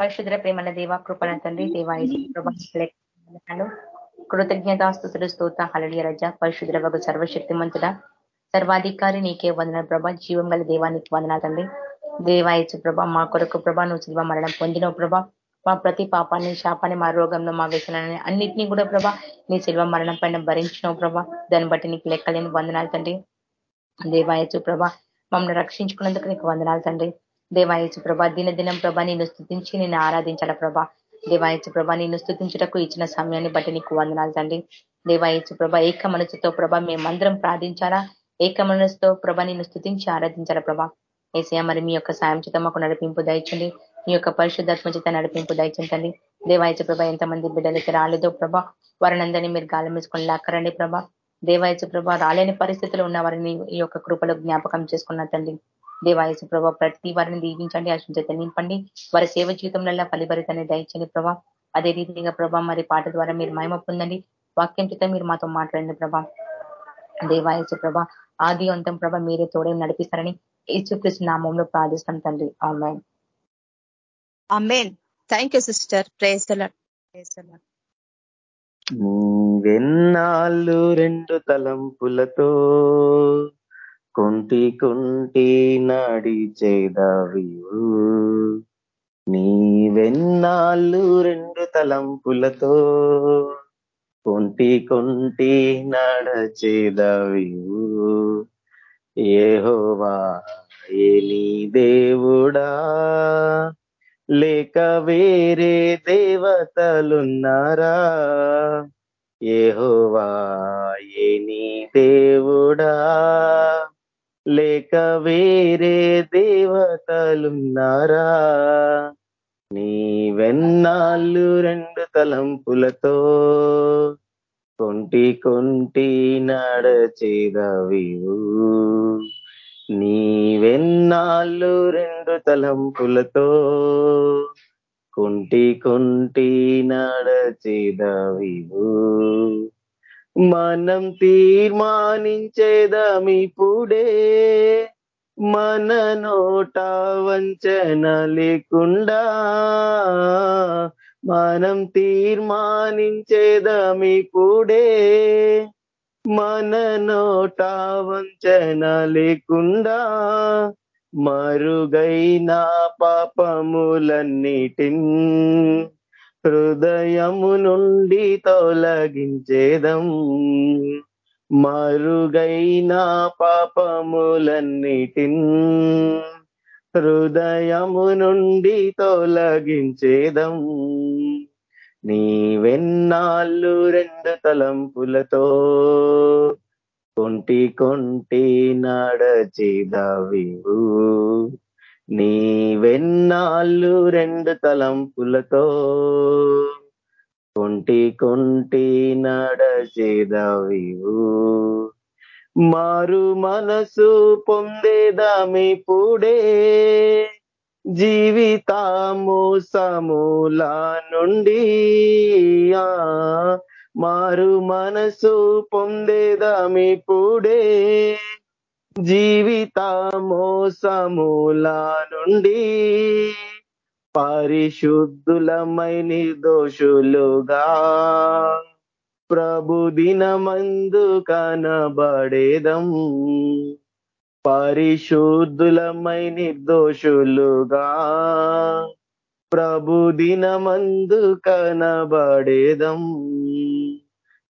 పరిశుద్ర ప్రేమల దేవ కృపణ తండ్రి దేవాయలు కృతజ్ఞతాస్తుతులు స్తోత హళడియ రజ. పరిశుద్ర వగు సర్వశక్తిమంతుడ. సర్వాధికారి నీకే వందన ప్రభ. జీవం గల దేవానికి వందనా తండ్రి. దేవాయచు ప్రభ మా కొరకు ప్రభ నువ్వు శిల్వ మరణం పొందినవు ప్రభ. మా ప్రతి పాపాన్ని శాపాన్ని మా రోగంలో మా వ్యసనాన్ని అన్నింటినీ కూడా ప్రభ నీ శిల్వ మరణం పైన భరించినావు ప్రభ. దాన్ని బట్టి నీకు లెక్కలేని వందనాలు తండ్రి. దేవాయచు ప్రభ మమ్మల్ని రక్షించుకున్నందుకు నీకు వందనాలు తండ్రి. దేవాయచు ప్రభా దినదినం ప్రభా నేను స్థుతించి నేను ఆరాధించాల ప్రభా. దేవాయచు ప్రభా నేను స్థుతించుటకు ఇచ్చిన సమయాన్ని బట్టి నీకు వందనాలు తండ్రి. దేవాయచు ప్రభా ఏక మనసుతో ప్రభా మేమందరం ప్రార్థించాలా? ఏక మనసుతో ప్రభ నేను స్థుతించి ఆరాధించాల ప్రభా? ఏసయ మరి మీ యొక్క సాయం చేత మాకు నడిపింపు దయచండి. మీ యొక్క పరిశుద్ధాత్మ చేత నడిపింపు దయచండి దేవాయచ ప్రభ ఎంతమంది బిడ్డలకి రాలేదో ప్రభా వారినందరినీ మీరు గాలం వేసుకొని లాక్కరండి ప్రభా. దేవాయచ ప్రభ రాలేని పరిస్థితులు ఉన్న వారిని ఈ యొక్క కృపలో జ్ఞాపకం చేసుకున్న తండ్రి. దేవాయసు ప్రభ ప్రతి వారిని దీవించండి అశుంచత నింపండి వారి సేవ జీవితంలో ఫలిభరితాన్ని దయచండి ప్రభా. అదే రీతిగా ప్రభా మరి పాట ద్వారా మీరు మహిమ పొందండి. వాక్యం చేత మీరు మాతో మాట్లాడండి ప్రభా. దేవాయసు ప్రభ ఆది అంతం ప్రభ మీరే తోడే నడిపిస్తారని యేసుకృష్ణ నామంలో ప్రార్థిస్తాం తండ్రి. Amen. Amen thank you sister praise వెన్నాళ్ళు రెండు తలంపులతో కుంటి కుంటి నడిచేదవివు వెన్నాళ్ళు రెండు తలంపులతో కుంటి కుంటి నడచేదవివు ఏహోవా ఏని దేవుడా? లేక వేరే దేవతలున్నారా? ఏహోవా ఏని దేవుడా? లేక వేరే దేవతలున్నారా? నీ వెన్నాళ్ళు రెండు తలంపులతో కొంటి కొంటి నడచేదవివు. నీ వెన్నాళ్ళు రెండు తలంపులతో కొంటి కొంటి నడచేదవివు. మనం తీర్మానించేదమిప్పుడే. మన నోట వంచన లేకుండా. మనం తీర్మానించేదమిప్పుడే. మన నోట వంచన లేకుండా. మరుగైన పాపములన్నిటిన్ హృదయము నుండి తొలగించేదం. మరుగైన పాపములన్నిటిన్ హృదయము నుండి తొలగించేదం. నీ వెన్నాళ్ళు రెండు తలంపులతో కొంటి కొంటి నడచేదవివు నీ వెన్నాళ్ళు రెండు తలంపులతో కొంటి కొంటి నడచేదవి మారు మనసు పొందేదామిప్పుడే జీవితాము సమూలా నుండి మారు మనసు పొందేదామిప్పుడే జీవిత మోసముల నుండి పరిశుద్ధులమై నిర్దోషులుగా ప్రభు దినమందు కనబడేదం. పరిశుద్ధులమై నిర్దోషులుగా ప్రభు దినమందు కనబడేదం.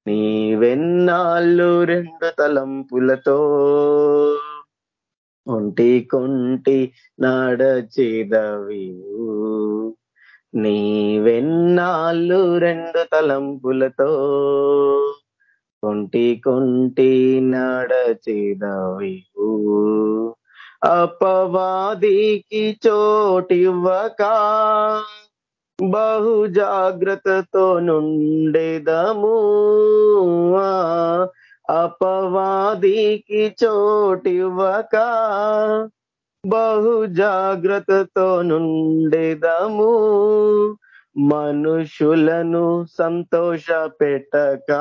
నీ వెన్నాళ్ళు రెండు తలంపులతో ఒంటి కొంటి నడచేదవివు నీ వెన్నాళ్ళు రెండు తలంపులతో కొంటి కొంటి నడచేదవివు అపవాదికి చోటివ్వక బహు జాగ్రత్తతో నుండేదము అపవాదికి చోటివ్వక బహు జాగ్రత్తతో నుండెదము. మనుషులను సంతోష పెట్టక.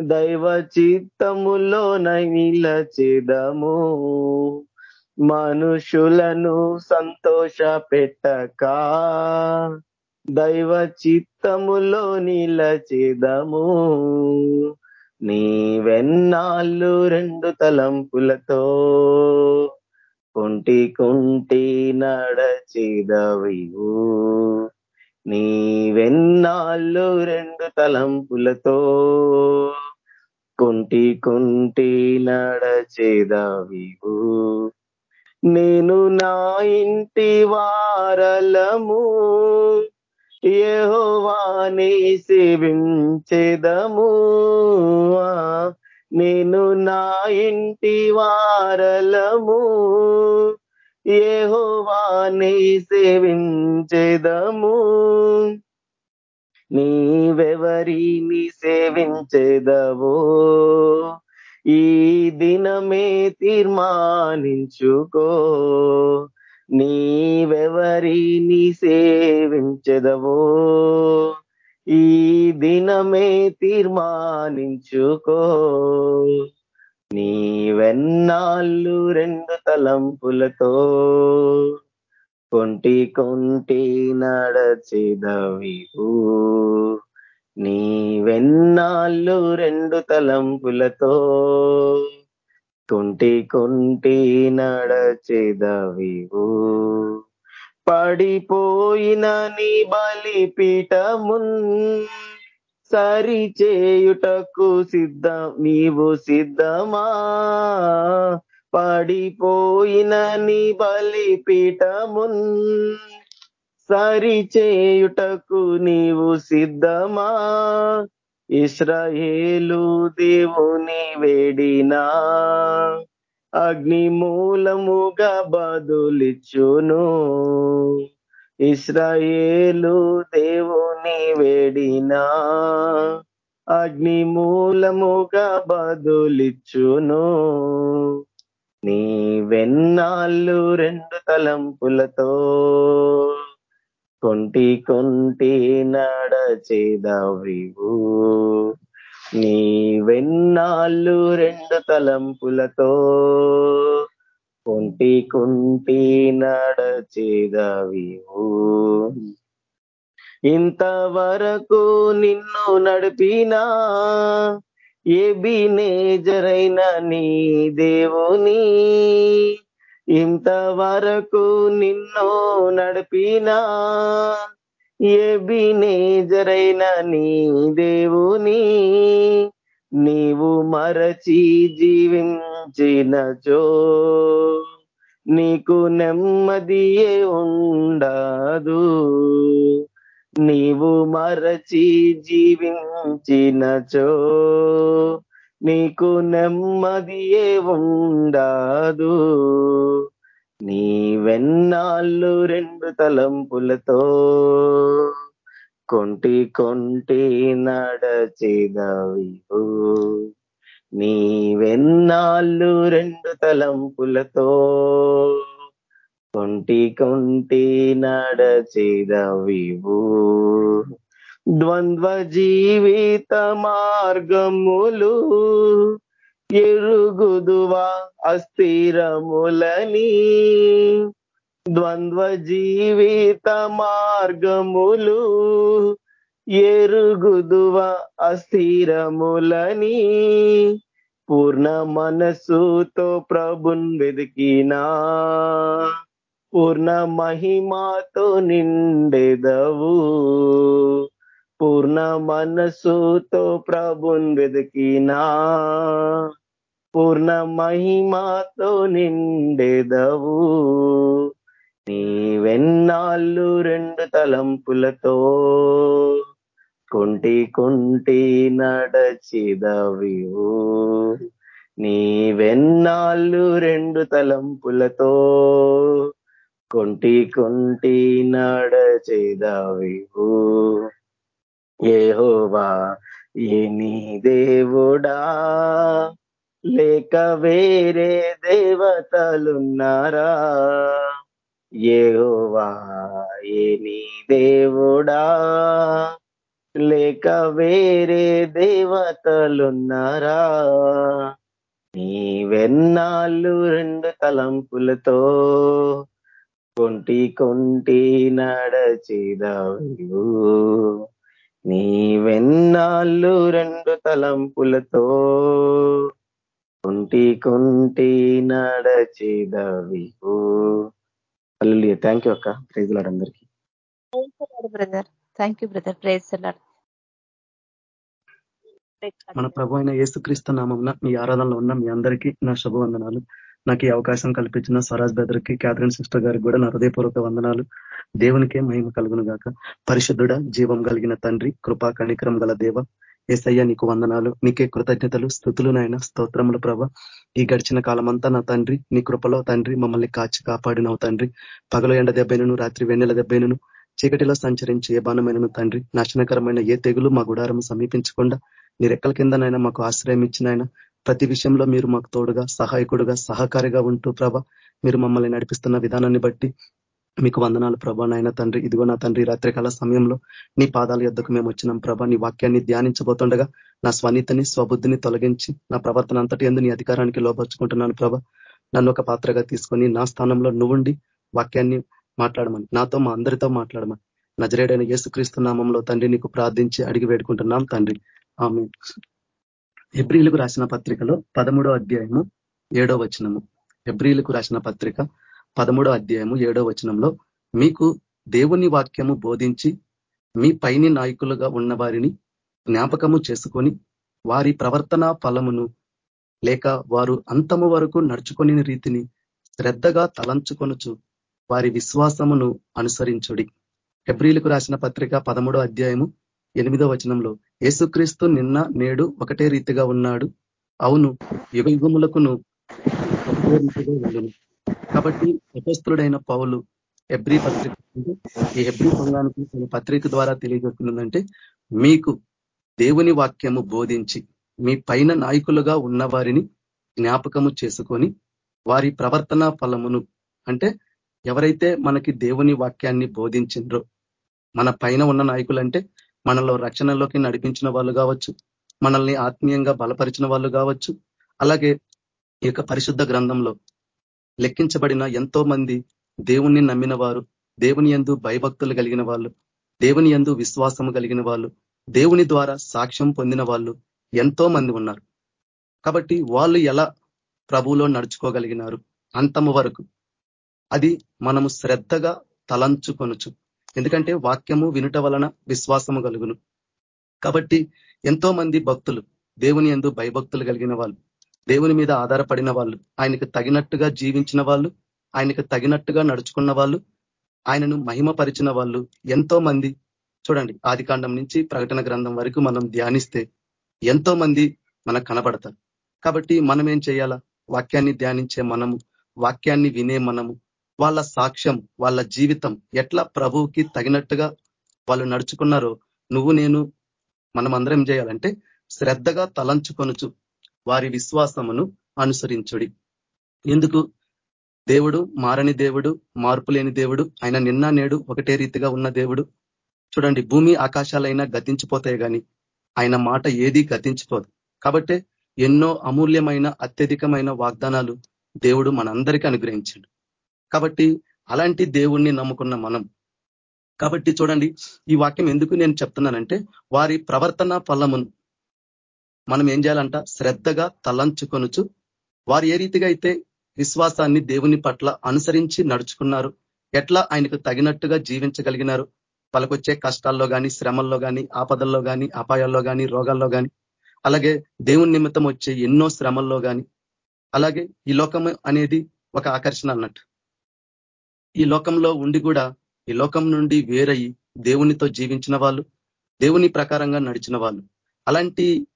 దైవ చిత్తములో నిలచేదము. మనుషులను సంతోష పెట్టక దైవ చిత్తములో నిలచేదము నీవెన్నాళ్ళు రెండు తలంపులతో కుంటి కుంటి నడచేదవివు. నీవెన్నాళ్ళు రెండు తలంపులతో కుంటి కుంటి నడచేదవివు. నేను నా ఇంటి వారలము యెహోవాని సేవించెదము. నేను నా ఇంటి వారలము యెహోవాని సేవించెదము. నీవెవరిని సేవించేదవో? ఈ దినమే తీర్మానించుకో. నీవెవరిని సేవించదవో. ఈ దినమే తీర్మానించుకో. నీవెన్నాళ్ళు రెండు తలంపులతో కొంటి కొంటి నడచిదవివు. నీవెన్నాళ్ళు రెండు తలంపులతో తుంటి కొంటి నడచెదవివు. పడిపోయిన నీ బలిపీఠమున్ సరి చేయుటకు సిద్ధ నీవు సిద్ధమా? పడిపోయిన నీ బలిపీఠమున్ సరి చేయుటకు నీవు సిద్ధమా? ఇస్రాయేలు దేవుని వేడినా? అగ్ని మూలముగా బదులిచ్చును. ఇస్రాయేలు దేవుని వేడినా? అగ్ని మూలముగా బదులిచ్చును. నీ వెన్నాళ్ళు రెండు తలంపులతో కొంటి కొంటి నడచేదవివు. నీ వెన్నాళ్ళు రెండు తలంపులతో కొంటి కొంటి నడచేదవివు. ఇంతవరకు నిన్ను నడిపినా ఏబినేజరైన నీ దేవుని ఇంతవరకు నిన్ను నడిపినా ఏబినేజరైన నీ దేవుని నీవు మరచి జీవించినచో నీకు నెమ్మదియే ఉండదు. నీవు మరచి జీవించినచో నీకు నెమ్మదియే ఉండదు. నీ వెన్నాళ్ళు రెండు తలంపులతో కొంటి కొంటి నడచేదవివు. నీ వెన్నాళ్ళు రెండు తలంపులతో కొంటి కొంటి నడచేదవివు. ద్వంద్వ జీవిత మార్గములు ఎరుగుదువా అస్థిరములని. ద్వంద్వ జీవిత మార్గములు ఎరుగుదువ అస్థిరములని. పూర్ణ మనస్సుతో ప్రభున్ వెదికినా పూర్ణ మహిమాతో నిండెదవు. పూర్ణ మనసుతో ప్రభున్ వెతికినా పూర్ణ మహిమాతో నిండెదవు. నీవెన్నాళ్ళు రెండు తలంపులతో కొంటి కొంటి నడచిదవివు. నీవెన్నాళ్ళు రెండు తలంపులతో కొంటి కొంటి నడచేదవివు. ఏహోవా ఏ నీ దేవుడా? లేక వేరే దేవతలున్నారా? ఏహోవా ఏ నీ దేవుడా? లేక వేరే దేవతలున్నారా? నీవెన్నాళ్ళు రెండు తలంపులతో కొంటి కొంటి నడచిదవు. నీవెన్నాళ్ళు రెండు తలంపులతో కొంటి కొంటి నడచేదావు. అల్లు థ్యాంక్ యూ అక్క. ప్రైజ్ లాడ్ అందరికీ. Brother. Thank you brother. Praise మన ప్రభు అయిన యేసుక్రీస్తు నామం మీ ఆరాధనలో ఉన్న మీ అందరికీ నా శుభవందనాలు. నాకు ఈ అవకాశం కల్పించిన స్వరాజ్ బెదర్కి క్యాథరిన్ సిస్టర్ గారికి కూడా నా హృదయపూర్వక వందనాలు. దేవునికే మహిమ కలుగును గాక పరిశుద్ధుడ జీవం కలిగిన తండ్రి కృపా కణికరం గల దేవ ఏసయ్య నీకు వందనాలు. నీకే కృతజ్ఞతలు స్థుతులు నాయన స్తోత్రములు ప్రభ. ఈ గడిచిన కాలమంతా నా తండ్రి నీ కృపలో తండ్రి మమ్మల్ని కాచి కాపాడినవు తండ్రి. పగలు ఎండ దెబ్బైనను రాత్రి వెన్నెల దెబ్బైనను చీకటిలో సంచరించి ఏ బాణమైనను తండ్రి. నాశనకరమైన ఏ తెగులు మా గుడారం సమీపించకుండా నీ రెక్కల కిందనైనా మాకు ఆశ్రయం ఇచ్చినైనా ప్రతి విషయంలో మీరు మాకు తోడుగా సహాయకుడుగా సహకారిగా ఉంటూ ప్రభ మీరు మమ్మల్ని నడిపిస్తున్న విధానాన్ని బట్టి మీకు వందనాలు ప్రభా నాయన తండ్రి. ఇదిగో నా తండ్రి రాత్రికాల సమయంలో నీ పాదాల యొద్దకు మేము వచ్చినాం ప్రభా. నీ వాక్యాన్ని ధ్యానించబోతుండగా నా స్వనీతని స్వబుద్ధిని తొలగించి నా ప్రవర్తన అంతటి ఎందు నీ అధికారానికి లోపరుచుకుంటున్నాను ప్రభ. నన్ను ఒక పాత్రగా తీసుకొని నా స్థానంలో నువ్వుండి వాక్యాన్ని మాట్లాడమని నాతో మా అందరితో మాట్లాడమని. నజరేడైన యేసుక్రీస్తు నామంలో తండ్రి నీకు ప్రార్థించి అడిగి వేడుకుంటున్నాం తండ్రి. ఆమె హెబ్రిలకు రాసిన పత్రికలో పదమూడో అధ్యాయము ఏడో వచనము. హెబ్రిలకు రాసిన పత్రిక పదమూడో అధ్యాయము ఏడో వచనంలో మీకు దేవుని వాక్యము బోధించి మీ పైని నాయకులుగా ఉన్న వారిని జ్ఞాపకము చేసుకొని వారి ప్రవర్తన ఫలమును లేక వారు అంతము వరకు నడుచుకొని రీతిని శ్రద్ధగా తలంచుకొనుచు వారి విశ్వాసమును అనుసరించుడి. హెబ్రిలకు రాసిన పత్రిక పదమూడో అధ్యాయము ఎనిమిదో వచనంలో యేసుక్రీస్తు నిన్న నేడు ఒకటే రీతిగా ఉన్నాడు. అవును యుగ యుగములకును ఒకటే రీతిగా ఉండను కాబట్టి అపస్తుడైన పౌలు ఎబ్రి పత్రిక ఈ ఎబ్రి సంఘానికి పత్రిక ద్వారా తెలియజేస్తుందంటే మీకు దేవుని వాక్యము బోధించి మీ పైన నాయకులుగా ఉన్న వారిని జ్ఞాపకము చేసుకొని వారి ప్రవర్తన ఫలమును అంటే ఎవరైతే మనకి దేవుని వాక్యాన్ని బోధించిండ్రో మన పైన ఉన్న నాయకులంటే మనలో రక్షణలోకి నడిపించిన వాళ్ళు కావచ్చు మనల్ని ఆత్మీయంగా బలపరిచిన వాళ్ళు కావచ్చు అలాగే ఈ పరిశుద్ధ గ్రంథంలో లెక్కించబడిన ఎంతో మంది దేవుణ్ణి నమ్మిన వారు దేవుని ఎందు భయభక్తులు కలిగిన వాళ్ళు దేవుని ఎందు విశ్వాసము కలిగిన వాళ్ళు దేవుని ద్వారా సాక్ష్యం పొందిన వాళ్ళు ఎంతో మంది ఉన్నారు. కాబట్టి వాళ్ళు ఎలా ప్రభువులో నడుచుకోగలిగినారు? అంతము వరకు. అది మనము శ్రద్ధగా తలంచుకొనొచ్చు ఎందుకంటే వాక్యము వినుట వలన విశ్వాసము కలుగును. కాబట్టి ఎంతో మంది భక్తులు దేవుని ఎందు భయభక్తులు కలిగిన వాళ్ళు దేవుని మీద ఆధారపడిన వాళ్ళు ఆయనకు తగినట్టుగా జీవించిన వాళ్ళు ఆయనకు తగినట్టుగా నడుచుకున్న వాళ్ళు ఆయనను మహిమపరిచిన వాళ్ళు ఎంతో మంది చూడండి ఆదికాండం నుంచి ప్రకటన గ్రంథం వరకు మనం ధ్యానిస్తే ఎంతో మంది మనకు కనబడతారు. కాబట్టి మనం ఏం చేయాలా? వాక్యాన్ని ధ్యానించే మనము వాక్యాన్ని వినే మనము వాళ్ళ సాక్ష్యం వాళ్ళ జీవితం ఎట్లా ప్రభువుకి తగినట్టుగా వాళ్ళు నడుచుకున్నారో నువ్వు నేను మనం అందరం చేయాలంటే శ్రద్ధగా తలంచుకొనుచు వారి విశ్వాసమును అనుసరించుడి. ఎందుకు? దేవుడు మారని దేవుడు మార్పు లేని దేవుడు ఆయన నిన్న నేడు ఒకటే రీతిగా ఉన్న దేవుడు. చూడండి భూమి ఆకాశాలైనా గతించిపోతాయి కానీ ఆయన మాట ఏదీ గతించిపోదు. కాబట్టే ఎన్నో అమూల్యమైన అత్యధికమైన వాగ్దానాలు దేవుడు మనందరికీ అనుగ్రహించాడు. కాబట్టి అలాంటి దేవుణ్ణి నమ్ముకున్న మనం. కాబట్టి చూడండి ఈ వాక్యం ఎందుకు నేను చెప్తున్నానంటే వారి ప్రవర్తన ఫలమును. మనం ఏం చేయాలంట? శ్రద్ధగా తలంచుకొనుచు వారు ఏ రీతిగా అయితే విశ్వాసాన్ని దేవుని పట్ల అనుసరించి నడుచుకున్నారు ఎట్లా ఆయనకు తగినట్టుగా జీవించగలిగినారు? వాళ్ళకొచ్చే కష్టాల్లో కానీ శ్రమల్లో కానీ ఆపదల్లో కానీ అపాయాల్లో కానీ రోగాల్లో కానీ అలాగే దేవుని నిమిత్తం వచ్చే ఎన్నో శ్రమల్లో కానీ అలాగే ఈ లోకం అనేది ఒక ఆకర్షణ అన్నట్టు. ఈ లోకంలో ఉండి కూడా ఈ లోకం నుండి వేరయ్యి దేవునితో జీవించిన వాళ్ళు దేవుని ప్రకారంగా నడిచిన వాళ్ళు. అలాంటి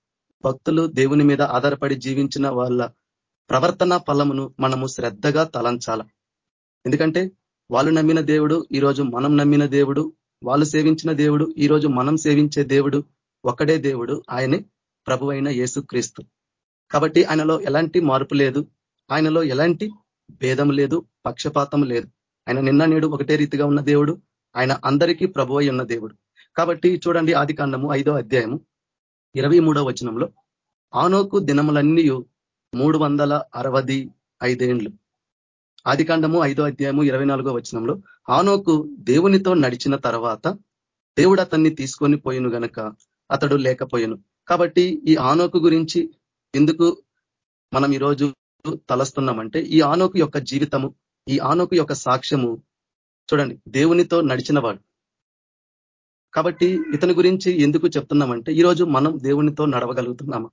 భక్తులు దేవుని మీద ఆధారపడి జీవించిన వాళ్ళ ప్రవర్తన ఫలమును మనము శ్రద్ధగా తలంచాల. ఎందుకంటే వాళ్ళు నమ్మిన దేవుడు ఈరోజు మనం నమ్మిన దేవుడు వాళ్ళు సేవించిన దేవుడు ఈరోజు మనం సేవించే దేవుడు ఒక్కడే దేవుడు ఆయనే ప్రభు అయిన యేసుక్రీస్తు. కాబట్టి ఆయనలో ఎలాంటి మార్పు లేదు ఆయనలో ఎలాంటి భేదం లేదు పక్షపాతం లేదు. ఆయన నిన్న నేడు ఒకటే రీతిగా ఉన్న దేవుడు ఆయన అందరికీ ప్రభు ఉన్న దేవుడు. కాబట్టి చూడండి ఆది కాండము ఐదో అధ్యాయము ఇరవై మూడో వచనంలో ఆనోకు దినములన్నీ మూడు వందల అరవది ఐదేండ్లు. ఆదికాండము ఐదో అధ్యాయము ఇరవై నాలుగో వచనంలో ఆనోకు దేవునితో నడిచిన తర్వాత దేవుడు అతన్ని తీసుకొని పోయిను గనక అతడు లేకపోయాను. కాబట్టి ఈ ఆనోకు గురించి ఎందుకు మనం ఈరోజు తలస్తున్నామంటే ఈ ఆనోకు యొక్క జీవితము ఈ ఆనోకు యొక్క సాక్ష్యము చూడండి దేవునితో నడిచినవాడు. కాబట్టి ఇతని గురించి ఎందుకు చెప్తున్నామంటే ఈరోజు మనం దేవునితో నడవగలుగుతున్నామా?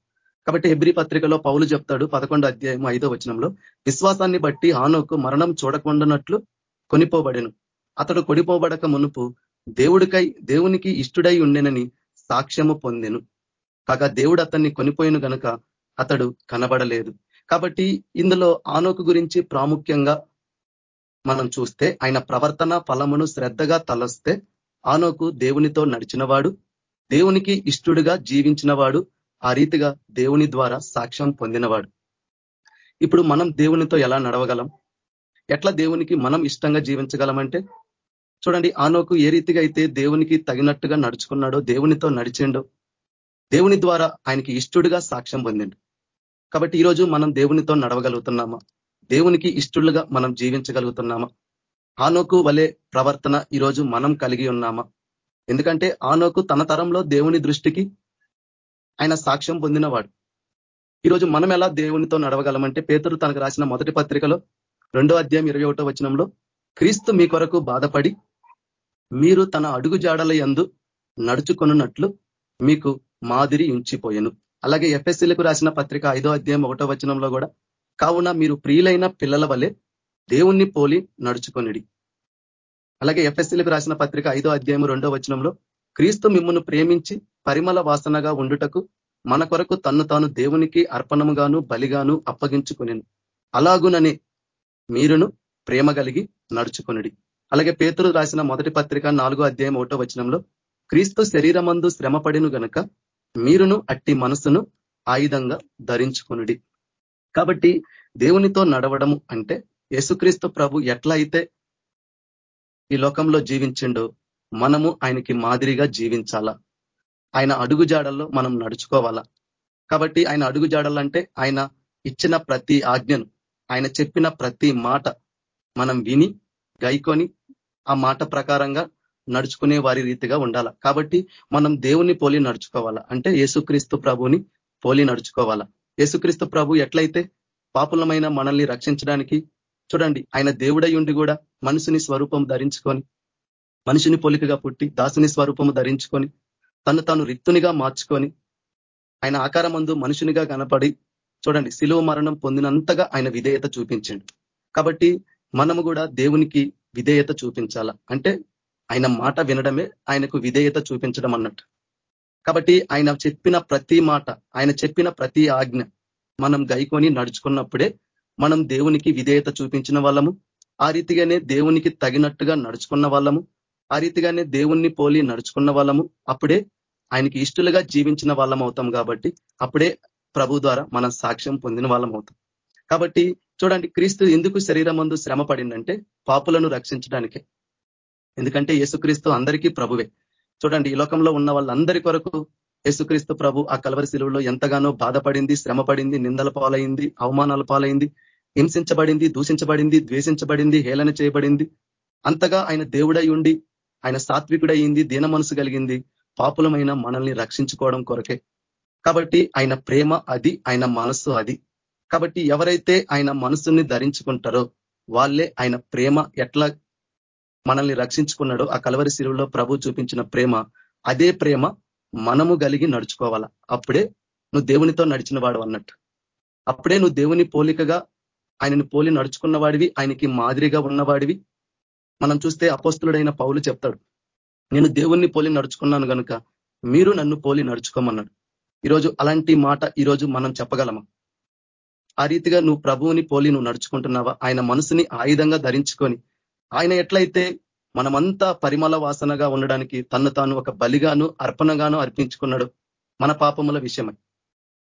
కాబట్టి హెబ్రి పత్రికలో పౌలు చెప్తాడు పదకొండు అధ్యాయం ఐదో వచనంలో విశ్వాసాన్ని బట్టి ఆనోకు మరణం చూడకుండానట్లు కొనిపోబడెను. అతడు కొనిపోబడక మునుపు దేవుడికై దేవునికి ఇష్టుడై ఉండెనని సాక్ష్యము పొందెను. కాగా దేవుడు అతన్ని కొనిపోయిన గనుక అతడు కనబడలేదు. కాబట్టి ఇందులో ఆనోకు గురించి ప్రాముఖ్యంగా మనం చూస్తే ఆయన ప్రవర్తన ఫలమును శ్రద్ధగా తలస్తే ఆనోకు దేవునితో నడిచినవాడు దేవునికి ఇష్టుడుగా జీవించినవాడు ఆ రీతిగా దేవుని ద్వారా సాక్ష్యం పొందినవాడు. ఇప్పుడు మనం దేవునితో ఎలా నడవగలం? ఎట్లా దేవునికి మనం ఇష్టంగా జీవించగలమంటే చూడండి ఆనోకు ఏ రీతిగా అయితే దేవునికి తగినట్టుగా నడుచుకున్నాడో దేవునితో నడిచిండో దేవుని ద్వారా ఆయనకి ఇష్టుడుగా సాక్ష్యం పొందిండు. కాబట్టి ఈరోజు మనం దేవునితో నడవగలుగుతున్నామా? దేవునికి ఇష్టలుగా మనం జీవించగలుగుతున్నామా? ఆనోకు వలె ప్రవర్తన ఈరోజు మనం కలిగి ఉన్నామా? ఎందుకంటే ఆనోకు తన తరంలో దేవుని దృష్టికి ఆయన సాక్ష్యం పొందినవాడు. ఈరోజు మనం ఎలా దేవునితో నడవగలమంటే పేతురు తనకు రాసిన మొదటి పత్రికలో రెండో అధ్యాయం ఇరవై ఒకటో వచనంలో క్రీస్తు మీ కొరకు బాధపడి మీరు తన అడుగు జాడల యందు నడుచుకొనున్నట్లు మీకు మాదిరి ఉంచిపోయాను. అలాగే ఎఫ్ఎస్సీలకు రాసిన పత్రిక ఐదో అధ్యాయం ఒకటో వచనంలో కూడా కావున మీరు ప్రియులైన పిల్లల వలె దేవుణ్ణి పోలి నడుచుకొనిడి. అలాగే ఎఫ్ఎస్సీలకు రాసిన పత్రిక ఐదో అధ్యాయం రెండో వచనంలో క్రీస్తు మిమ్మల్ని ప్రేమించి పరిమళ వాసనగా ఉండుటకు మన కొరకు తన్ను తాను దేవునికి అర్పణముగాను బలిగాను అప్పగించుకుని అలాగుననే మీరును ప్రేమ కలిగి నడుచుకునుడి. అలాగే పేతురు రాసిన మొదటి పత్రిక నాలుగో అధ్యాయం ఒకటో వచనంలో క్రీస్తు శరీరమందు శ్రమపడిను గనక మీరును అట్టి మనసును ఆయుధంగా ధరించుకునుడి. కాబట్టి దేవునితో నడవడము అంటే యేసుక్రీస్తు ప్రభు ఎట్లా అయితే ఈ లోకంలో జీవించిండో మనము ఆయనకి మాదిరిగా జీవించాలా? ఆయన అడుగుజాడల్లో మనం నడుచుకోవాలా? కాబట్టి ఆయన అడుగు జాడలంటే ఆయన ఇచ్చిన ప్రతి ఆజ్ఞను ఆయన చెప్పిన ప్రతి మాట మనం విని గైకొని ఆ మాట ప్రకారంగా నడుచుకునే వారి రీతిగా ఉండాల? కాబట్టి మనం దేవుని పోలి నడుచుకోవాలా? అంటే యేసుక్రీస్తు ప్రభుని పోలి నడుచుకోవాలా? యేసుక్రీస్తు ప్రభు ఎట్లయితే పాపులమైన మనల్ని రక్షించడానికి చూడండి ఆయన దేవుడై ఉండి కూడా మనుషుని స్వరూపం ధరించుకొని మనిషిని పోలికగా పుట్టి దాసుని స్వరూపము ధరించుకొని తను తాను రిక్తునిగా మార్చుకొని ఆయన ఆకారమందు మనుషునిగా కనపడి చూడండి శిలువ మరణం పొందినంతగా ఆయన విధేయత చూపించండి. కాబట్టి మనము కూడా దేవునికి విధేయత చూపించాల? అంటే ఆయన మాట వినడమే ఆయనకు విధేయత చూపించడం అన్నట్టు. కాబట్టి ఆయన చెప్పిన ప్రతి మాట ఆయన చెప్పిన ప్రతి ఆజ్ఞ మనం గైకొని నడుచుకున్నప్పుడే మనం దేవునికి విధేయత చూపించిన వాళ్ళము. ఆ రీతిగానే దేవునికి తగినట్టుగా నడుచుకున్న వాళ్ళము. ఆ రీతిగానే దేవుణ్ణి పోలి నడుచుకున్న వాళ్ళము. అప్పుడే ఆయనకి ఇష్టలుగా జీవించిన వాళ్ళం అవుతాం కాబట్టి అప్పుడే ప్రభు ద్వారా మనం సాక్ష్యం పొందిన వాళ్ళం అవుతాం. కాబట్టి చూడండి క్రీస్తు ఎందుకు శరీరం ముందు శ్రమ పడిందంటే పాపులను రక్షించడానికే. ఎందుకంటే యేసుక్రీస్తు అందరికీ ప్రభువే. చూడండి ఈ లోకంలో ఉన్న వాళ్ళందరి కొరకు యేసుక్రీస్తు ప్రభు ఆ కలవరి శిలువలో ఎంతగానో బాధపడింది శ్రమపడింది నిందల పాలైంది అవమానాల పాలైంది హింసించబడింది దూషించబడింది ద్వేషించబడింది హేళన చేయబడింది. అంతగా ఆయన దేవుడై ఉండి ఆయన సాత్వికుడయింది దీన మనసు కలిగింది పాపులమైన మనల్ని రక్షించుకోవడం కొరకే. కాబట్టి ఆయన ప్రేమ అది ఆయన మనస్సు అది. కాబట్టి ఎవరైతే ఆయన మనసుని ధరించుకుంటారో వాళ్ళే ఆయన ప్రేమ ఎట్లా మనల్ని రక్షించుకున్నాడో ఆ కలవరి శిరువులో ప్రభు చూపించిన ప్రేమ అదే ప్రేమ మనము కలిగి నడుచుకోవాలా? అప్పుడే నువ్వు దేవునితో నడిచిన వాడు అన్నట్టు. అప్పుడే నువ్వు దేవుని పోలికగా ఆయనని పోలి నడుచుకున్న వాడివి ఆయనకి మాదిరిగా ఉన్నవాడివి. మనం చూస్తే అపోస్తులుడైన పౌలు చెప్తాడు నేను దేవుణ్ణి పోలి నడుచుకున్నాను కనుక మీరు నన్ను పోలి నడుచుకోమన్నాడు. ఈరోజు అలాంటి మాట ఈరోజు మనం చెప్పగలమా? ఆ రీతిగా నువ్వు ప్రభువుని పోలి నువ్వు నడుచుకుంటున్నావా? ఆయన మనసుని ఆయుధంగా ధరించుకొని ఆయన ఎట్లయితే మనమంతా పరిమళ వాసనగా ఉండడానికి తన్ను తాను ఒక బలిగాను అర్పణగాను అర్పించుకున్నాడు మన పాపముల విషయమై.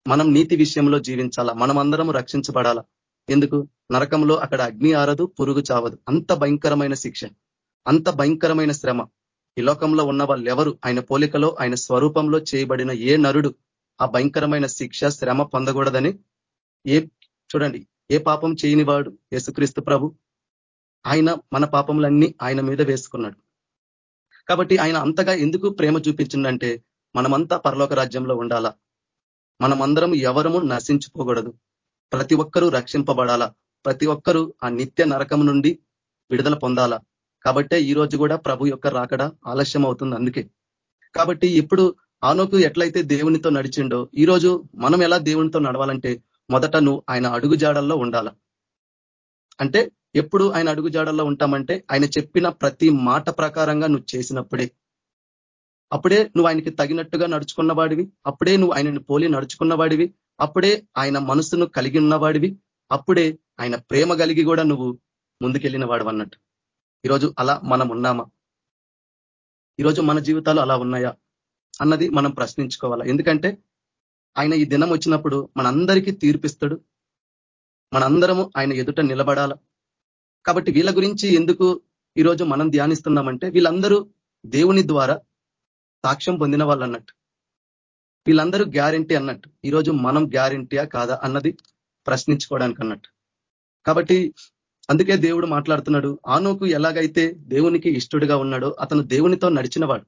మనం నీతి విషయంలో జీవించాలా? మనమందరము రక్షించబడాలా? ఎందుకు? నరకంలో అక్కడ అగ్ని ఆరదు పురుగు చావదు. అంత భయంకరమైన శిక్ష అంత భయంకరమైన శ్రమ. ఈ లోకంలో ఉన్న వాళ్ళు ఎవరు ఆయన పోలికలో ఆయన స్వరూపంలో చేయబడిన ఏ నరుడు ఆ భయంకరమైన శిక్ష శ్రమ పొందకూడదని? ఏ చూడండి ఏ పాపం చేయని వాడు యేసుక్రీస్తు ప్రభు ఆయన మన పాపములన్నీ ఆయన మీద వేసుకున్నాడు. కాబట్టి ఆయన అంతగా ఎందుకు ప్రేమ చూపించిందంటే మనమంతా పరలోక రాజ్యంలో ఉండాలా? మనమందరం ఎవరము నశించుకోకూడదు ప్రతి ఒక్కరూ రక్షింపబడాలా? ప్రతి ఒక్కరూ ఆ నిత్య నరకం నుండి విడుదల పొందాలా? కాబట్టే ఈ రోజు కూడా ప్రభు యొక్క రాకడ ఆలస్యం అవుతుంది అందుకే. కాబట్టి ఇప్పుడు ఆనోకు ఎట్లయితే దేవునితో నడిచిండో ఈరోజు మనం ఎలా దేవునితో నడవాలంటే మొదట నువ్వు ఆయన అడుగు జాడల్లో ఉండాల? అంటే ఎప్పుడు ఆయన అడుగు జాడల్లో ఉంటామంటే ఆయన చెప్పిన ప్రతి మాట ప్రకారంగా నువ్వు చేసినప్పుడే. అప్పుడే నువ్వు ఆయనకి తగినట్టుగా నడుచుకున్న వాడివి అప్పుడే నువ్వు ఆయనని పోలి నడుచుకున్న వాడివి అప్పుడే ఆయన మనసును కలిగి ఉన్నవాడివి. అప్పుడే ఆయన ప్రేమ కలిగి కూడా నువ్వు ముందుకెళ్ళిన వాడు అన్నట్టు ఈరోజు అలా మనం ఉన్నామా? ఈరోజు మన జీవితాలు అలా ఉన్నాయా? అన్నది మనం ప్రశ్నించుకోవాలా. ఎందుకంటే ఆయన ఈ దినం వచ్చినప్పుడు మనందరికీ తీర్పిస్తాడు. మనందరము ఆయన ఎదుట నిలబడాల. కాబట్టి వీళ్ళ గురించి ఎందుకు ఈరోజు మనం ధ్యానిస్తున్నామంటే వీళ్ళందరూ దేవుని ద్వారా సాక్ష్యం పొందిన వాళ్ళు అన్నట్టు వీళ్ళందరూ గ్యారంటీ అన్నట్టు. ఈరోజు మనం గ్యారంటీయా కాదా అన్నది ప్రశ్నించుకోవడానికి అన్నట్టు కాబట్టి అందుకే దేవుడు మాట్లాడుతున్నాడు ఆనోకు ఎలాగైతే దేవునికి ఇష్టడుగా ఉన్నాడో అతను దేవునితో నడిచినవాడు.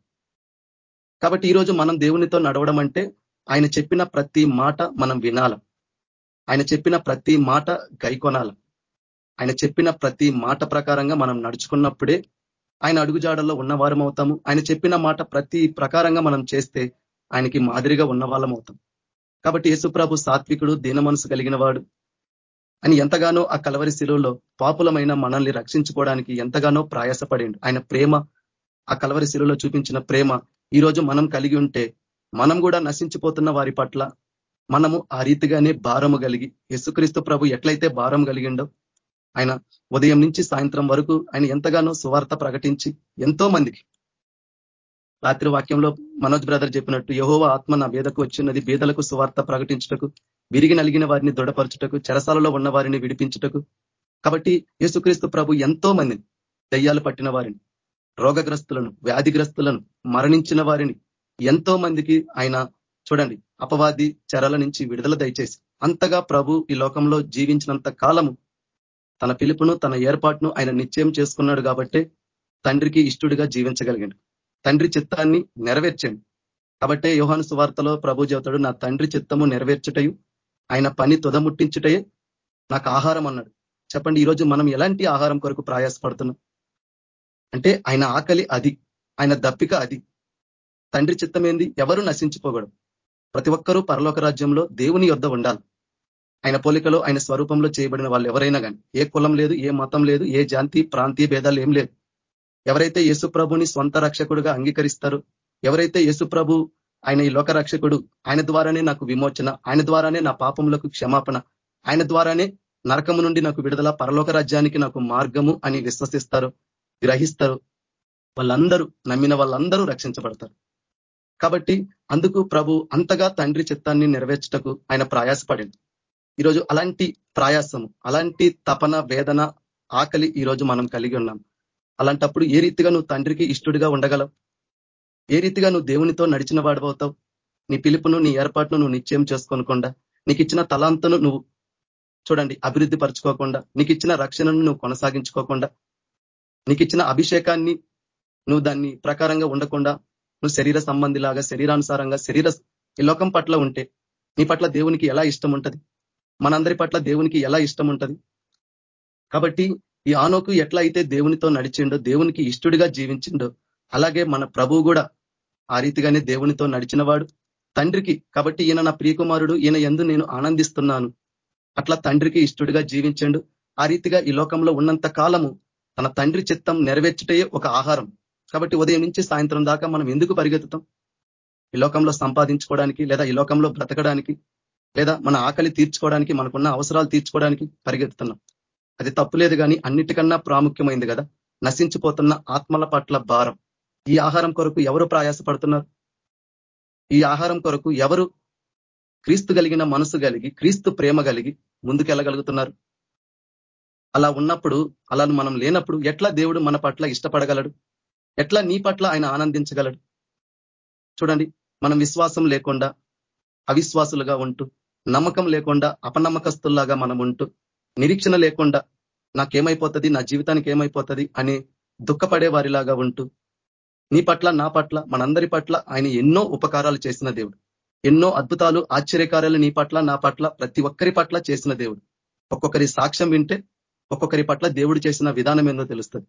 కాబట్టి ఈరోజు మనం దేవునితో నడవడం అంటే ఆయన చెప్పిన ప్రతి మాట మనం వినాల. ఆయన చెప్పిన ప్రతి మాట గైకొనాల. ఆయన చెప్పిన ప్రతి మాట ప్రకారంగా మనం నడుచుకున్నప్పుడే ఆయన అడుగుజాడల్లో ఉన్నవారం అవుతాము ఆయన చెప్పిన మాట ప్రతి ప్రకారంగా మనం చేస్తే ఆయనకి మాదిరిగా ఉన్న వాళ్ళం అవుతాం కాబట్టి యేసుప్రభు సాత్వికుడు దీన మనసు కలిగిన వాడు అని ఎంతగానో ఆ కలవరి శిలువలో పాపులమైన మనల్ని రక్షించుకోవడానికి ఎంతగానో ప్రయాసపడిండు. ఆయన ప్రేమ ఆ కలవరి శిలువలో చూపించిన ప్రేమ ఈ రోజు మనం కలిగి ఉంటే మనం కూడా నశించిపోతున్న వారి పట్ల మనము ఆ రీతిగానే భారము కలిగి యేసుక్రీస్తు ప్రభు ఎట్లయితే భారం కలిగిండో ఆయన ఉదయం నుంచి సాయంత్రం వరకు ఆయన ఎంతగానో సువార్త ప్రకటించి ఎంతో మందికి. రాత్రి వాక్యంలో మనోజ్ బ్రదర్ చెప్పినట్టు యహోవ ఆత్మ నా వేదకు వచ్చినది బీదలకు సువార్త ప్రకటించుటకు విరిగి నలిగిన వారిని దృఢపరచుటకు చెరసాలలో ఉన్న వారిని విడిపించుటకు. కాబట్టి యేసుక్రీస్తు ప్రభు ఎంతో మందిని దయ్యాలు పట్టిన వారిని రోగగ్రస్తులను వ్యాధిగ్రస్తులను మరణించిన వారిని ఎంతో మందికి ఆయన చూడండి అపవాది చెరల నుంచి విడుదల దయచేసి అంతగా ప్రభు ఈ లోకంలో జీవించినంత కాలము తన పిలుపును తన ఏర్పాటును ఆయన నిశ్చయం చేసుకున్నాడు కాబట్టే తండ్రికి ఇష్టడిగా జీవించగలిగాడు. తండ్రి చిత్తాన్ని నెరవేర్చండి. కాబట్టే యోహాను సువార్తలో ప్రభు చెబుతాడు నా తండ్రి చిత్తము నెరవేర్చుటయు ఆయన పని తుదముట్టించుటయే నాకు ఆహారం అన్నాడు. చెప్పండి ఈరోజు మనం ఎలాంటి ఆహారం కొరకు ప్రయాసపడుతున్నాం? అంటే ఆయన ఆకలి అది ఆయన దప్పిక అది. తండ్రి చిత్తం ఏంది ఎవరు నశించిపోకూడదు ప్రతి ఒక్కరూ పరలోక రాజ్యంలో దేవుని యొద్ధ ఉండాలి. ఆయన పోలికలో ఆయన స్వరూపంలో చేయబడిన వాళ్ళు ఎవరైనా కానీ ఏ కులం లేదు ఏ మతం లేదు ఏ జాంతి ప్రాంతీయ భేదాలు ఏం లేదు. ఎవరైతే యేసు ప్రభుని స్వంత రక్షకుడుగా అంగీకరిస్తారో ఎవరైతే యేసు ప్రభు ఆయన ఈ లోక రక్షకుడు ఆయన ద్వారానే నాకు విమోచన ఆయన ద్వారానే నా పాపములకు క్షమాపణ ఆయన ద్వారానే నరకము నుండి నాకు విడుదల పరలోక రాజ్యానికి నాకు మార్గము అని విశ్వసిస్తారు గ్రహిస్తారు వాళ్ళందరూ నమ్మిన వాళ్ళందరూ రక్షించబడతారు. కాబట్టి అందుకు ప్రభు అంతగా తండ్రి చిత్తాన్ని నెరవేర్చటకు ఆయన ప్రయాసపడింది. ఈరోజు అలాంటి ప్రయాసము అలాంటి తపన వేదన ఆకలి ఈరోజు మనం కలిగి ఉన్నాం. అలాంటప్పుడు ఏ రీతిగా నువ్వు తండ్రికి ఇష్టడిగా ఉండగలవు? ఏ రీతిగా నువ్వు దేవునితో నడిచిన వాడబోతావు నీ పిలుపును నీ ఏర్పాటును నువ్వు నిశ్చయం చేసుకోనకుండా నీకు ఇచ్చిన తలాంతను నువ్వు చూడండి అభివృద్ధి పరచుకోకుండా నీకు ఇచ్చిన రక్షణను నువ్వు కొనసాగించుకోకుండా నీకు ఇచ్చిన అభిషేకాన్ని నువ్వు దాన్ని ప్రకారంగా ఉండకుండా నువ్వు శరీర సంబంధిలాగా శరీరానుసారంగా శరీర ఈ లోకం పట్ల ఉంటే నీ పట్ల దేవునికి ఎలా ఇష్టం ఉంటుంది? మనందరి పట్ల దేవునికి ఎలా ఇష్టం ఉంటది? కాబట్టి ఈ ఆనోకు ఎట్లా అయితే దేవునితో నడిచిండో దేవునికి ఇష్టడిగా జీవించిండో అలాగే మన ప్రభు కూడా ఆ రీతిగానే దేవునితో నడిచినవాడు. తండ్రికి కాబట్టి ఈయన నా ప్రియకుమారుడు ఈయన ఎందు నేను ఆనందిస్తున్నాను. అట్లా తండ్రికి ఇష్టడిగా జీవించండు. ఆ రీతిగా ఈ లోకంలో ఉన్నంత కాలము తన తండ్రి చిత్తం నెరవేర్చుటే ఒక ఆహారం. కాబట్టి ఉదయం నుంచి సాయంత్రం దాకా మనం ఎందుకు పరిగెత్తుతాం? ఈ లోకంలో సంపాదించుకోవడానికి లేదా ఈ లోకంలో బ్రతకడానికి లేదా మన ఆకలి తీర్చుకోవడానికి మనకున్న అవసరాలు తీర్చుకోవడానికి పరిగెత్తుతున్నాం. అది తప్పులేదు కానీ అన్నిటికన్నా ప్రాముఖ్యమైంది కదా. నశించిపోతున్న ఆత్మల పట్ల భారం. ఈ ఆహారం కొరకు ఎవరు ప్రయాసపడుతున్నారు? ఈ ఆహారం కొరకు ఎవరు క్రీస్తు కలిగిన మనసు కలిగి క్రీస్తు ప్రేమ కలిగి ముందుకెళ్ళగలుగుతున్నారు? అలా ఉన్నప్పుడు అలా మనం లేనప్పుడు ఎట్లా దేవుడు మన పట్ల ఇష్టపడగలడు? ఎట్లా నీ పట్ల ఆయన ఆనందించగలడు? చూడండి మనం విశ్వాసం లేకుండా అవిశ్వాసులుగా ఉంటూ నమ్మకం లేకుండా అపనమ్మకస్తుల్లాగా మనం ఉంటూ నిరీక్షణ లేకుండా నాకేమైపోతుంది నా జీవితానికి ఏమైపోతుంది అని దుఃఖపడే వారిలాగా ఉంటూ నీ పట్ల నా పట్ల మనందరి పట్ల ఆయన ఎన్నో ఉపకారాలు చేసిన దేవుడు. ఎన్నో అద్భుతాలు ఆశ్చర్యకార్యాలు నీ పట్ల నా పట్ల ప్రతి ఒక్కరి పట్ల చేసిన దేవుడు. ఒక్కొక్కరి సాక్ష్యం వింటే ఒక్కొక్కరి పట్ల దేవుడు చేసిన విధానం ఏందో తెలుస్తుంది.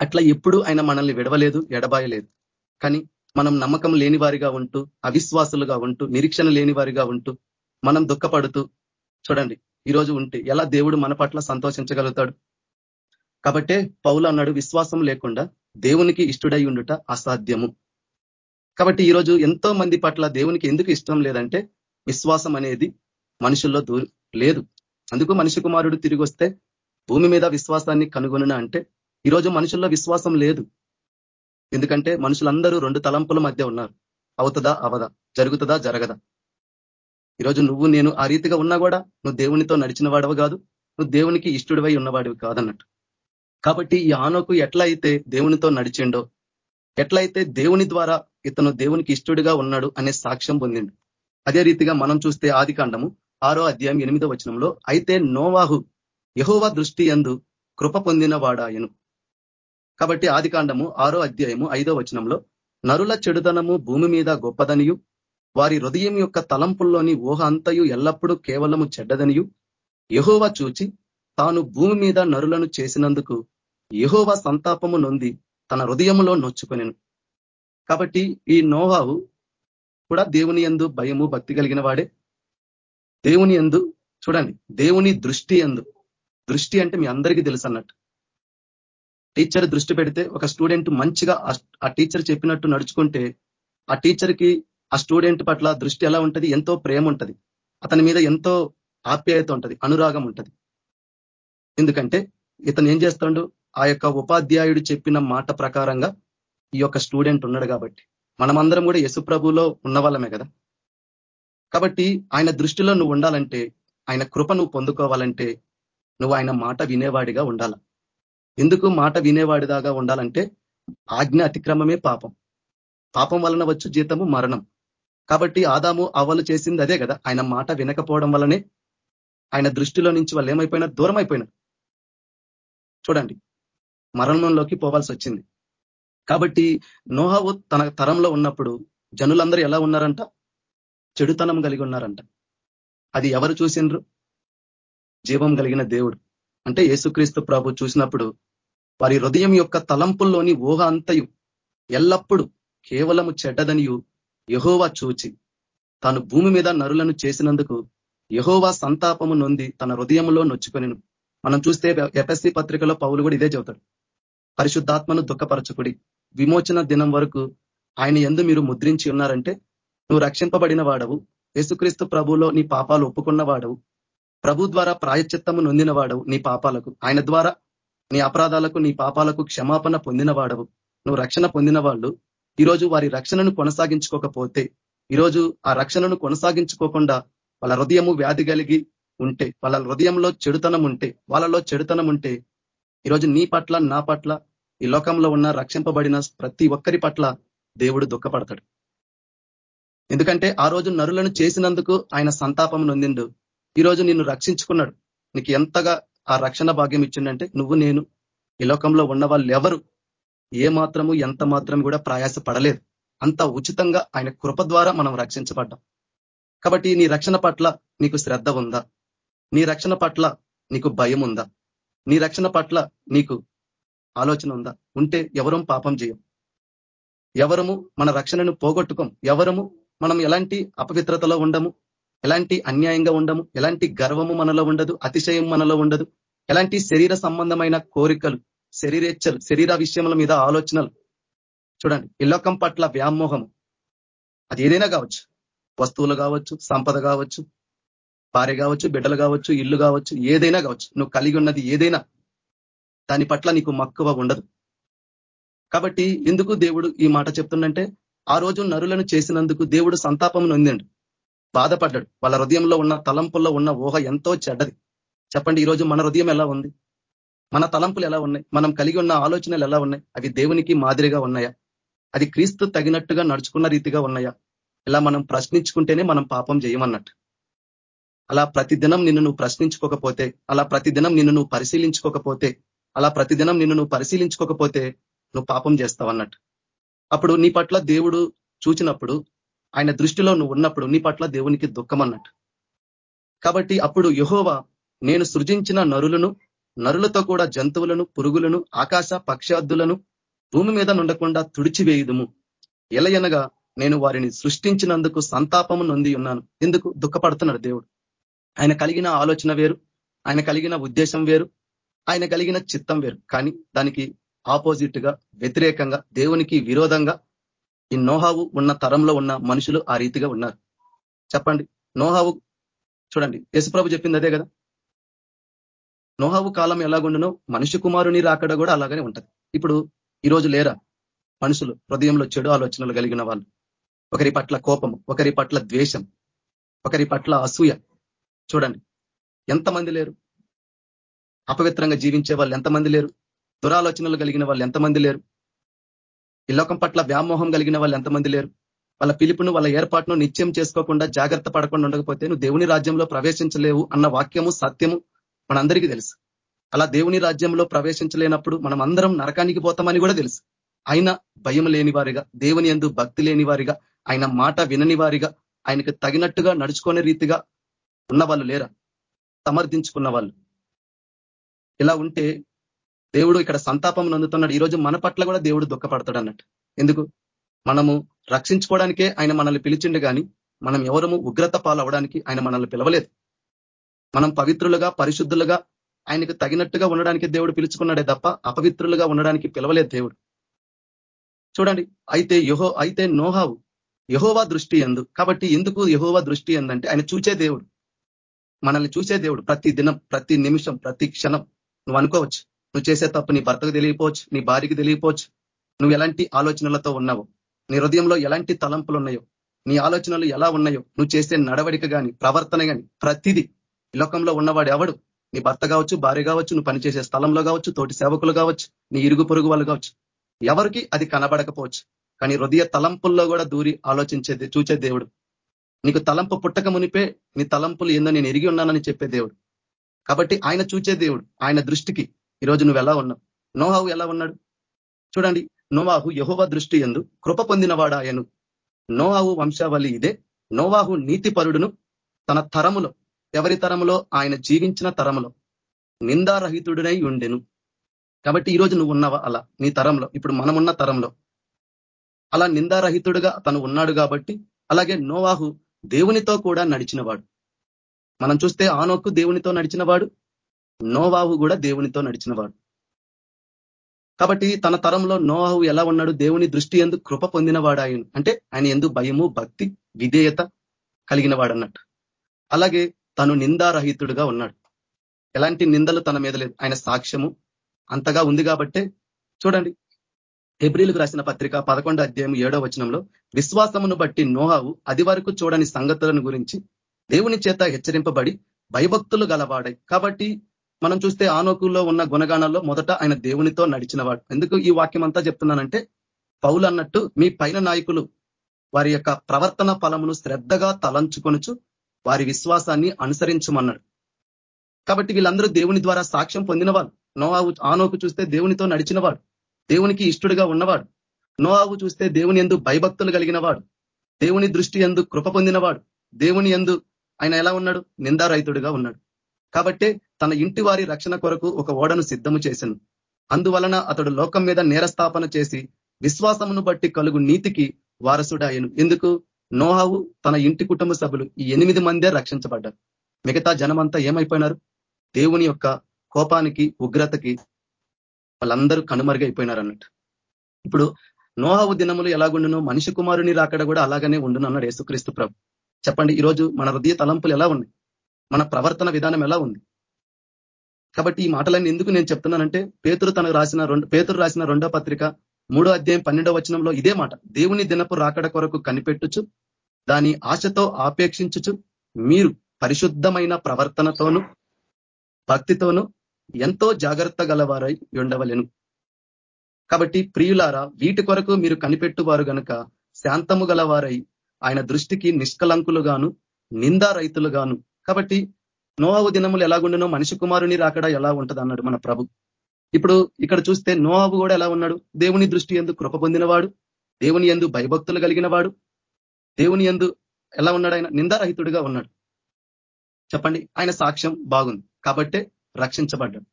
అట్లా ఎప్పుడు ఆయన మనల్ని విడవలేదు ఎడబాయలేదు. కానీ మనం నమ్మకం లేని వారిగా ఉంటూ అవిశ్వాసులుగా ఉంటూ నిరీక్షణ లేని వారిగా ఉంటూ మనం దుఃఖపడుతూ చూడండి ఈరోజు ఉంటే ఎలా దేవుడు మన పట్ల సంతోషించగలుగుతాడు? కాబట్టే పౌలు అన్నాడు విశ్వాసం లేకుండా దేవునికి ఇష్టడై ఉండుట అసాధ్యము. కాబట్టి ఈరోజు ఎంతో మంది పట్ల దేవునికి ఎందుకు ఇష్టం లేదంటే విశ్వాసం అనేది మనుషుల్లో దూ లేదు. అందుకు మనిషి కుమారుడు తిరిగి వస్తే భూమి మీద విశ్వాసాన్ని కనుగొన అంటే ఈరోజు మనుషుల్లో విశ్వాసం లేదు. ఎందుకంటే మనుషులందరూ రెండు తలంపుల మధ్య ఉన్నారు. అవుతుందా? అవదా? జరుగుతుందా? జరగదా? ఈరోజు నువ్వు నేను ఆ రీతిగా ఉన్నా కూడా నువ్వు దేవునితో నడిచిన వాడవు కాదు. నువ్వు దేవునికి ఇష్టడివై ఉన్నవాడివి కాదన్నట్టు. కాబట్టి ఈ ఆనోకు ఎట్లా అయితే దేవునితో నడిచిండో ఎట్లయితే దేవుని ద్వారా ఇతను దేవునికి ఇష్టుడిగా ఉన్నాడు అనే సాక్ష్యం పొందిండు. అదే రీతిగా మనం చూస్తే ఆది కాండము ఆరో అధ్యాయం ఎనిమిదో వచనంలో అయితే నోవాహు యహోవా దృష్టి ఎందు కృప పొందిన వాడాయను కాబట్టి ఆదికాండము ఆరో అధ్యాయము ఐదో వచనంలో నరుల చెడుదనము భూమి మీద గొప్పదనియు వారి హృదయం యొక్క తలంపుల్లోని ఊహ అంతయు ఎల్లప్పుడూ కేవలము చెడ్డదనియు. యహోవ చూచి తాను భూమి మీద నరులను చేసినందుకు యహోవ సంతాపము నొంది తన హృదయంలో నొచ్చుకొనిను. కాబట్టి ఈ నోవావు కూడా దేవుని ఎందు భయము భక్తి కలిగిన వాడే. దేవుని ఎందు చూడండి దేవుని దృష్టి ఎందు దృష్టి అంటే మీ అందరికీ తెలుసు అన్నట్టు. టీచర్ దృష్టి పెడితే ఒక స్టూడెంట్ మంచిగా ఆ టీచర్ చెప్పినట్టు నడుచుకుంటే ఆ టీచర్కి ఆ స్టూడెంట్ పట్ల దృష్టి ఎలా ఉంటుంది? ఎంతో ప్రేమ ఉంటుంది. అతని మీద ఎంతో ఆప్యాయత ఉంటుంది. అనురాగం ఉంటుంది. ఎందుకంటే ఇతను ఏం చేస్తాడు? ఆ యొక్క ఉపాధ్యాయుడు చెప్పిన మాట ప్రకారంగా ఈ యొక్క స్టూడెంట్ ఉన్నాడు కాబట్టి. మనమందరం కూడా యశుప్రభులో ఉన్న వాళ్ళమే కదా. కాబట్టి ఆయన దృష్టిలో నువ్వు ఉండాలంటే ఆయన కృప నువ్వు పొందుకోవాలంటే నువ్వు ఆయన మాట వినేవాడిగా ఉండాల. ఎందుకు మాట వినేవాడిదాగా ఉండాలంటే ఆజ్ఞ అతిక్రమమే పాపం. పాపం వలన వచ్చు జీతము మరణం. కాబట్టి ఆదాము అవలు చేసింది అదే కదా. ఆయన మాట వినకపోవడం వల్లనే ఆయన దృష్టిలో నుంచి వాళ్ళు ఏమైపోయినా దూరం అయిపోయినారు చూడండి మరణంలోకి పోవాల్సి వచ్చింది. కాబట్టి నోహవు తన తరంలో ఉన్నప్పుడు జనులందరూ ఎలా ఉన్నారంట? చెడుతనం కలిగి ఉన్నారంట. అది ఎవరు చూసిండ్రు? జీవం కలిగిన దేవుడు. అంటే యేసుక్రీస్తు ప్రభు చూసినప్పుడు వారి హృదయం యొక్క తలంపుల్లోని ఊహ అంతయు ఎల్లప్పుడూ కేవలము చెడ్డదనియు యహోవా చూచి తాను భూమి మీద నరులను చేసినందుకు యహోవా సంతాపము నొంది తన హృదయంలో నొచ్చుకొనిను. మనం చూస్తే ఎఫ్ఎస్సి పత్రికలో పౌలు కూడా ఇదే చెబుతాడు. పరిశుద్ధాత్మను దుఃఖపరచుకుడి. విమోచన దినం వరకు ఆయన ఎందు మీరు ముద్రించి ఉన్నారంటే నువ్వు రక్షింపబడిన వాడవు. యేసుక్రీస్తు ప్రభులో నీ పాపాలు ఒప్పుకున్న వాడవు. ప్రభు ద్వారా ప్రాయచిత్తము నొందిన వాడవు నీ పాపాలకు. ఆయన ద్వారా నీ అపరాధాలకు నీ పాపాలకు క్షమాపణ పొందిన వాడవు నువ్వు రక్షణ పొందిన వాళ్ళు ఈరోజు వారి రక్షణను కొనసాగించుకోకపోతే ఈరోజు ఆ రక్షణను కొనసాగించుకోకుండా వాళ్ళ హృదయము వ్యాధి కలిగి ఉంటే వాళ్ళ హృదయంలో చెడుతనం ఉంటే వాళ్ళలో చెడుతనం ఉంటే ఈరోజు నీ పట్ల నా పట్ల ఈ లోకంలో ఉన్న రక్షింపబడిన ప్రతి ఒక్కరి పట్ల దేవుడు దుఃఖపడతాడు. ఎందుకంటే ఆ రోజు నరులను చేసినందుకు ఆయన సంతాపం నొందిండు. ఈరోజు నిన్ను రక్షించుకున్నాడు. నీకు ఎంతగా ఆ రక్షణ భాగ్యం ఇచ్చిండంటే నువ్వు నేను ఈ లోకంలో ఉన్న వాళ్ళు ఎవరు ఏ మాత్రము ఎంత మాత్రం కూడా ప్రయాస పడలేదు. అంత ఉచితంగా ఆయన కృప ద్వారా మనం రక్షించబడ్డాం. కాబట్టి నీ రక్షణ పట్ల నీకు శ్రద్ధ ఉందా? నీ రక్షణ పట్ల నీకు భయం ఉందా? నీ రక్షణ పట్ల నీకు ఆలోచన ఉందా? ఉంటే ఎవరం పాపం చేయం ఎవరము మన రక్షణను పోగొట్టుకోం? ఎవరము మనం ఎలాంటి అపవిత్రతలో ఉండము? ఎలాంటి అన్యాయంగా ఉండము ఎలాంటి గర్వము మనలో ఉండదు అతిశయం మనలో ఉండదు. ఎలాంటి శరీర సంబంధమైన కోరికలు శరీరేచ్ఛలు శరీర విషయముల మీద ఆలోచనలు. చూడండి ఇల్లకం పట్ల వ్యామోహము. అది ఏదైనా కావచ్చు. వస్తువులు కావచ్చు సంపద కావచ్చు భార్య కావచ్చు బిడ్డలు కావచ్చు ఇల్లు కావచ్చు ఏదైనా కావచ్చు. నువ్వు కలిగి ఉన్నది ఏదైనా దాని పట్ల నీకు మక్కువ ఉండదు. కాబట్టి ఎందుకు దేవుడు ఈ మాట చెప్తుండంటే ఆ రోజు నరులను చేసినందుకు దేవుడు సంతాపం నొందిండు. బాధపడ్డాడు. వాళ్ళ హృదయంలో ఉన్న తలంపుల్లో ఉన్న ఊహ ఎంతో చెడ్డది. చెప్పండి ఈరోజు మన హృదయం ఎలా ఉంది? మన తలంపులు ఎలా ఉన్నాయి? మనం కలిగి ఉన్న ఆలోచనలు ఎలా ఉన్నాయి? అవి దేవునికి మాదిరిగా ఉన్నాయా? అది క్రీస్తు తగినట్టుగా నడుచుకున్న రీతిగా ఉన్నాయా? ఇలా మనం ప్రశ్నించుకుంటేనే మనం పాపం చేయమన్నట్టు. అలా ప్రతిదినం నిన్ను నువ్వు ప్రశ్నించుకోకపోతే అలా ప్రతిదినం నిన్ను నువ్వు పరిశీలించుకోకపోతే అలా ప్రతిదినం నిన్ను నువ్వు పరిశీలించుకోకపోతే నువ్వు పాపం చేస్తావు అన్నట్టు అప్పుడు నీ పట్ల దేవుడు చూచినప్పుడు ఆయన దృష్టిలో నువ్వు ఉన్నప్పుడు నీ పట్ల దేవునికి దుఃఖం అన్నట్టు కాబట్టి అప్పుడు యహోవా నేను సృజించిన నరులను నరులతో కూడా జంతువులను పురుగులను ఆకాశ పక్షాద్దులను భూమి మీద నుండకుండా తుడిచివేయుదుము. ఎలయనగా నేను వారిని సృష్టించినందుకు సంతాపము నొంది ఉన్నాను. ఎందుకు? దుఃఖపడుతున్నాడు దేవుడు. ఆయన కలిగిన ఆలోచన వేరు ఆయన కలిగిన ఉద్దేశం వేరు ఆయన కలిగిన చిత్తం వేరు. కానీ దానికి ఆపోజిట్గా వ్యతిరేకంగా దేవునికి విరోధంగా ఈ నోహావు ఉన్న తరంలో ఉన్న మనుషులు ఆ రీతిగా ఉన్నారు. చెప్పండి. నోహావు చూడండి. యశుప్రభు చెప్పింది అదే కదా? నోహావు కాలం ఎలాగుండునో మనిషి కుమారుని రాకడ కూడా అలాగనే ఉంటది. ఇప్పుడు ఈరోజు లేరా? మనుషులు హృదయంలో చెడు ఆలోచనలు కలిగిన వాళ్ళు. ఒకరి పట్ల కోపం ఒకరి పట్ల ద్వేషం ఒకరి పట్ల అసూయ. చూడండి. ఎంతమంది లేరు? అపవిత్రంగా జీవించే వాళ్ళు ఎంతమంది లేరు? దురాలోచనలు కలిగిన వాళ్ళు ఎంతమంది లేరు? ఈ లోకం పట్ల వ్యామోహం కలిగిన వాళ్ళు ఎంతమంది లేరు? వాళ్ళ పిలుపును వాళ్ళ ఏర్పాటును నిత్యం చేసుకోకుండా జాగ్రత్త పడకుండా ఉండకపోతే నువ్వు దేవుని రాజ్యంలో ప్రవేశించలేవు అన్న వాక్యము సత్యము మనందరికీ తెలుసు. అలా దేవుని రాజ్యంలో ప్రవేశించలేనప్పుడు మనం అందరం నరకానికి పోతామని కూడా తెలుసు. ఆయన భయం లేని వారిగా దేవుని ఎందు భక్తి లేని వారిగా ఆయన మాట వినని వారిగా ఆయనకు తగినట్టుగా నడుచుకునే రీతిగా ఉన్న వాళ్ళు లేరా? సమర్థించుకున్న వాళ్ళు ఇలా ఉంటే దేవుడు ఇక్కడ సంతాపం నందుతున్నాడు. ఈరోజు మన పట్ల కూడా దేవుడు దుఃఖపడతాడు అన్నట్టు. ఎందుకు? మనము రక్షించుకోవడానికే ఆయన మనల్ని పిలిచిండు కానీ మనం ఎవరము ఉగ్రత పాలవడానికి ఆయన మనల్ని పిలవలేదు. మనం పవిత్రులుగా పరిశుద్ధులుగా ఆయనకు తగినట్టుగా ఉండడానికి దేవుడు పిలుచుకున్నాడే తప్ప అపవిత్రులుగా ఉండడానికి పిలవలేదు దేవుడు. చూడండి అయితే యహో అయితే నోహావు యహోవా దృష్టి ఎందు. కాబట్టి ఎందుకు యహోవా దృష్టి ఎందంటే ఆయన చూచే దేవుడు. మనల్ని చూసే దేవుడు ప్రతి దినం ప్రతి నిమిషం ప్రతి క్షణం. నువ్వు అనుకోవచ్చు. నువ్వు చేసే తప్పు నీ భర్తకు తెలియపోవచ్చు నీ భార్యకి తెలియపోవచ్చు. నువ్వు ఎలాంటి ఆలోచనలతో ఉన్నావు నీ హృదయంలో ఎలాంటి తలంపులు ఉన్నాయో నీ ఆలోచనలు ఎలా ఉన్నాయో నువ్వు చేసే నడవడిక కానీ ప్రవర్తన కానీ ప్రతిదీ ఈ లోకంలో ఉన్నవాడు ఎవడు? నీ భర్త కావచ్చు భార్య కావచ్చు నువ్వు పనిచేసే స్థలంలో కావచ్చు తోటి సేవకులు కావచ్చు నీ ఇరుగు పొరుగు వాళ్ళు కావచ్చు. ఎవరికి అది కనబడకపోవచ్చు. కానీ హృదయ తలంపుల్లో కూడా దూరి ఆలోచించేది చూచే దేవుడు. నీకు తలంపు పుట్టక మునిపే నీ తలంపులు ఏందో నేను ఎరిగి ఉన్నానని చెప్పే దేవుడు. కాబట్టి ఆయన చూచే దేవుడు ఆయన దృష్టికి ఈరోజు నువ్వు ఎలా ఉన్నావు? నోహావు ఎలా ఉన్నాడు? చూడండి నోవాహు యహోవ దృష్టి ఎందు కృప పొందినవాడాయను నోవాహు వంశావళి ఇదే. నోవాహు నీతి పరుడును తన తరములో ఎవరి తరములో? ఆయన జీవించిన తరములో. నిందారహితుడినై ఉండెను. కాబట్టి ఈరోజు నువ్వు ఉన్నావా? అలా నీ తరంలో. ఇప్పుడు మనమున్న తరంలో. అలా నిందారహితుడుగా తను ఉన్నాడు కాబట్టి అలాగే నోవాహు దేవునితో కూడా నడిచినవాడు. మనం చూస్తే ఆనోక్కు దేవునితో నడిచినవాడు నోవాహు కూడా దేవునితో నడిచినవాడు. కాబట్టి తన తరంలో నోవాహు ఎలా ఉన్నాడు? దేవుని దృష్టి ఎందు కృప పొందినవాడు ఆయన. అంటే ఆయన ఎందు భయము భక్తి విధేయత కలిగిన అన్నట్టు అలాగే తను నిందారహితుడుగా ఉన్నాడు. ఎలాంటి నిందలు తన మీద లేదు ఆయన సాక్ష్యము అంతగా ఉంది కాబట్టే చూడండి. ఎబ్రిల్కు రాసిన పత్రిక పదకొండు అధ్యాయం ఏడో వచనంలో విశ్వాసమును బట్టి నోహావు అది వరకు చూడని సంగతులను గురించి దేవుని చేత హెచ్చరింపబడి భయభక్తులు గలవాడాయి కాబట్టి మనం చూస్తే ఆనోకుల్లో ఉన్న గుణగాణాల్లో మొదట ఆయన దేవునితో నడిచినవాడు. ఎందుకు ఈ వాక్యం అంతా చెప్తున్నానంటే పౌలు అన్నట్టు మీ పైన నాయకులు వారి యొక్క ప్రవర్తన ఫలమును శ్రద్ధగా తలంచుకొనుచు వారి విశ్వాసాన్ని అనుసరించమన్నాడు. కాబట్టి వీళ్ళందరూ దేవుని ద్వారా సాక్ష్యం పొందిన వాళ్ళు నోవావు ఆనోకు చూస్తే దేవునితో నడిచినవాడు. దేవునికి ఇష్టడుగా ఉన్నవాడు. నోవావు చూస్తే దేవుని ఎందు భయభక్తులు కలిగినవాడు. దేవుని దృష్టి ఎందు కృప పొందినవాడు. దేవుని ఎందు ఆయన ఎలా ఉన్నాడు? నిందారైతుడుగా ఉన్నాడు. కాబట్టే తన ఇంటి వారి రక్షణ కొరకు ఒక ఓడను సిద్ధము చేశాను అందువలన అతడు లోకం మీద నేరస్థాపన చేసి విశ్వాసమును బట్టి కలుగు నీతికి వారసుడాయను. ఎందుకు? నోహావు తన ఇంటి కుటుంబ సభ్యులు ఈ ఎనిమిది మందే రక్షించబడ్డారు. మిగతా జనమంతా ఏమైపోయినారు? దేవుని యొక్క కోపానికి ఉగ్రతకి వాళ్ళందరూ కనుమరుగైపోయినారు అన్నట్టు ఇప్పుడు నోహావు దినములు ఎలాగుండునో మనిషి కుమారుని రాకడ కూడా అలాగనే ఉండును అన్నాడు యేసుక్రీస్తు ప్రభు. చెప్పండి ఈరోజు మన హృదయ తలంపులు ఎలా ఉన్నాయి? మన ప్రవర్తన విధానం ఎలా ఉంది? కాబట్టి ఈ మాటలన్నీ ఎందుకు నేను చెప్తున్నానంటే పేతురు తనకు రాసిన రెండు పేతురు రాసిన రెండో పత్రిక మూడో అధ్యాయం పన్నెండో వచనంలో ఇదే మాట. దేవుని దినపు రాకడ కొరకు కనిపెట్టుచు దాని ఆశతో ఆపేక్షించుచు మీరు పరిశుద్ధమైన ప్రవర్తనతోను భక్తితోనూ ఎంతో జాగ్రత్త గలవారై ఉండవలెను. కాబట్టి ప్రియులారా వీటి కొరకు మీరు కనిపెట్టువారు గనుక శాంతము గలవారై ఆయన దృష్టికి నిష్కలంకులుగాను నిందా రైతులుగాను కాబట్టి నోవావు దినములు ఎలాగుండునో మనిషి కుమారుని రాకడా ఎలా ఉంటుంది అన్నాడు మన ప్రభు. ఇప్పుడు ఇక్కడ చూస్తే నోవాబు కూడా ఎలా ఉన్నాడు? దేవుని దృష్టి ఎందు కృప పొందినవాడు దేవుని ఎందు భయభక్తులు కలిగిన వాడు దేవుని ఎందు ఎలా ఉన్నాడు ఆయన? నిందారహితుడిగా ఉన్నాడు. చెప్పండి ఆయన సాక్ష్యం బాగుంది. కాబట్టే రక్షించబడ్డాడు.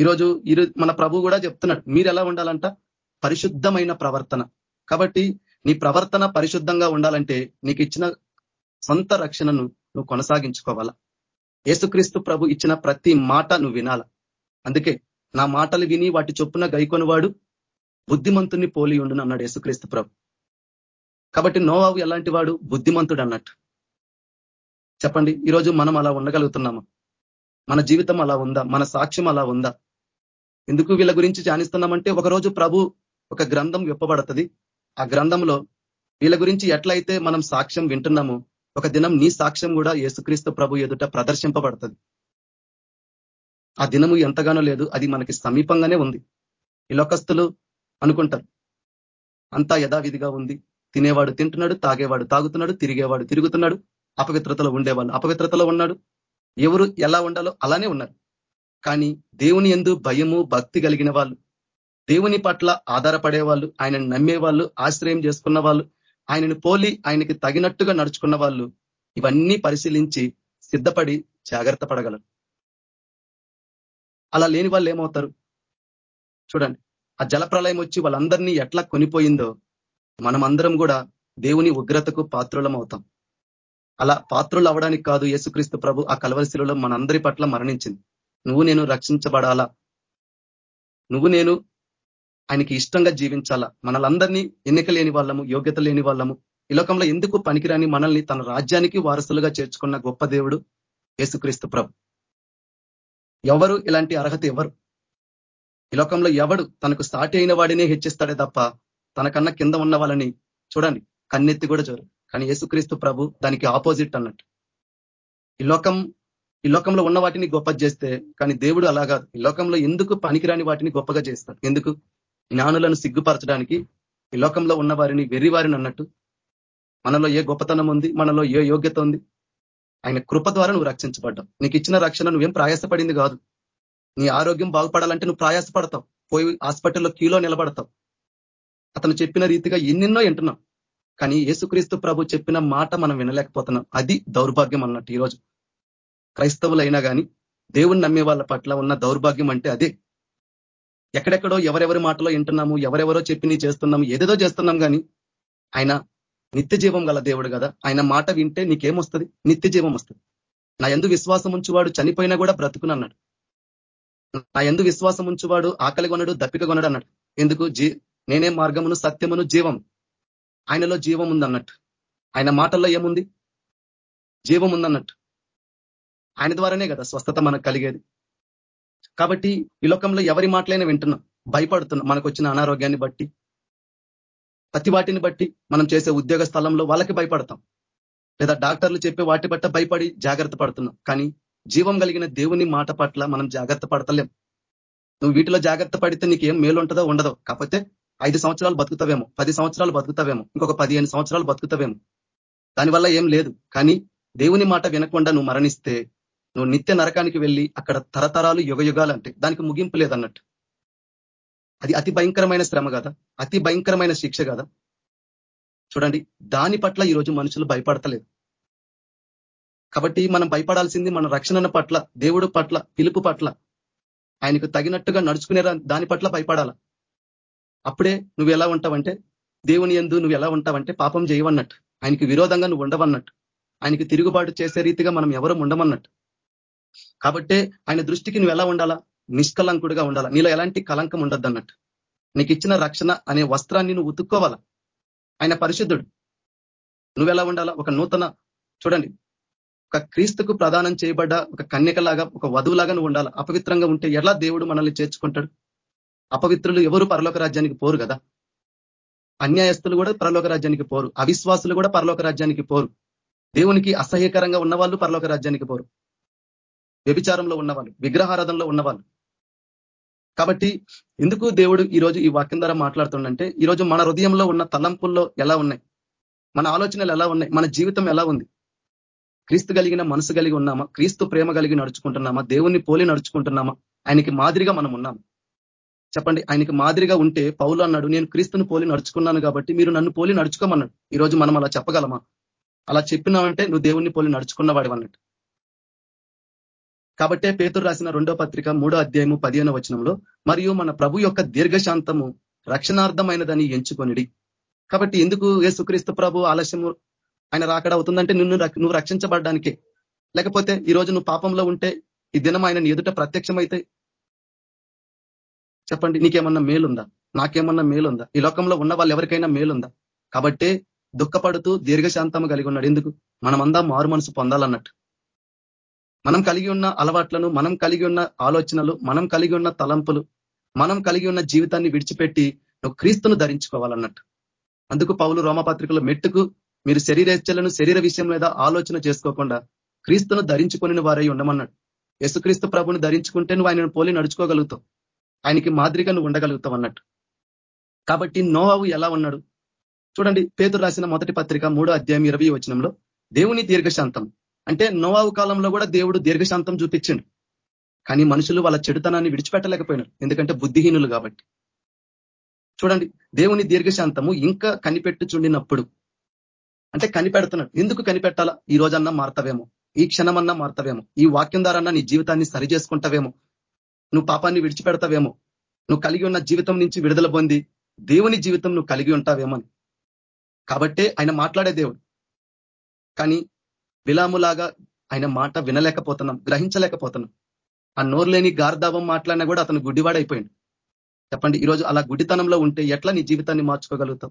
ఈరోజు ఈరోజు మన ప్రభు కూడా చెప్తున్నాడు మీరు ఎలా ఉండాలంట? పరిశుద్ధమైన ప్రవర్తన. కాబట్టి నీ ప్రవర్తన పరిశుద్ధంగా ఉండాలంటే నీకు ఇచ్చిన సొంత రక్షణను నువ్వు కొనసాగించుకోవాలా? యేసుక్రీస్తు ప్రభు ఇచ్చిన ప్రతి మాట నువ్వు వినాల. అందుకే నా మాటలు విని వాటి చొప్పున గైకొనివాడు బుద్ధిమంతుని పోలి ఉండును అన్నాడు యేసుక్రీస్తు ప్రభు. కాబట్టి నోవావు ఎలాంటి వాడు? బుద్ధిమంతుడు అన్నట్టు. చెప్పండి ఈరోజు మనం అలా ఉండగలుగుతున్నామా? మన జీవితం అలా ఉందా? మన సాక్ష్యం అలా ఉందా? ఎందుకు వీళ్ళ గురించి ధ్యానిస్తున్నామంటే ఒకరోజు ప్రభు ఒక గ్రంథం విప్పబడుతుంది. ఆ గ్రంథంలో వీళ్ళ గురించి ఎట్లయితే మనం సాక్ష్యం వింటున్నామో ఒక దినం నీ సాక్ష్యం కూడా యేసుక్రీస్తు ప్రభు ఎదుట ప్రదర్శింపబడుతుంది. ఆ దినము ఎంతగానో లేదు అది మనకి సమీపంగానే ఉంది. ఈ లోకస్తులు అనుకుంటారు అంతా యథావిధిగా ఉంది. తినేవాడు తింటున్నాడు తాగేవాడు తాగుతున్నాడు తిరిగేవాడు తిరుగుతున్నాడు అపవిత్రతలో ఉండేవాళ్ళు అపవిత్రతలో ఉన్నాడు. ఎవరు ఎలా ఉండాలో అలానే ఉన్నారు. కానీ దేవుని ఎందు భయము భక్తి కలిగిన వాళ్ళు దేవుని పట్ల ఆధారపడే వాళ్ళు ఆయనను నమ్మే వాళ్ళు ఆశ్రయం చేసుకున్న వాళ్ళు ఆయనను పోలి ఆయనకి తగినట్టుగా నడుచుకున్న వాళ్ళు ఇవన్నీ పరిశీలించి సిద్ధపడి జాగ్రత్త పడగలరు. అలా లేని వాళ్ళు ఏమవుతారు? చూడండి ఆ జలప్రలయం వచ్చి వాళ్ళందరినీ ఎట్లా కొనిపోయిందో మనమందరం కూడా దేవుని ఉగ్రతకు పాత్రులం అవుతాం అలా పాత్రులు అవడానికి కాదు యేసుక్రీస్తు ప్రభు ఆ కలవరిశిలలో మనందరి పట్ల మరణించింది. నువ్వు నేను రక్షించబడాలా? నువ్వు నేను ఆయనకి ఇష్టంగా జీవించాలా? మనలందరినీ ఎన్నిక లేని వాళ్ళము యోగ్యత లేని వాళ్ళము. ఈ లోకంలో ఎందుకు పనికిరాని మనల్ని తన రాజ్యానికి వారసులుగా చేర్చుకున్న గొప్ప దేవుడు యేసుక్రీస్తు ప్రభు? ఎవరు? ఇలాంటి అర్హత ఎవరు? ఈ లోకంలో ఎవడు తనకు సాటి అయిన వాడినే హెచ్చిస్తాడే తప్ప తనకన్నా కింద ఉన్న వాళ్ళని చూడండి కన్నెత్తి కూడా చూడరు. కానీ యేసుక్రీస్తు ప్రభు దానికి ఆపోజిట్ అన్నట్టు. ఈ లోకం ఈ లోకంలో ఉన్న వాటిని గొప్ప చేస్తే కానీ దేవుడు అలా కాదు. ఈ లోకంలో ఎందుకు పనికిరాని వాటిని గొప్పగా చేస్తాడు? ఎందుకు? జ్ఞానులను సిగ్గుపరచడానికి ఈ లోకంలో ఉన్న వారిని వెర్రివారిని అన్నట్టు మనలో ఏ గొప్పతనం ఉంది మనలో ఏ యోగ్యత ఉంది ఆయన కృప ద్వారా నువ్వు రక్షించబడ్డావు. నీకు ఇచ్చిన రక్షణ నువ్వేం ప్రయాసపడింది కాదు. నీ ఆరోగ్యం బాగుపడాలంటే నువ్వు ప్రయాసపడతావు. పోయి హాస్పిటల్లో కీలో నిలబడతావు. అతను చెప్పిన రీతిగా ఎన్నెన్నో వింటున్నాం. కానీ యేసుక్రీస్తు ప్రభు చెప్పిన మాట మనం వినలేకపోతున్నాం. అది దౌర్భాగ్యం అన్నట్టు ఈరోజు. క్రైస్తవులైనా కానీ దేవుని నమ్మే వాళ్ళ పట్ల ఉన్న దౌర్భాగ్యం అంటే అదే. ఎక్కడెక్కడో ఎవరెవరి మాటలో వింటున్నాము ఎవరెవరో చెప్పి చేస్తున్నాము ఏదేదో చేస్తున్నాం కానీ ఆయన నిత్య జీవం గల దేవుడు కదా. ఆయన మాట వింటే నీకేమొస్తుంది? నిత్య జీవం వస్తుంది. నా ఎందు విశ్వాసం ఉంచువాడు చనిపోయినా కూడా బ్రతుకును అన్నాడు నా ఎందు విశ్వాసం ఉంచువాడు ఆకలి కొనడు దప్పిక కొనడు అన్నాడు. ఎందుకు? జీ నేనే మార్గమును సత్యమును జీవం ఆయనలో జీవం ఉందన్నట్టు. ఆయన మాటల్లో ఏముంది? జీవం ఉందన్నట్టు. ఆయన ద్వారానే కదా స్వస్థత మనకు కలిగేది. కాబట్టి ఈ లోకంలో ఎవరి మాటలైనా వింటున్నాం భయపడుతున్నాం. మనకు వచ్చిన అనారోగ్యాన్ని బట్టి ప్రతి వాటిని బట్టి మనం చేసే ఉద్యోగ స్థలంలో వాళ్ళకి భయపడతాం. లేదా డాక్టర్లు చెప్పే వాటి పట్ల భయపడి జాగ్రత్త పడుతున్నాం. కానీ జీవం కలిగిన దేవుని మాట పట్ల మనం జాగ్రత్త పడతలేం. నువ్వు వీటిలో జాగ్రత్త పడితే నీకు ఏం మేలు ఉంటుందో ఉండదో. కాకపోతే ఐదు సంవత్సరాలు బతుకుతావేమో పది సంవత్సరాలు బతుకుతావేమో ఇంకొక పదిహేను సంవత్సరాలు బతుకుతావేమో. దానివల్ల ఏం లేదు. కానీ దేవుని మాట వినకుండా నువ్వు మరణిస్తే నువ్వు నిత్య నరకానికి వెళ్ళి అక్కడ తరతరాలు యుగ యుగాలు అంటే దానికి ముగింపు లేదన్నట్టు. అది అతి భయంకరమైన శ్రమ కదా? అతి భయంకరమైన శిక్ష కదా? చూడండి దాని పట్ల ఈరోజు మనుషులు భయపడతలేదు. కాబట్టి మనం భయపడాల్సింది మన రక్షణ పట్ల దేవుడు పట్ల పిలుపు పట్ల. ఆయనకు తగినట్టుగా నడుచుకునే దాని పట్ల భయపడాల. అప్పుడే నువ్వు ఎలా ఉంటావంటే దేవుని ఎందు నువ్వు ఎలా ఉంటావంటే పాపం చేయవన్నట్టు. ఆయనకి విరోధంగా నువ్వు ఉండవన్నట్టు. ఆయనకి తిరుగుబాటు చేసే రీతిగా మనం ఎవరు ఉండమన్నట్టు. కాబట్టే ఆయన దృష్టికి నువ్వు ఎలా ఉండాలా? నిష్కలంకుడుగా ఉండాలా? నీలో ఎలాంటి కలంకం ఉండద్దు అన్నట్టు. నీకు ఇచ్చిన రక్షణ అనే వస్త్రాన్ని నువ్వు ఉతుక్కోవాలా? ఆయన పరిశుద్ధుడు. నువ్వెలా ఉండాలా? ఒక నూతన చూడండి ఒక క్రీస్తుకు ప్రదానం చేయబడ్డ ఒక కన్యకలాగా ఒక వధువులాగా నువ్వు ఉండాలా? అపవిత్రంగా ఉంటే ఎలా దేవుడు మనల్ని చేర్చుకుంటాడు? అపవిత్రులు ఎవరు పరలోక రాజ్యానికి పోరు కదా? అన్యాయస్తులు కూడా పరలోక రాజ్యానికి పోరు. అవిశ్వాసులు కూడా పరలోక రాజ్యానికి పోరు. దేవునికి అసహ్యకరంగా ఉన్న వాళ్ళు పరలోక రాజ్యానికి పోరు. వ్యభిచారంలో ఉన్నవాళ్ళు విగ్రహారాధనలో ఉన్నవాళ్ళు. కాబట్టి ఎందుకు దేవుడు ఈరోజు ఈ వాక్యం ద్వారా మాట్లాడుతుండంటే ఈరోజు మన హృదయంలో ఉన్న తలంపుల్లో ఎలా ఉన్నాయి? మన ఆలోచనలు ఎలా ఉన్నాయి? మన జీవితం ఎలా ఉంది? క్రీస్తు కలిగిన మనసు కలిగి ఉన్నామా? క్రీస్తు ప్రేమ కలిగి నడుచుకుంటున్నామా? దేవుణ్ణి పోలి నడుచుకుంటున్నామా? ఆయనకి మాదిరిగా మనం ఉన్నాము? చెప్పండి ఆయనకి మాదిరిగా ఉంటే పౌలు అన్నాడు నేను క్రీస్తుని పోలి నడుచుకున్నాను కాబట్టి మీరు నన్ను పోలి నడుచుకోమన్నాడు. ఈరోజు మనం అలా చెప్పగలమా? అలా చెప్పినావంటే నువ్వు దేవుణ్ణి పోలి నడుచుకున్నవాడు అన్నట్టు. కాబట్టే పేతురు రాసిన రెండో పత్రిక మూడో అధ్యాయము పదిహేనో వచనంలో మరియు మన ప్రభు యొక్క దీర్ఘశాంతము రక్షణార్థమైనదని ఎంచుకొనిడి. కాబట్టి ఎందుకు యేసుక్రీస్తు ప్రభు ఆలస్యము ఆయన రాకడ అవుతుందంటే నిన్ను నువ్వు రక్షించబడ్డానికే. లేకపోతే ఈ రోజు నువ్వు పాపంలో ఉంటే ఈ దినం ఆయన ఎదుట ప్రత్యక్షమైతే? చెప్పండి నీకేమన్నా మేలుందా? నాకేమన్నా మేలుందా? ఈ లోకంలో ఉన్న వాళ్ళు ఎవరికైనా మేలుందా? కాబట్టే దుఃఖపడుతూ దీర్ఘశాంతము కలిగి ఉన్నాడు. ఎందుకు? మనమందా మారు మనసు పొందాలన్నట్టు. మనం కలిగి ఉన్న అలవాట్లను మనం కలిగి ఉన్న ఆలోచనలు మనం కలిగి ఉన్న తలంపులు మనం కలిగి ఉన్న జీవితాన్ని విడిచిపెట్టి నువ్వు క్రీస్తును ధరించుకోవాలన్నట్టు. అందుకు పౌలు రోమపత్రికలో మెట్టుకు మీరు శరీరేచ్ఛలను శరీర విషయం లేదా ఆలోచన చేసుకోకుండా క్రీస్తును ధరించుకొని వారై ఉండమన్నాడు. యేసుక్రీస్తు ప్రభుని ధరించుకుంటే నువ్వు ఆయనను పోలి నడుచుకోగలుగుతావు. ఆయనకి మాదిరిగా నువ్వు ఉండగలుగుతావు అన్నట్టు. కాబట్టి నోవావు ఎలా ఉన్నాడు? చూడండి పేతురు రాసిన మొదటి పత్రిక మూడో అధ్యాయం ఇరవై వచనంలో దేవుని దీర్ఘశాంతం అంటే నోవావు కాలంలో కూడా దేవుడు దీర్ఘశాంతం చూపించిండు. కానీ మనుషులు వాళ్ళ చెడుతనాన్ని విడిచిపెట్టలేకపోయినారు. ఎందుకంటే బుద్ధిహీనులు కాబట్టి. చూడండి దేవుని దీర్ఘశాంతము ఇంకా కనిపెట్టుచుండినప్పుడు అంటే కనిపెడుతున్నాడు. ఎందుకు కనిపెట్టాలా? ఈ రోజన్నా మారతావేమో. ఈ క్షణమన్నా మారతావేమో. ఈ వాక్యం ద్వారా నీ జీవితాన్ని సరి చేసుకుంటావేమో. నువ్వు పాపాన్ని విడిచిపెడతావేమో. నువ్వు కలిగి ఉన్న జీవితం నుంచి విడుదల పొంది దేవుని జీవితం నువ్వు కలిగి ఉంటావేమో కాబట్టే ఆయన మాట్లాడే దేవుడు. కానీ విలాములాగా ఆయన మాట వినలేకపోతున్నాం గ్రహించలేకపోతున్నాం. ఆ నోర్లేని గార్ధావం మాట్లాడినా కూడా అతను గుడ్డివాడైపోయింది చెప్పండి ఈరోజు అలా గుడితనంలో ఉంటే ఎట్లా నీ జీవితాన్ని మార్చుకోగలుగుతాం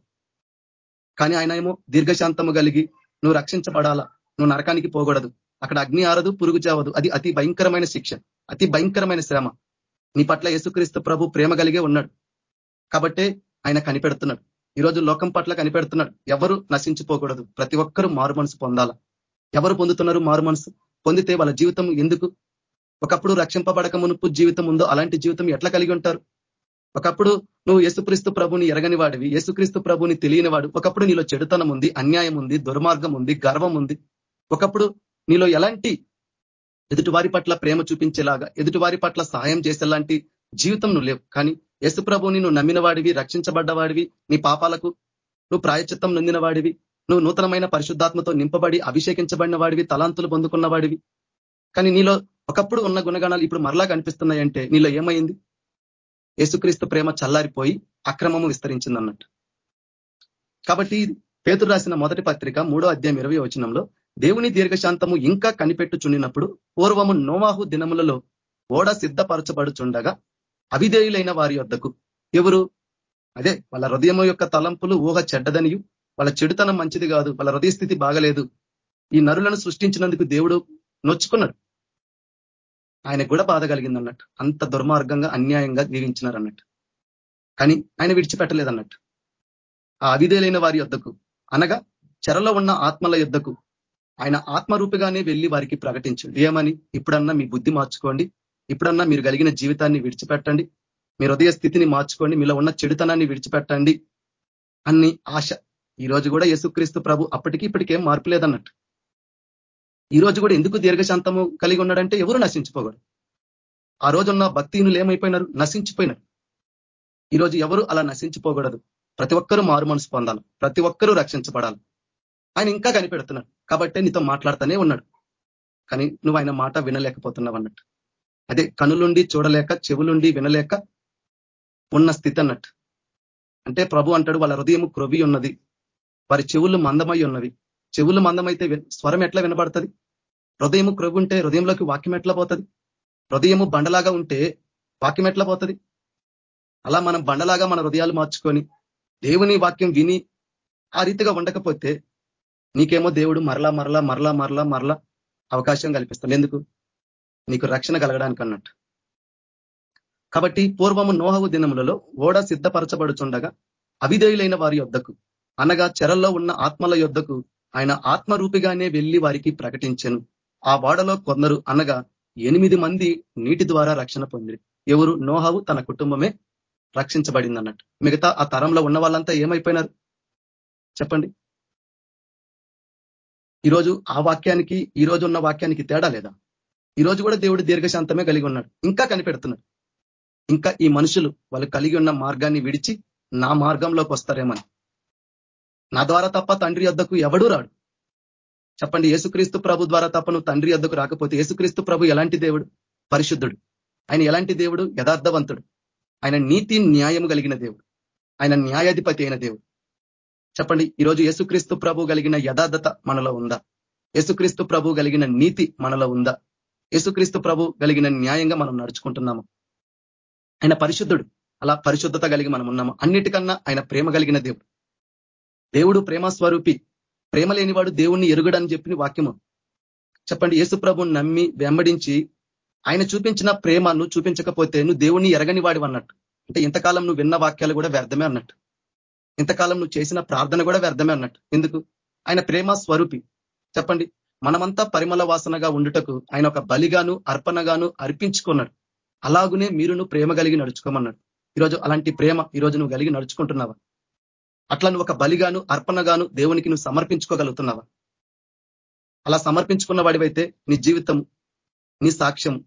కానీ ఆయన ఏమో దీర్ఘశాంతము కలిగి నువ్వు రక్షించబడాలా? నువ్వు నరకానికి పోకూడదు. అక్కడ అగ్ని ఆరదు పురుగు చావదు. అది అతి భయంకరమైన శిక్ష అతి భయంకరమైన శ్రమ. నీ పట్ల యేసుక్రీస్తు ప్రభు ప్రేమ కలిగే ఉన్నాడు. కాబట్టే ఆయన కనిపెడుతున్నాడు. ఈరోజు లోకం పట్ల కనిపెడుతున్నాడు. ఎవరు నశించిపోకూడదు. ప్రతి ఒక్కరూ మారు మనసు పొందాలా? ఎవరు పొందుతున్నారు మారు మనసు? పొందితే వాళ్ళ జీవితం ఎందుకు? ఒకప్పుడు రక్షింపబడక మునుపు జీవితం ఉందో అలాంటి జీవితం ఎట్లా కలిగి ఉంటారు? ఒకప్పుడు నువ్వు యేసుక్రీస్తు ప్రభుని ఎరగని వాడివి యేసుక్రీస్తు ప్రభుని తెలియని వాడు. ఒకప్పుడు నీలో చెడుతనం ఉంది అన్యాయం ఉంది దుర్మార్గం ఉంది గర్వం ఉంది. ఒకప్పుడు నీలో ఎలాంటి ఎదుటివారి పట్ల ప్రేమ చూపించేలాగా ఎదుటివారి పట్ల సహాయం చేసేలాంటి జీవితం నువ్వు లేవు. కానీ యేసు ప్రభుని నువ్వు నమ్మిన వాడివి రక్షించబడ్డవాడివి నీ పాపాలకు నువ్వు ప్రాయచిత్తం నొందిన వాడివి నువ్వు నూతనమైన పరిశుద్ధాత్మతో నింపబడి అభిషేకించబడిన వాడివి తలాంతులు పొందుకున్న వాడివి. కానీ నీలో ఒకప్పుడు ఉన్న గుణగణాలు ఇప్పుడు మరలా కనిపిస్తున్నాయంటే నీలో ఏమైంది? యేసుక్రీస్తు ప్రేమ చల్లారిపోయి అక్రమము విస్తరించింది అన్నట్టు కాబట్టి పేతురు రాసిన మొదటి పత్రిక మూడో అధ్యాయం ఇరవై వచనంలో దేవుని దీర్ఘశాంతము ఇంకా కనిపెట్టుచుండినప్పుడు పూర్వము నోవాహు దినములలో ఓడ సిద్ధపరచబడుచుండగా అవిధేయులైన వారి వద్దకు ఎవరు? అదే వాళ్ళ హృదయం యొక్క తలంపులు ఊహ చెడ్డదనియు వాళ్ళ చెడుతనం మంచిది కాదు వాళ్ళ హృదయ స్థితి బాగలేదు. ఈ నరులను సృష్టించినందుకు దేవుడు నొచ్చుకున్నాడు. ఆయన కూడా బాధ కలిగింది అన్నట్టు అంత దుర్మార్గంగా అన్యాయంగా జీవించినారు అన్నట్టు కానీ ఆయన విడిచిపెట్టలేదు అన్నట్టు ఆ అవిధేలైన వారి యొద్దకు అనగా చెరలో ఉన్న ఆత్మల యొద్దకు ఆయన ఆత్మరూపిగానే వెళ్ళి వారికి ప్రకటించండి. ఏమని? ఇప్పుడన్నా మీ బుద్ధి మార్చుకోండి. ఇప్పుడన్నా మీరు కలిగిన జీవితాన్ని విడిచిపెట్టండి. మీ హృదయ స్థితిని మార్చుకోండి. మీలో ఉన్న చెడుతనాన్ని విడిచిపెట్టండి. అన్ని ఆశ ఈ రోజు కూడా యేసుక్రీస్తు ప్రభు అప్పటికి ఇప్పటికేం మార్పు లేదన్నట్టు. ఈ రోజు కూడా ఎందుకు దీర్ఘశాంతము కలిగి ఉన్నాడంటే ఎవరు నశించిపోకూడదు ఆ రోజున్న భక్తినులు ఏమైపోయినారు? నశించిపోయినారు. ఈరోజు ఎవరు అలా నశించిపోకూడదు ప్రతి ఒక్కరూ మారు మనసు పొందాలి. ప్రతి ఒక్కరూ రక్షించబడాలి. ఆయన ఇంకా కనిపెడుతున్నాడు. కాబట్టి నీతో మాట్లాడుతూనే ఉన్నాడు. కానీ నువ్వు ఆయన మాట వినలేకపోతున్నావు అన్నట్టు. అదే కనులుండి చూడలేక చెవులుండి వినలేక ఉన్న స్థితి అన్నట్టు. అంటే ప్రభు అంటాడు వాళ్ళ హృదయం క్రొవి ఉన్నది. వారి చెవులు మందమై ఉన్నవి. చెవులు మందమైతే స్వరం ఎట్లా వినబడుతుంది? హృదయము క్రొవ్వు ఉంటే హృదయంలోకి వాక్యం ఎట్లా పోతుంది? హృదయము బండలాగా ఉంటే వాక్యం ఎట్లా పోతుంది? అలా మనం బండలాగా మన హృదయాలు మార్చుకొని దేవుని వాక్యం విని ఆ రీతిగా ఉండకపోతే నీకేమో దేవుడు మరలా మరలా మరలా మరలా మరలా అవకాశం కల్పిస్తాడు. ఎందుకు? నీకు రక్షణ కలగడానికి అన్నట్టు కాబట్టి పూర్వము నోహవు దినములలో ఓడ సిద్ధపరచబడుచుండగా అవిధేయులైన వారి యొద్దకు అనగా చెరల్లో ఉన్న ఆత్మల యొద్దకు ఆయన ఆత్మరూపిగానే వెళ్ళి వారికి ప్రకటించను. ఆ వాడలో కొందరు అనగా ఎనిమిది మంది నీటి ద్వారా రక్షణ పొందిరి. ఎవరు? నోహవు తన కుటుంబమే రక్షించబడింది అన్నట్టు మిగతా ఆ తరంలో ఉన్న వాళ్ళంతా ఏమైపోయినారు? చెప్పండి. ఈరోజు ఆ వాక్యానికి ఈ రోజు ఉన్న వాక్యానికి తేడా లేదా? ఈ రోజు కూడా దేవుడు దీర్ఘశాంతమే కలిగి ఉన్నాడు. ఇంకా కనిపెడుతున్నాడు. ఇంకా ఈ మనుషులు వాళ్ళు కలిగి ఉన్న మార్గాన్ని విడిచి నా మార్గంలోకి వస్తారేమని. నా ద్వారా తప్ప తండ్రి యొద్దకు ఎవడూ రాడు. చెప్పండి యేసుక్రీస్తు ప్రభు ద్వారా తప్ప నువ్వు తండ్రి యొద్దకు రాకపోతే యేసుక్రీస్తు ప్రభు ఎలాంటి దేవుడు? పరిశుద్ధుడు. ఆయన ఎలాంటి దేవుడు? యథార్థవంతుడు. ఆయన నీతి న్యాయం కలిగిన దేవుడు. ఆయన న్యాయాధిపతి అయిన దేవుడు. చెప్పండి ఈరోజు యేసుక్రీస్తు ప్రభు కలిగిన యథార్థత మనలో ఉందా? యేసుక్రీస్తు ప్రభు కలిగిన నీతి మనలో ఉందా? యేసుక్రీస్తు ప్రభు కలిగిన న్యాయంగా మనం నడుచుకుంటున్నాము? ఆయన పరిశుద్ధుడు. అలా పరిశుద్ధత కలిగి మనం ఉన్నాము? అన్నిటికన్నా ఆయన ప్రేమ కలిగిన దేవుడు. దేవుడు ప్రేమ స్వరూపి ప్రేమ లేనివాడు దేవుణ్ణి ఎరుగడని చెప్పిన వాక్యము. చెప్పండి యేసు ప్రభుని నమ్మి వెంబడించి ఆయన చూపించిన ప్రేమ నువ్వు చూపించకపోతే నువ్వు దేవుణ్ణి ఎరగని అన్నట్టు. అంటే ఇంతకాలం నువ్వు విన్న వాక్యాలు కూడా వ్యర్థమే అన్నట్టు. ఇంతకాలం నువ్వు చేసిన ప్రార్థన కూడా వ్యర్థమే అన్నట్టు. ఎందుకు? ఆయన ప్రేమ స్వరూపి చెప్పండి మనమంతా పరిమళ వాసనగా ఉండుటకు ఆయన ఒక బలిగాను అర్పణగాను అర్పించుకున్నాడు. అలాగునే మీరును ప్రేమ కలిగి నడుచుకోమన్నాడు. ఈరోజు అలాంటి ప్రేమ ఈరోజు నువ్వు కలిగి నడుచుకుంటున్నావా? అట్లా నువ్వు ఒక బలిగాను అర్పణగాను దేవునికి నువ్వు సమర్పించుకోగలుగుతున్నావా? అలా సమర్పించుకున్న వాడివైతే నీ జీవితం నీ సాక్ష్యం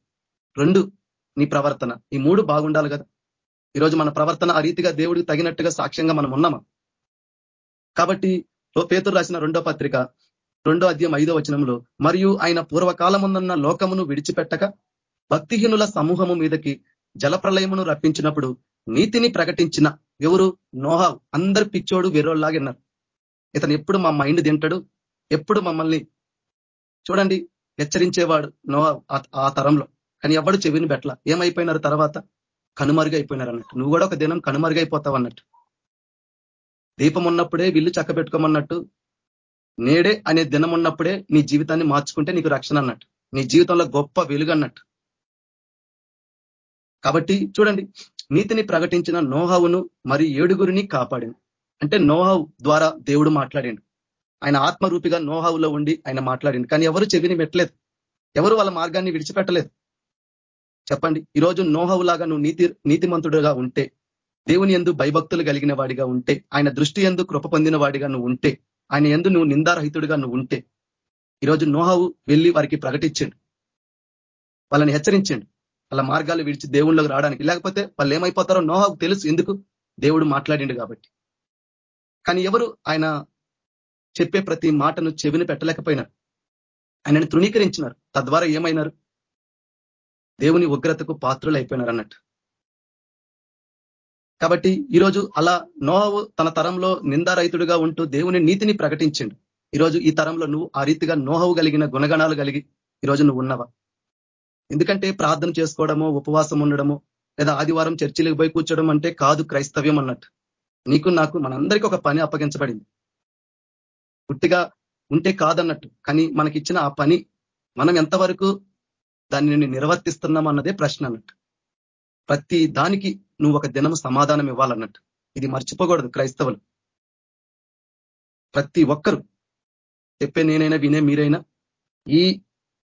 రెండు నీ ప్రవర్తన. ఈ మూడు బాగుండాలి కదా. ఈరోజు మన ప్రవర్తన ఆ రీతిగా దేవుడికి తగినట్టుగా సాక్ష్యంగా మనం ఉన్నామా? కాబట్టి పేతురు రాసిన రెండో పత్రిక రెండో అధ్యాయం ఐదో వచనంలో మరియు ఆయన పూర్వకాలమున్న లోకమును విడిచిపెట్టక భక్తిహీనుల సమూహము మీదకి జలప్రలయమును రప్పించినప్పుడు నీతిని ప్రకటించిన ఎవరు? నోహా. అందరు పిచ్చోడు వేరోళ్ళలాగిన్నారు ఇతను ఎప్పుడు మా మైండ్ తింటాడు? ఎప్పుడు మమ్మల్ని చూడండి హెచ్చరించేవాడు నోహా ఆ తరంలో. కానీ ఎవడు చెవిని బెట్ల ఏమైపోయినారు తర్వాత? కనుమరుగైపోయినారు అన్నట్టు. నువ్వు కూడా ఒక దినం కనుమరుగైపోతావు అన్నట్టు. దీపం ఉన్నప్పుడే విల్లు చక్క పెట్టుకోమన్నట్టు. నేడే అనే దినం ఉన్నప్పుడే నీ జీవితాన్ని మార్చుకుంటే నీకు రక్షణ అన్నట్టు. నీ జీవితంలో గొప్ప వెలుగు అన్నట్టు. కాబట్టి చూడండి నీతిని ప్రకటించిన నోహవును మరి ఏడుగురిని కాపాడింది అంటే నోహవ్ ద్వారా దేవుడు మాట్లాడిండు. ఆయన ఆత్మరూపిగా నోహవులో ఉండి ఆయన మాట్లాడిండు. కానీ ఎవరు చెవిని పెట్టలేదు. ఎవరు వాళ్ళ మార్గాన్ని విడిచిపెట్టలేదు. చెప్పండి ఈరోజు నోహవులాగా నువ్వు నీతి నీతిమంతుడుగా ఉంటే దేవుని ఎందు భయభక్తులు కలిగిన వాడిగా ఉంటే ఆయన దృష్టి ఎందు కృప పొందిన వాడిగా నువ్వు ఉంటే ఆయన ఎందు నువ్వు నిందారహితుడిగా నువ్వు ఉంటే ఈరోజు నోహవు వెళ్ళి వారికి ప్రకటించండు. వాళ్ళని హెచ్చరించండు. వాళ్ళ మార్గాలు విడిచి దేవుళ్ళకి రావడానికి. లేకపోతే వాళ్ళు ఏమైపోతారో నోహాకు తెలుసు ఎందుకు? దేవుడు మాట్లాడిండు కాబట్టి. కానీ ఎవరు ఆయన చెప్పే ప్రతి మాటను చెవిని పెట్టలేకపోయినారు. ఆయనను తృణీకరించినారు. తద్వారా ఏమైనారు? దేవుని ఉగ్రతకు పాత్రులు అయిపోయినారు అన్నట్టు. కాబట్టి ఈరోజు అలా నోహవు తన తరంలో నిందారహితుడిగా ఉంటూ దేవుని నీతిని ప్రకటించిండు. ఈరోజు ఈ తరంలో నువ్వు ఆ రీతిగా నోహవు కలిగిన గుణగణాలు కలిగి ఈరోజు నువ్వు ఉన్నవా? ఎందుకంటే ప్రార్థన చేసుకోవడమో ఉపవాసం ఉండడము లేదా ఆదివారం చర్చిలకు పోయి కూర్చోవడం అంటే కాదు క్రైస్తవ్యం అన్నట్టు. నీకు నాకు మనందరికీ ఒక పని అప్పగించబడింది. పుట్టిగా ఉంటే కాదన్నట్టు కానీ మనకిచ్చిన ఆ పని మనం ఎంతవరకు దానిని నిర్వర్తిస్తున్నాం అన్నదే ప్రశ్న అన్నట్టు. ప్రతి దానికి నువ్వు ఒక దినం సమాధానం ఇవ్వాలన్నట్టు. ఇది మర్చిపోకూడదు క్రైస్తవులు. ప్రతి ఒక్కరు చెప్పే నేనైనా వినే మీరైనా ఈ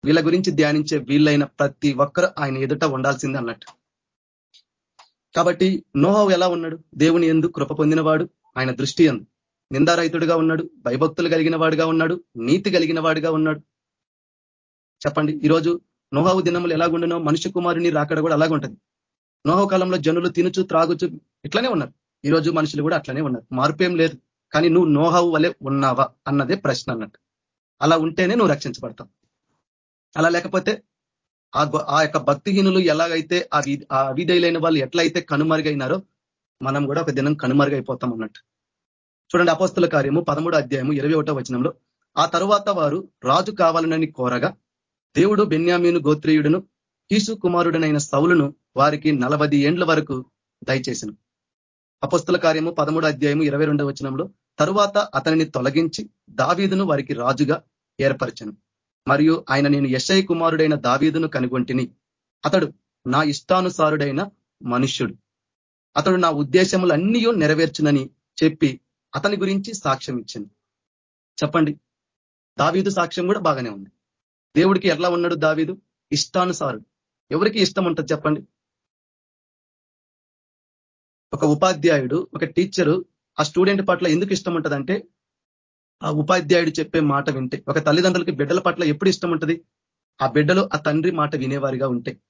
వీళ్ళ గురించి ధ్యానించే వీళ్ళైన ప్రతి ఒక్కరు ఆయన ఎదుట ఉండాల్సింది అన్నట్టు. కాబట్టి నోహవ్ ఎలా ఉన్నాడు? దేవుని ఎందు కృప పొందినవాడు ఆయన దృష్టి ఎందు. నిందారహితుడిగా ఉన్నాడు భయభక్తులు కలిగిన వాడుగా ఉన్నాడు నీతి కలిగిన వాడుగా ఉన్నాడు. చెప్పండి ఈరోజు నోహావు దినములు ఎలాగుండునో మనుష్య కుమారుని రాకడ కూడా అలాగుంటది. నోహవ కాలంలో జనులు తినుచు త్రాగుచు ఇట్లనే ఉన్నారు. ఈరోజు మనుషులు కూడా అట్లనే ఉన్నారు. మార్పు ఏం లేదు. కానీ నువ్వు నోహావు వలె ఉన్నావా అన్నదే ప్రశ్న అన్నట్టు. అలా ఉంటేనే నువ్వు రక్షించబడతావు. అలా లేకపోతే ఆ యొక్క భక్తిహీనులు ఎలాగైతే ఆ విధైలైన వాళ్ళు ఎట్లయితే కనుమరుగైనారో మనం కూడా ఒక దినం కనుమరుగైపోతాం అన్నట్టు. చూడండి అపస్తుల కార్యము పదమూడు అధ్యాయము ఇరవై ఒకటో వచనంలో ఆ తరువాత వారు రాజు కావాలనని కోరగా దేవుడు బెన్యామీను గోత్రీయుడును కీసు కుమారుడనైన సౌలును వారికి నలభై ఏండ్ల వరకు దయచేసిన. అపస్తుల కార్యము పదమూడు అధ్యాయము ఇరవై రెండవ వచనంలో తరువాత అతనిని తొలగించి దావీదును వారికి రాజుగా ఏర్పరచను. మరియు ఆయన నేను యశయ్ కుమారుడైన దావీదును కనుగొంటిని. అతడు నా ఇష్టానుసారుడైన మనుష్యుడు. అతడు నా ఉద్దేశములన్నీ నెరవేర్చునని చెప్పి అతని గురించి సాక్ష్యం ఇచ్చింది. చెప్పండి. దావీదు సాక్ష్యం కూడా బాగానే ఉంది. దేవుడికి ఎట్లా ఉన్నాడు దావీదు? ఇష్టానుసారుడు. ఎవరికి ఇష్టం ఉంటుంది చెప్పండి? ఒక ఉపాధ్యాయుడు ఒక టీచరు ఆ స్టూడెంట్ పట్ల ఎందుకు ఇష్టం ఉంటుందంటే ఆ ఉపాధ్యాయుడు చెప్పే మాట వింటే ఒక తల్లిదండ్రులకి బిడ్డల పట్ల ఎప్పుడు ఇష్టం ఉంటుంది? ఆ బిడ్డలు ఆ తండ్రి మాట వినేవారిగా ఉంటే.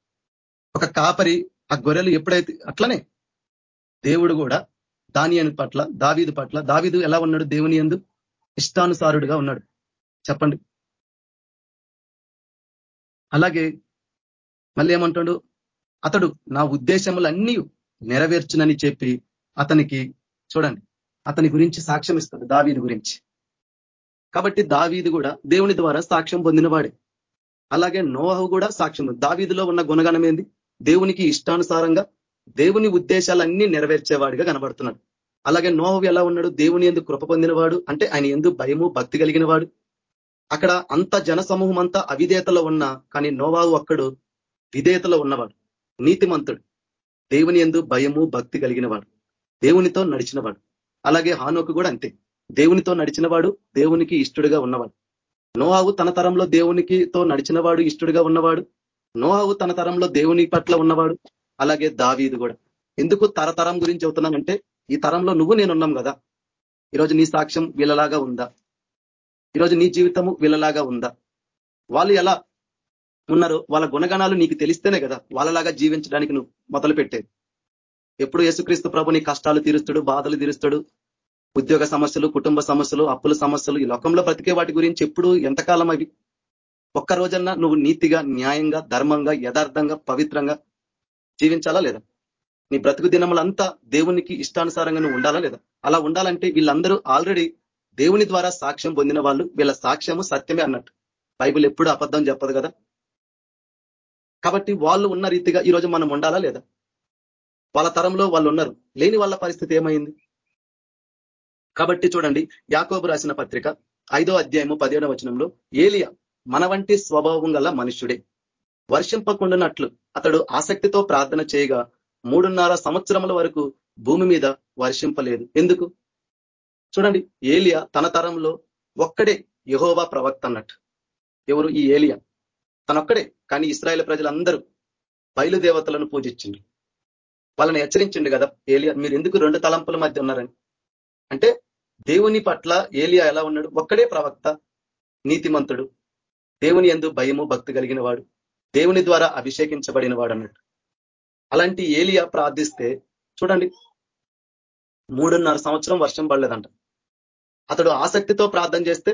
ఒక కాపరి ఆ గొర్రెలు ఎప్పుడైతే అట్లనే. దేవుడు కూడా దానియని పట్ల దావీదు పట్ల దావీదు ఎలా ఉన్నాడు? దేవుని ఎందు ఇష్టానుసారుడుగా ఉన్నాడు. చెప్పండి. అలాగే మళ్ళీ ఏమంటాడు? అతడు నా ఉద్దేశములన్నీ నెరవేర్చునని చెప్పి అతనికి చూడండి అతని గురించి సాక్ష్యం ఇస్తాడు దావీదు గురించి. కాబట్టి దావీది కూడా దేవుని ద్వారా సాక్ష్యం పొందినవాడే. అలాగే నోహవు కూడా సాక్ష్యం దావీదిలో ఉన్న గుణగణం ఏంది? దేవునికి ఇష్టానుసారంగా దేవుని ఉద్దేశాలన్నీ నెరవేర్చేవాడిగా కనబడుతున్నాడు. అలాగే నోహవు ఎలా ఉన్నాడు? దేవుని ఎందుకు కృప పొందినవాడు అంటే ఆయన ఎందుకు భయము భక్తి కలిగిన వాడు అక్కడ అంత జన సమూహం అంతా అవిధేతలో ఉన్నా కానీ నోవావు అక్కడు విధేయతలో ఉన్నవాడు నీతిమంతుడు. దేవుని ఎందు భయము భక్తి కలిగినవాడు. దేవునితో నడిచినవాడు. అలాగే హానోకు కూడా అంతే. దేవునితో నడిచినవాడు దేవునికి ఇష్టడుగా ఉన్నవాడు. నోహావు తన తరంలో దేవునికి తో నడిచినవాడు ఇష్టడుగా ఉన్నవాడు. నోహావు తన తరంలో దేవుని పట్ల ఉన్నవాడు. అలాగే దావీదు కూడా. ఎందుకు తరతరం గురించి చెబుతున్నానంటే ఈ తరంలో నువ్వు నేనున్నాం కదా. ఈరోజు నీ సాక్ష్యం వీళ్ళలాగా ఉందా? ఈరోజు నీ జీవితము వీళ్ళలాగా ఉందా? వాళ్ళు ఎలా ఉన్నారు వాళ్ళ గుణగణాలు నీకు తెలిస్తేనే కదా వాళ్ళలాగా జీవించడానికి నువ్వు మొదలుపెట్టేది. ఎప్పుడు యేసుక్రీస్తు ప్రభు నీ కష్టాలు తీరుస్తాడు బాధలు తీరుస్తాడు ఉద్యోగ సమస్యలు కుటుంబ సమస్యలు అప్పుల సమస్యలు ఈ లోకంలో బ్రతికే వాటి గురించి ఎప్పుడు ఎంతకాలం అవి? ఒక్క రోజన్నా నువ్వు నీతిగా న్యాయంగా ధర్మంగా యథార్థంగా పవిత్రంగా జీవించాలా లేదా? నీ బ్రతుకు దినములంతా దేవునికి ఇష్టానుసారంగా నువ్వు ఉండాలా లేదా? అలా ఉండాలంటే వీళ్ళందరూ ఆల్రెడీ దేవుని ద్వారా సాక్ష్యం పొందిన వాళ్ళు. వీళ్ళ సాక్ష్యము సత్యమే అన్నట్టు. బైబిల్ ఎప్పుడు అబద్ధం చెప్పదు కదా? కాబట్టి వాళ్ళు ఉన్న రీతిగా ఈరోజు మనం ఉండాలా లేదా? వాళ్ళ తరంలో వాళ్ళు ఉన్నారు. లేని వాళ్ళ పరిస్థితి ఏమైంది? కాబట్టి చూడండి యాకోబు రాసిన పత్రిక ఐదో అధ్యాయము పదిహేడవ వచనంలో ఏలియా మన వంటి స్వభావం గల మనుష్యుడే వర్షింపకుండానట్లు అతడు ఆసక్తితో ప్రార్థన చేయగా మూడున్నర సంవత్సరముల వరకు భూమి మీద వర్షింపలేదు. ఎందుకు? చూడండి ఏలియా తన తరంలో ఒక్కడే యహోవా ప్రవక్త అన్నట్టు. ఎవరు? ఈ ఏలియా. తనొక్కడే కానీ ఇస్రాయేల్ ప్రజలందరూ బయలుదేవతలను పూజించిండు వాళ్ళని హెచ్చరించిండు కదా ఏలియా మీరు ఎందుకు రెండు తలంపుల మధ్య ఉన్నారని? అంటే దేవుని పట్ల ఏలియా ఎలా ఉన్నాడు? ఒక్కడే ప్రవక్త నీతిమంతుడు. దేవుని ఎందు భయము భక్తి కలిగిన వాడు. దేవుని ద్వారా అభిషేకించబడిన వాడు అన్నట్టు. అలాంటి ఏలియా ప్రార్థిస్తే చూడండి మూడున్నర సంవత్సరం వర్షం పడలేదంట. అతడు ఆసక్తితో ప్రార్థన చేస్తే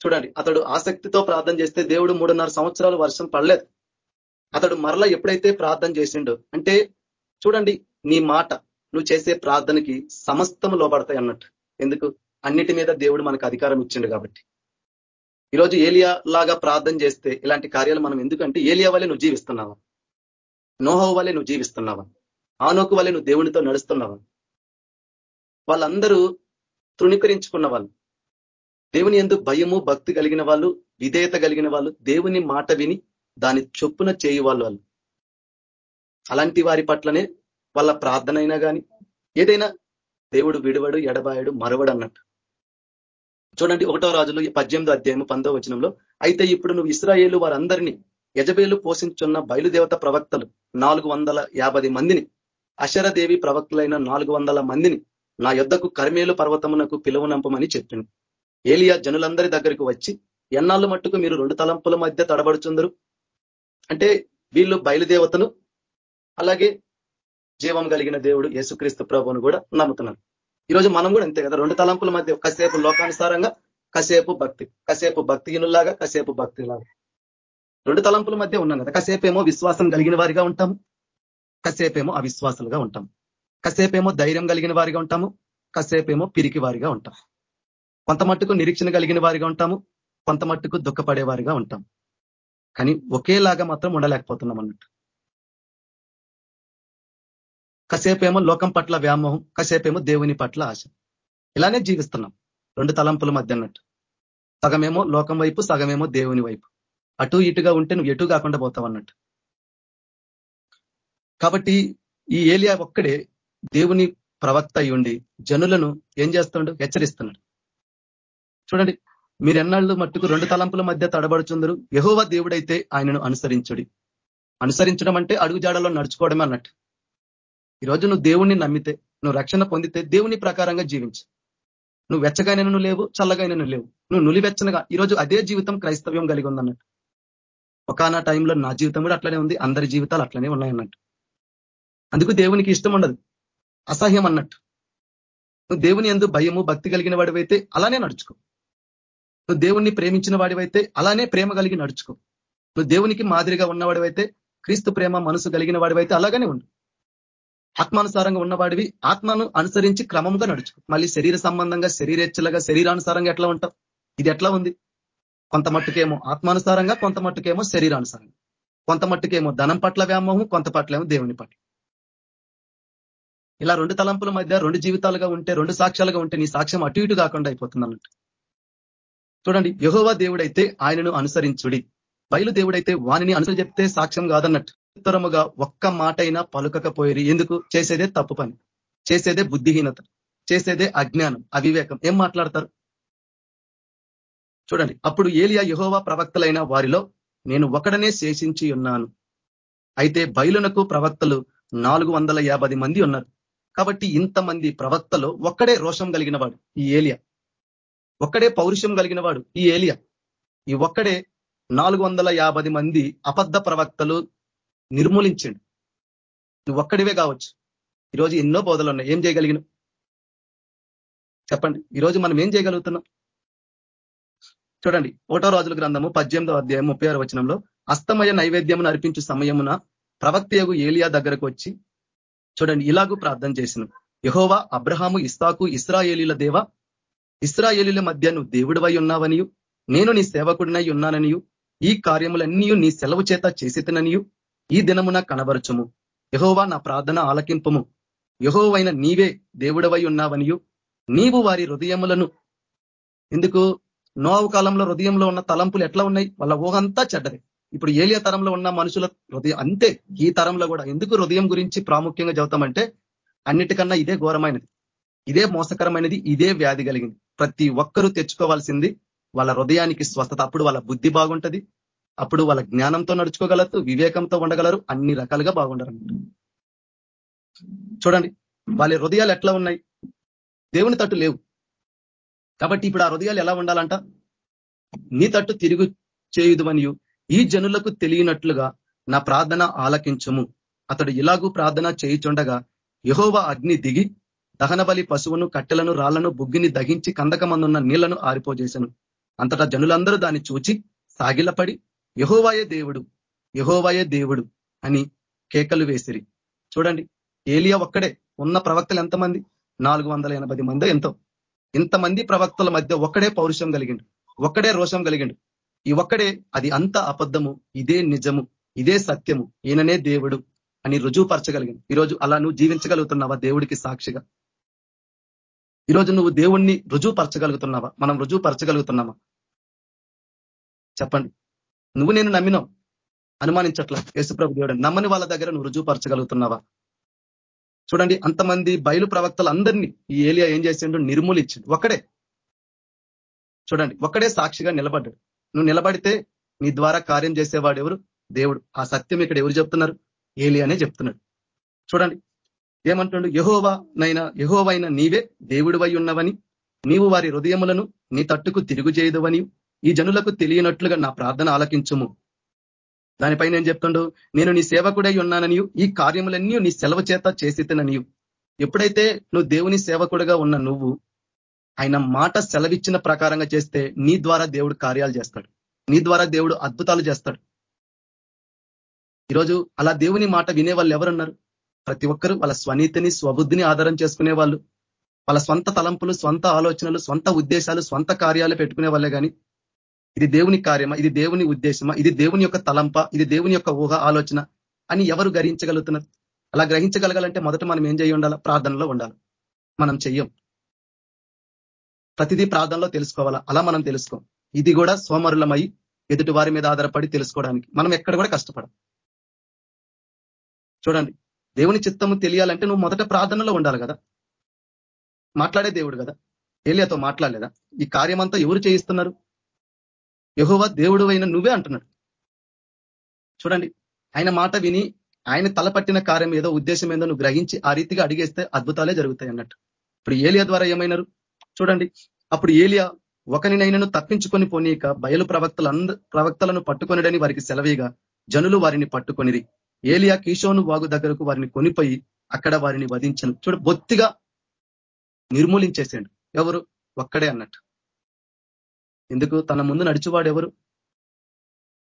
చూడండి అతడు ఆసక్తితో ప్రార్థన చేస్తే దేవుడు మూడున్నర సంవత్సరాలు వర్షం పడలేదు. అతడు మరలా ఎప్పుడైతే ప్రార్థన చేసిండో అంటే చూడండి నీ మాట నువ్వు చేసే ప్రార్థనకి సమస్తం లోపడతాయి అన్నట్టు. ఎందుకు? అన్నిటి మీద దేవుడు మనకు అధికారం ఇచ్చిండు కాబట్టి. ఈరోజు ఏలియా లాగా ప్రార్థన చేస్తే ఇలాంటి కార్యాలు మనం ఎందుకంటే ఏలియా వల్లే నువ్వు జీవిస్తున్నావా? నోహో వల్లే నువ్వు జీవిస్తున్నావా? ఆనోకు వల్లే నువ్వు దేవునితో నడుస్తున్నావా? వాళ్ళందరూ తృణీకరించుకున్న వాళ్ళు. దేవుని ఎందుకు భయము భక్తి కలిగిన వాళ్ళు విధేయత కలిగిన వాళ్ళు దేవుని మాట విని దాని చొప్పున చేయి వాళ్ళు వాళ్ళు. అలాంటి వారి పట్లనే వాళ్ళ ప్రార్థన అయినా కానీ ఏదైనా దేవుడు విడువడు ఎడబాయడు మరవడు అన్నట్టు. చూడండి ఒకటో రాజులు పద్దెనిమిదో అధ్యాయం పందో వచనంలో అయితే ఇప్పుడు నువ్వు ఇస్రాయేలు వారందరినీ యజబేలు పోషించున్న బయలుదేవత ప్రవక్తలు నాలుగు మందిని అశరదేవి ప్రవక్తులైన నాలుగు మందిని నా యొద్దకు కర్మేలు పర్వతమునకు పిలువనంపమని చెప్పింది ఏలియా జనులందరి దగ్గరికి వచ్చి ఎన్నాళ్ళు మట్టుకు మీరు రెండు తలంపుల మధ్య తడబడుచుందరు? అంటే వీళ్ళు బయలుదేవతను అలాగే జీవం కలిగిన దేవుడు యేసుక్రీస్తు ప్రభువును కూడా నమ్ముతున్నాను. ఈరోజు మనం కూడా అంతే కదా రెండు తలంపుల మధ్య కసేపు లోకానుసారంగా కసేపు భక్తి కసేపు భక్తిహీనులాగా కసేపు భక్తిలాగా. రెండు తలంపుల మధ్య ఉన్నాం కదా కసేపేమో విశ్వాసం కలిగిన వారిగా ఉంటాము కసేపేమో అవిశ్వాసులుగా ఉంటాం కసేపేమో ధైర్యం కలిగిన వారిగా ఉంటాము కసేపేమో పిరికి వారిగా ఉంటాం కొంత మట్టుకు నిరీక్షణ కలిగిన వారిగా ఉంటాము కొంత మట్టుకు దుఃఖపడే వారిగా ఉంటాం కానీ ఒకేలాగా మాత్రం ఉండలేకపోతున్నాం అన్నట్టు. కసేపేమో లోకం పట్ల వ్యామోహం కసేపేమో దేవుని పట్ల ఆశ. ఇలానే జీవిస్తున్నాం. రెండు తలంపుల మధ్య అన్నట్టు. సగమేమో లోకం వైపు సగమేమో దేవుని వైపు. అటు ఇటుగా ఉంటే నువ్వు ఎటు కాకుండా పోతావు అన్నట్టు. కాబట్టి ఈ ఏలియా ఒక్కడే దేవుని ప్రవక్త ఉండి జనులను ఏం చేస్తున్నాడు? హెచ్చరిస్తున్నాడు. చూడండి మీరు ఎన్నాళ్ళు మట్టుకు రెండు తలంపుల మధ్య తడబడుచుందరు? యహోవ దేవుడైతే ఆయనను అనుసరించుడి. అనుసరించడం అంటే అడుగుజాడలో నడుచుకోవడమే అన్నట్టు. ఈరోజు నువ్వు దేవుణ్ణి నమ్మితే నువ్వు రక్షణ పొందితే దేవుని ప్రకారంగా జీవించు. నువ్వు వెచ్చగానైనా లేవు చల్లగానైనా లేవు. నువ్వు నులివెచ్చనగా ఈరోజు అదే జీవితం క్రైస్తవ్యం కలిగి ఉందన్నట్టు. ఒకనా టైంలో నా జీవితం కూడా అట్లనే ఉంది అందరి జీవితాలు అట్లనే ఉన్నాయన్నట్టు. అందుకు దేవునికి ఇష్టం ఉండదు అసహ్యం అన్నట్టు. నువ్వు దేవుని ఎందు భయము భక్తి కలిగిన వాడివైతే అలానే నడుచుకో. నువ్వు దేవుణ్ణి ప్రేమించిన వాడివైతే అలానే ప్రేమ కలిగి నడుచుకో. నువ్వు దేవునికి మాదిరిగా ఉన్నవాడివైతే క్రీస్తు ప్రేమ మనసు కలిగిన వాడివైతే అలాగనే ఉండు. ఆత్మానుసారంగా ఉన్నవాడివి. ఆత్మను అనుసరించి క్రమంగా నడుచుకో. మళ్ళీ శరీర సంబంధంగా శరీరేచ్ఛలుగా శరీరానుసారంగా ఎట్లా ఉంటావు? ఇది ఎట్లా ఉంది? కొంత మట్టుకేమో ఆత్మానుసారంగా కొంత మట్టుకేమో శరీరానుసారంగా. కొంత మట్టుకేమో ధనం పట్ల వ్యామోహం కొంత పట్లేమో దేవుని పట్ల. ఇలా రెండు తలంపుల మధ్య రెండు జీవితాలుగా ఉంటే రెండు సాక్ష్యాలుగా ఉంటే నీ సాక్ష్యం అటు ఇటు కాకుండా అయిపోతుంది అన్నట్టు. చూడండి యహోవా దేవుడైతే ఆయనను అనుసరించుడి. బయలు దేవుడైతే వానిని అనుసరి చెప్తే సాక్ష్యం కాదన్నట్టు. ఉత్తరముగా ఒక్క మాట అయినా పలుకకపోయేది ఎందుకు? చేసేదే తప్పు పని. చేసేదే బుద్ధిహీనత. చేసేదే అజ్ఞానం అవివేకం. ఏం మాట్లాడతారు? చూడండి. అప్పుడు ఏలియా యహోవా ప్రవక్తలైన వారిలో నేను ఒకడనే శేషించి ఉన్నాను. అయితే బయలునకు ప్రవక్తలు నాలుగు మంది ఉన్నారు. కాబట్టి ఇంతమంది ప్రవక్తలో ఒక్కడే రోషం కలిగిన వాడు ఈ ఏలియా. ఒక్కడే పౌరుషం కలిగిన వాడు ఈ ఏలియా. ఈ ఒక్కడే నాలుగు మంది అబద్ధ ప్రవక్తలు నిర్మూలించండి. నువ్వు ఒక్కడివే కావచ్చు. ఈరోజు ఎన్నో బోధలు ఉన్నాయి. ఏం చేయగలిగిన చెప్పండి. ఈరోజు మనం ఏం చేయగలుగుతున్నాం? చూడండి. ఓటో రాజుల గ్రంథము పద్దెనిమిదో అధ్యాయం ముప్పై ఆరు వచనంలో అస్తమయ నైవేద్యమును అర్పించు సమయమున ప్రవక్తయగు ఏలియా దగ్గరకు వచ్చి చూడండి ఇలాగూ ప్రార్థన చేసిన. యహోవా అబ్రహాము ఇస్తాకు ఇస్రాయేలీల దేవ ఇస్రాయేలీల మధ్య నువ్వు దేవుడివై ఉన్నావనియు నేను నీ సేవకుడినై ఉన్నాననియు ఈ కార్యములన్నీ నీ సెలవు చేత చేసితననియు ఈ దినమున కనబరచము. యహోవా నా ప్రార్థన ఆలకింపము. యహోవైన నీవే దేవుడవై ఉన్నావనియు. నీవు వారి హృదయములను ఎందుకు? నోవు కాలంలో హృదయంలో ఉన్న తలంపులు ఎట్లా ఉన్నాయి? వాళ్ళ ఊహంతా చెడ్డది. ఇప్పుడు ఏలియా తరంలో ఉన్న మనుషుల హృదయం అంతే. ఈ తరంలో కూడా ఎందుకు హృదయం గురించి ప్రాముఖ్యంగా చదువుతామంటే అన్నిటికన్నా ఇదే ఘోరమైనది. ఇదే మోసకరమైనది ఇదే వ్యాధి కలిగింది. ప్రతి ఒక్కరూ తెచ్చుకోవాల్సింది వాళ్ళ హృదయానికి స్వస్థత. అప్పుడు వాళ్ళ బుద్ధి బాగుంటది. అప్పుడు వాళ్ళ జ్ఞానంతో నడుచుకోగలరు వివేకంతో ఉండగలరు అన్ని రకాలుగా బాగుండరు చూడండి వాళ్ళ హృదయాలు ఎట్లా ఉన్నాయి? దేవుని తట్టు లేవు. కాబట్టి ఇప్పుడు ఆ హృదయాలు ఎలా ఉండాలంట? నీ తట్టు తిరుగు చేయుదువనియు ఈ జనులకు తెలియనట్లుగా నా ప్రార్థన ఆలకించము. అతడు ఇలాగూ ప్రార్థన చేయిచుండగా యహోవ అగ్ని దిగి దహనబలి పశువును కట్టెలను రాళ్ళను బుగ్గిని దహించి కందకమందున్న నీళ్ళను ఆరిపోజేశాను అంతటా జనులందరూ దాన్ని చూచి సాగిలపడి యహోవాయే దేవుడు యహోవాయే దేవుడు అని కేకలు వేసిరి. చూడండి ఏలియా ఒక్కడే ఉన్న ప్రవక్తలు ఎంతమంది? నాలుగు మంది ఎంతో. ఇంతమంది ప్రవక్తల మధ్య ఒక్కడే పౌరుషం కలిగిండు ఒక్కడే రోషం కలిగిండు. ఈ ఒక్కడే అది అంత అబద్ధము ఇదే నిజము ఇదే సత్యము ఈయననే దేవుడు అని రుజువుపరచగలిగింది ఈరోజు అలా నువ్వు జీవించగలుగుతున్నావా దేవుడికి సాక్షిగా? ఈరోజు నువ్వు దేవుణ్ణి రుజువుపరచగలుగుతున్నావా? మనం రుజువుపరచగలుగుతున్నామా? చెప్పండి. నువ్వు నేను నమ్మినావు అనుమానించట్ల. యేసుప్రభు దేవుడు నమ్మని వాళ్ళ దగ్గర నువ్వు రుజువుపరచగలుగుతున్నావా? చూడండి అంతమంది బయలు ప్రవక్తలు అందరినీ ఈ ఏలియా ఏం చేసిండు? నిర్మూలించిండు. ఒక్కడే. చూడండి ఒక్కడే సాక్షిగా నిలబడ్డాడు. నువ్వు నిలబడితే నీ ద్వారా కార్యం చేసేవాడు ఎవరు? దేవుడు. ఆ సత్యం ఇక్కడ ఎవరు చెప్తున్నారు? ఏలియానే చెప్తున్నాడు. చూడండి ఏమంటుండు? యహోవా నైనా యహోవైన నీవే దేవుడివై ఉన్నవని నీవు వారి హృదయములను నీ తట్టుకు తిరుగు చేయదువని ఈ జనులకు తెలియనట్లుగా నా ప్రార్థన ఆలకించుము. దానిపై నేను చెప్తుండు? నేను నీ సేవకుడై ఉన్నాననియు ఈ కార్యములన్నీ నీ సెలవు చేత చేసితననియు. ఎప్పుడైతే నువ్వు దేవుని సేవకుడుగా ఉన్న నువ్వు ఆయన మాట సెలవిచ్చిన ప్రకారంగా చేస్తే నీ ద్వారా దేవుడు కార్యాలు చేస్తాడు. నీ ద్వారా దేవుడు అద్భుతాలు చేస్తాడు. ఈరోజు అలా దేవుని మాట వినే వాళ్ళు ఎవరున్నారు? ప్రతి ఒక్కరు వాళ్ళ స్వనీతిని స్వబుద్ధిని ఆధారం చేసుకునే వాళ్ళు. వాళ్ళ సొంత తలంపులు సొంత ఆలోచనలు సొంత ఉద్దేశాలు స్వంత కార్యాలు పెట్టుకునే వాళ్ళే కానీ ఇది దేవుని కార్యమా? ఇది దేవుని ఉద్దేశమా? ఇది దేవుని యొక్క తలంప? ఇది దేవుని యొక్క ఊహ ఆలోచన అని ఎవరు గ్రహించగలుగుతున్నారు? అలా గ్రహించగలగాలంటే మొదట మనం ఏం చేయి ఉండాలి? ప్రార్థనలో ఉండాలి. మనం చెయ్యం. ప్రతిదీ ప్రార్థనలో తెలుసుకోవాలా? అలా మనం తెలుసుకోం. ఇది కూడా సోమరులమై ఎదుటి వారి మీద ఆధారపడి తెలుసుకోవడానికి. మనం ఎక్కడ కూడా కష్టపడం. చూడండి. దేవుని చిత్తము తెలియాలంటే నువ్వు మొదట ప్రార్థనలో ఉండాలి కదా? మాట్లాడే దేవుడు కదా? ఏలియాతో మాట్లాడలేదా? ఈ కార్యమంతా ఎవరు చేయిస్తున్నారు? యహోవా దేవుడు అయిన నువ్వే అంటున్నాడు. చూడండి ఆయన మాట విని ఆయన తలపట్టిన కార్యం ఏదో ఉద్దేశం ఏదో నువ్వు గ్రహించి ఆ రీతిగా అడిగేస్తే అద్భుతాలే జరుగుతాయి అన్నట్టు. ఇప్పుడు ఏలియా ద్వారా ఏమైనారు? చూడండి అప్పుడు ఏలియా ఒకనినైనను తప్పించుకొని పోనీక బయలు ప్రవక్తలు ప్రవక్తలను పట్టుకొనిడని వారికి సెలవీగా జనులు వారిని పట్టుకొనిరి. ఏలియా కిషోను వాగు దగ్గరకు వారిని కొనిపోయి అక్కడ వారిని వధించను. చూడు బొత్తిగా నిర్మూలించేసాడు ఎవరు? ఒక్కడే అన్నట్టు. ఎందుకు? తన ముందు నడిచేవాడు ఎవరు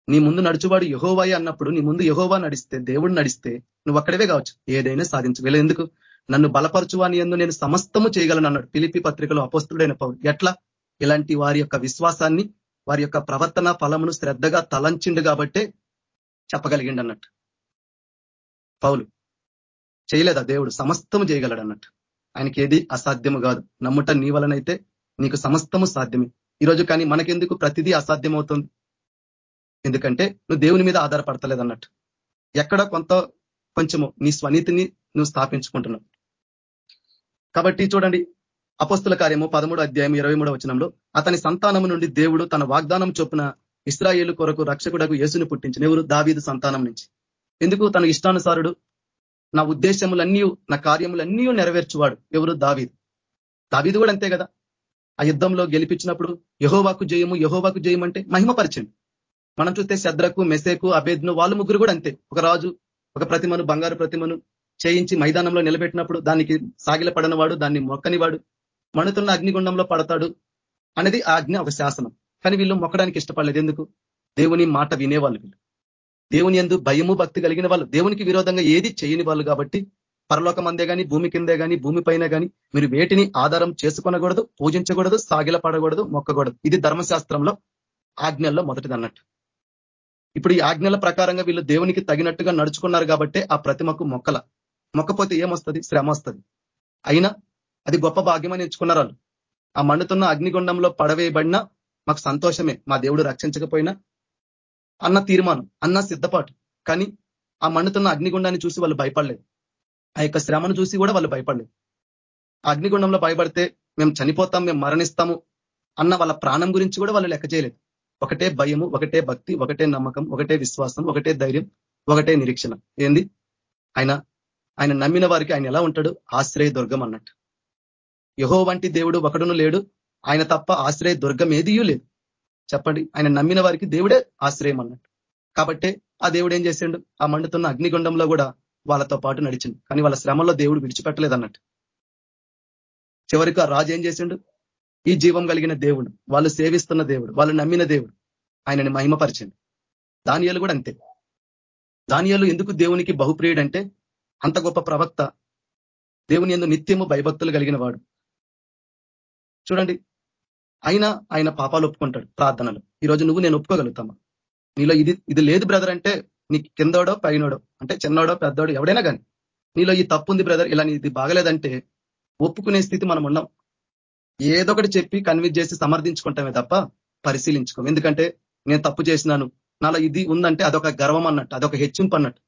నీ ముందు నడుచువాడు యహోవాయి అన్నప్పుడు నీ ముందు యహోవా నడిస్తే దేవుడు నడిస్తే నువ్వు అక్కడవే కావచ్చు. ఏదైనా సాధించగల ఎందుకు? నన్ను బలపరచువాని ఎందు నేను సమస్తము చేయగలను అన్నాడు. పిలిపి పత్రికలో అపోస్తుడైన పౌరు ఎట్లా? ఇలాంటి వారి యొక్క విశ్వాసాన్ని వారి యొక్క ప్రవర్తన ఫలమును శ్రద్ధగా తలంచిండు కాబట్టే చెప్పగలిగిండు అన్నట్టు. పౌలు చేయలేదా దేవుడు? సమస్తము చేయగలడు అన్నట్టు ఆయనకి ఏది అసాధ్యము కాదు. నమ్ముట నీ వలనైతే నీకు సమస్తము సాధ్యమే. ఈరోజు కానీ మనకెందుకు ప్రతిదీ అసాధ్యమవుతుంది? ఎందుకంటే నువ్వు దేవుని మీద ఆధారపడతలేదు అన్నట్టు. ఎక్కడ కొంత కొంచెము నీ స్వనీతిని నువ్వు స్థాపించుకుంటున్నావు. కాబట్టి చూడండి అపస్తుల కార్యము పదమూడు అధ్యాయం ఇరవై మూడో వచనంలో అతని సంతానము నుండి దేవుడు తన వాగ్దానం చొప్పున ఇస్రాయేలు కొరకు రక్షకుడకు యేసుని పుట్టించిన ఎవరు దావీదు సంతానం నుంచి. ఎందుకు? తన ఇష్టానుసారుడు. నా ఉద్దేశములన్నీ నా కార్యములన్నీ నెరవేర్చువాడు ఎవరు దావీదు. దావీదు కూడా అంతే కదా? ఆ యుద్ధంలో గెలిపించినప్పుడు యహోవాకు జయము యహోవాకు జయం అంటే మహిమపరచండి. మనం చూస్తే శద్రకు మెసేకు అభేద్ను వాళ్ళు ముగ్గురు కూడా అంతే. ఒక రాజు ఒక ప్రతిమను బంగారు ప్రతిమను చేయించి మైదానంలో నిలబెట్టినప్పుడు దానికి సాగిల పడనవాడు దాన్ని మొక్కనివాడు మణుతున్న అగ్నిగుండంలో పడతాడు అనేది ఆజ్ఞ ఒక శాసనం. కానీ వీళ్ళు మొక్కడానికి ఇష్టపడలేదు. ఎందుకు? దేవుని మాట వినేవాళ్ళు వీళ్ళు. దేవుని ఎందు భయము భక్తి కలిగిన వాళ్ళు దేవునికి విరోధంగా ఏది చేయని వాళ్ళు కాబట్టి పరలోకం అందే కానీ భూమి కిందే కానీ భూమి పైన కానీ మీరు వేటిని ఆధారం చేసుకొనకూడదు పూజించకూడదు సాగిల పడకూడదు మొక్కకూడదు. ఇది ధర్మశాస్త్రంలో ఆజ్ఞల్లో మొదటిది అన్నట్టు ఇప్పుడు ఈ ఆజ్ఞల ప్రకారంగా వీళ్ళు దేవునికి తగినట్టుగా నడుచుకున్నారు కాబట్టి ఆ ప్రతిమకు మొక్కల. మొక్కపోతే ఏమొస్తుంది? శ్రమ వస్తుంది. అయినా అది గొప్ప భాగ్యమని ఎంచుకున్నారు వాళ్ళు. ఆ మండుతున్న అగ్నిగుండంలో పడవేయబడినా మాకు సంతోషమే. మా దేవుడు రక్షించకపోయినా అన్న తీర్మానం అన్న సిద్ధపాటు. కానీ ఆ మండుతున్న అగ్నిగుండాన్ని చూసి వాళ్ళు భయపడలేదు. ఆ యొక్క శ్రమను చూసి కూడా వాళ్ళు భయపడలేదు. అగ్నిగుండంలో భయపడితే మేము చనిపోతాం మేము మరణిస్తాము అన్న వాళ్ళ ప్రాణం గురించి కూడా వాళ్ళు లెక్క చేయలేదు. ఒకటే భయము ఒకటే భక్తి ఒకటే నమ్మకం ఒకటే విశ్వాసం ఒకటే ధైర్యం ఒకటే నిరీక్షణ. ఏంది? ఆయన ఆయన నమ్మిన వారికి ఆయన ఎలా ఉంటాడు? ఆశ్రయ దుర్గం అన్నట్టు. యహో వంటి దేవుడు ఒకడును లేడు ఆయన తప్ప ఆశ్రయ దుర్గం ఏదియూ లేదు. చెప్పండి ఆయన నమ్మిన వారికి దేవుడే ఆశ్రయం అన్నట్టు. కాబట్టే ఆ దేవుడు ఏం చేసిండు? ఆ మండుతున్న అగ్నిగుండంలో కూడా వాళ్ళతో పాటు నడిచిండు కానీ వాళ్ళ శ్రమంలో దేవుడు విడిచిపెట్టలేదు అన్నట్టు చివరికి ఆ రాజు ఏం చేసిండు? ఈ జీవం కలిగిన దేవుడు వాళ్ళు సేవిస్తున్న దేవుడు వాళ్ళు నమ్మిన దేవుడు ఆయనని మహిమపరిచింది దానియాలు కూడా అంతే. దానియాలు ఎందుకు దేవునికి బహుప్రియుడంటే అంత గొప్ప ప్రవక్త దేవుని ఎందు నిత్యము భయభక్తులు కలిగిన వాడు. చూడండి అయినా ఆయన పాపాలు ఒప్పుకుంటాడు ప్రార్థనలు. ఈరోజు నువ్వు నేను ఒప్పుకోగలుగుతామా? నీలో ఇది ఇది లేదు బ్రదర్ అంటే నీ కిందోడో పైనోడో అంటే చిన్నోడో పెద్దోడో ఎవడైనా కానీ నీలో ఈ తప్పు ఉంది బ్రదర్ ఇలా ఇది బాగలేదంటే ఒప్పుకునే స్థితి మనం ఉన్నాం. ఏదో ఒకటి చెప్పి కన్విన్స్ చేసి సమర్థించుకుంటామే తప్ప పరిశీలించుకోం. ఎందుకంటే నేను తప్పు చేసినాను. నాలో ఇది ఉందంటే అదొక గర్వం అన్నట్టు అదొక హెచ్చింపు అన్నట్టు.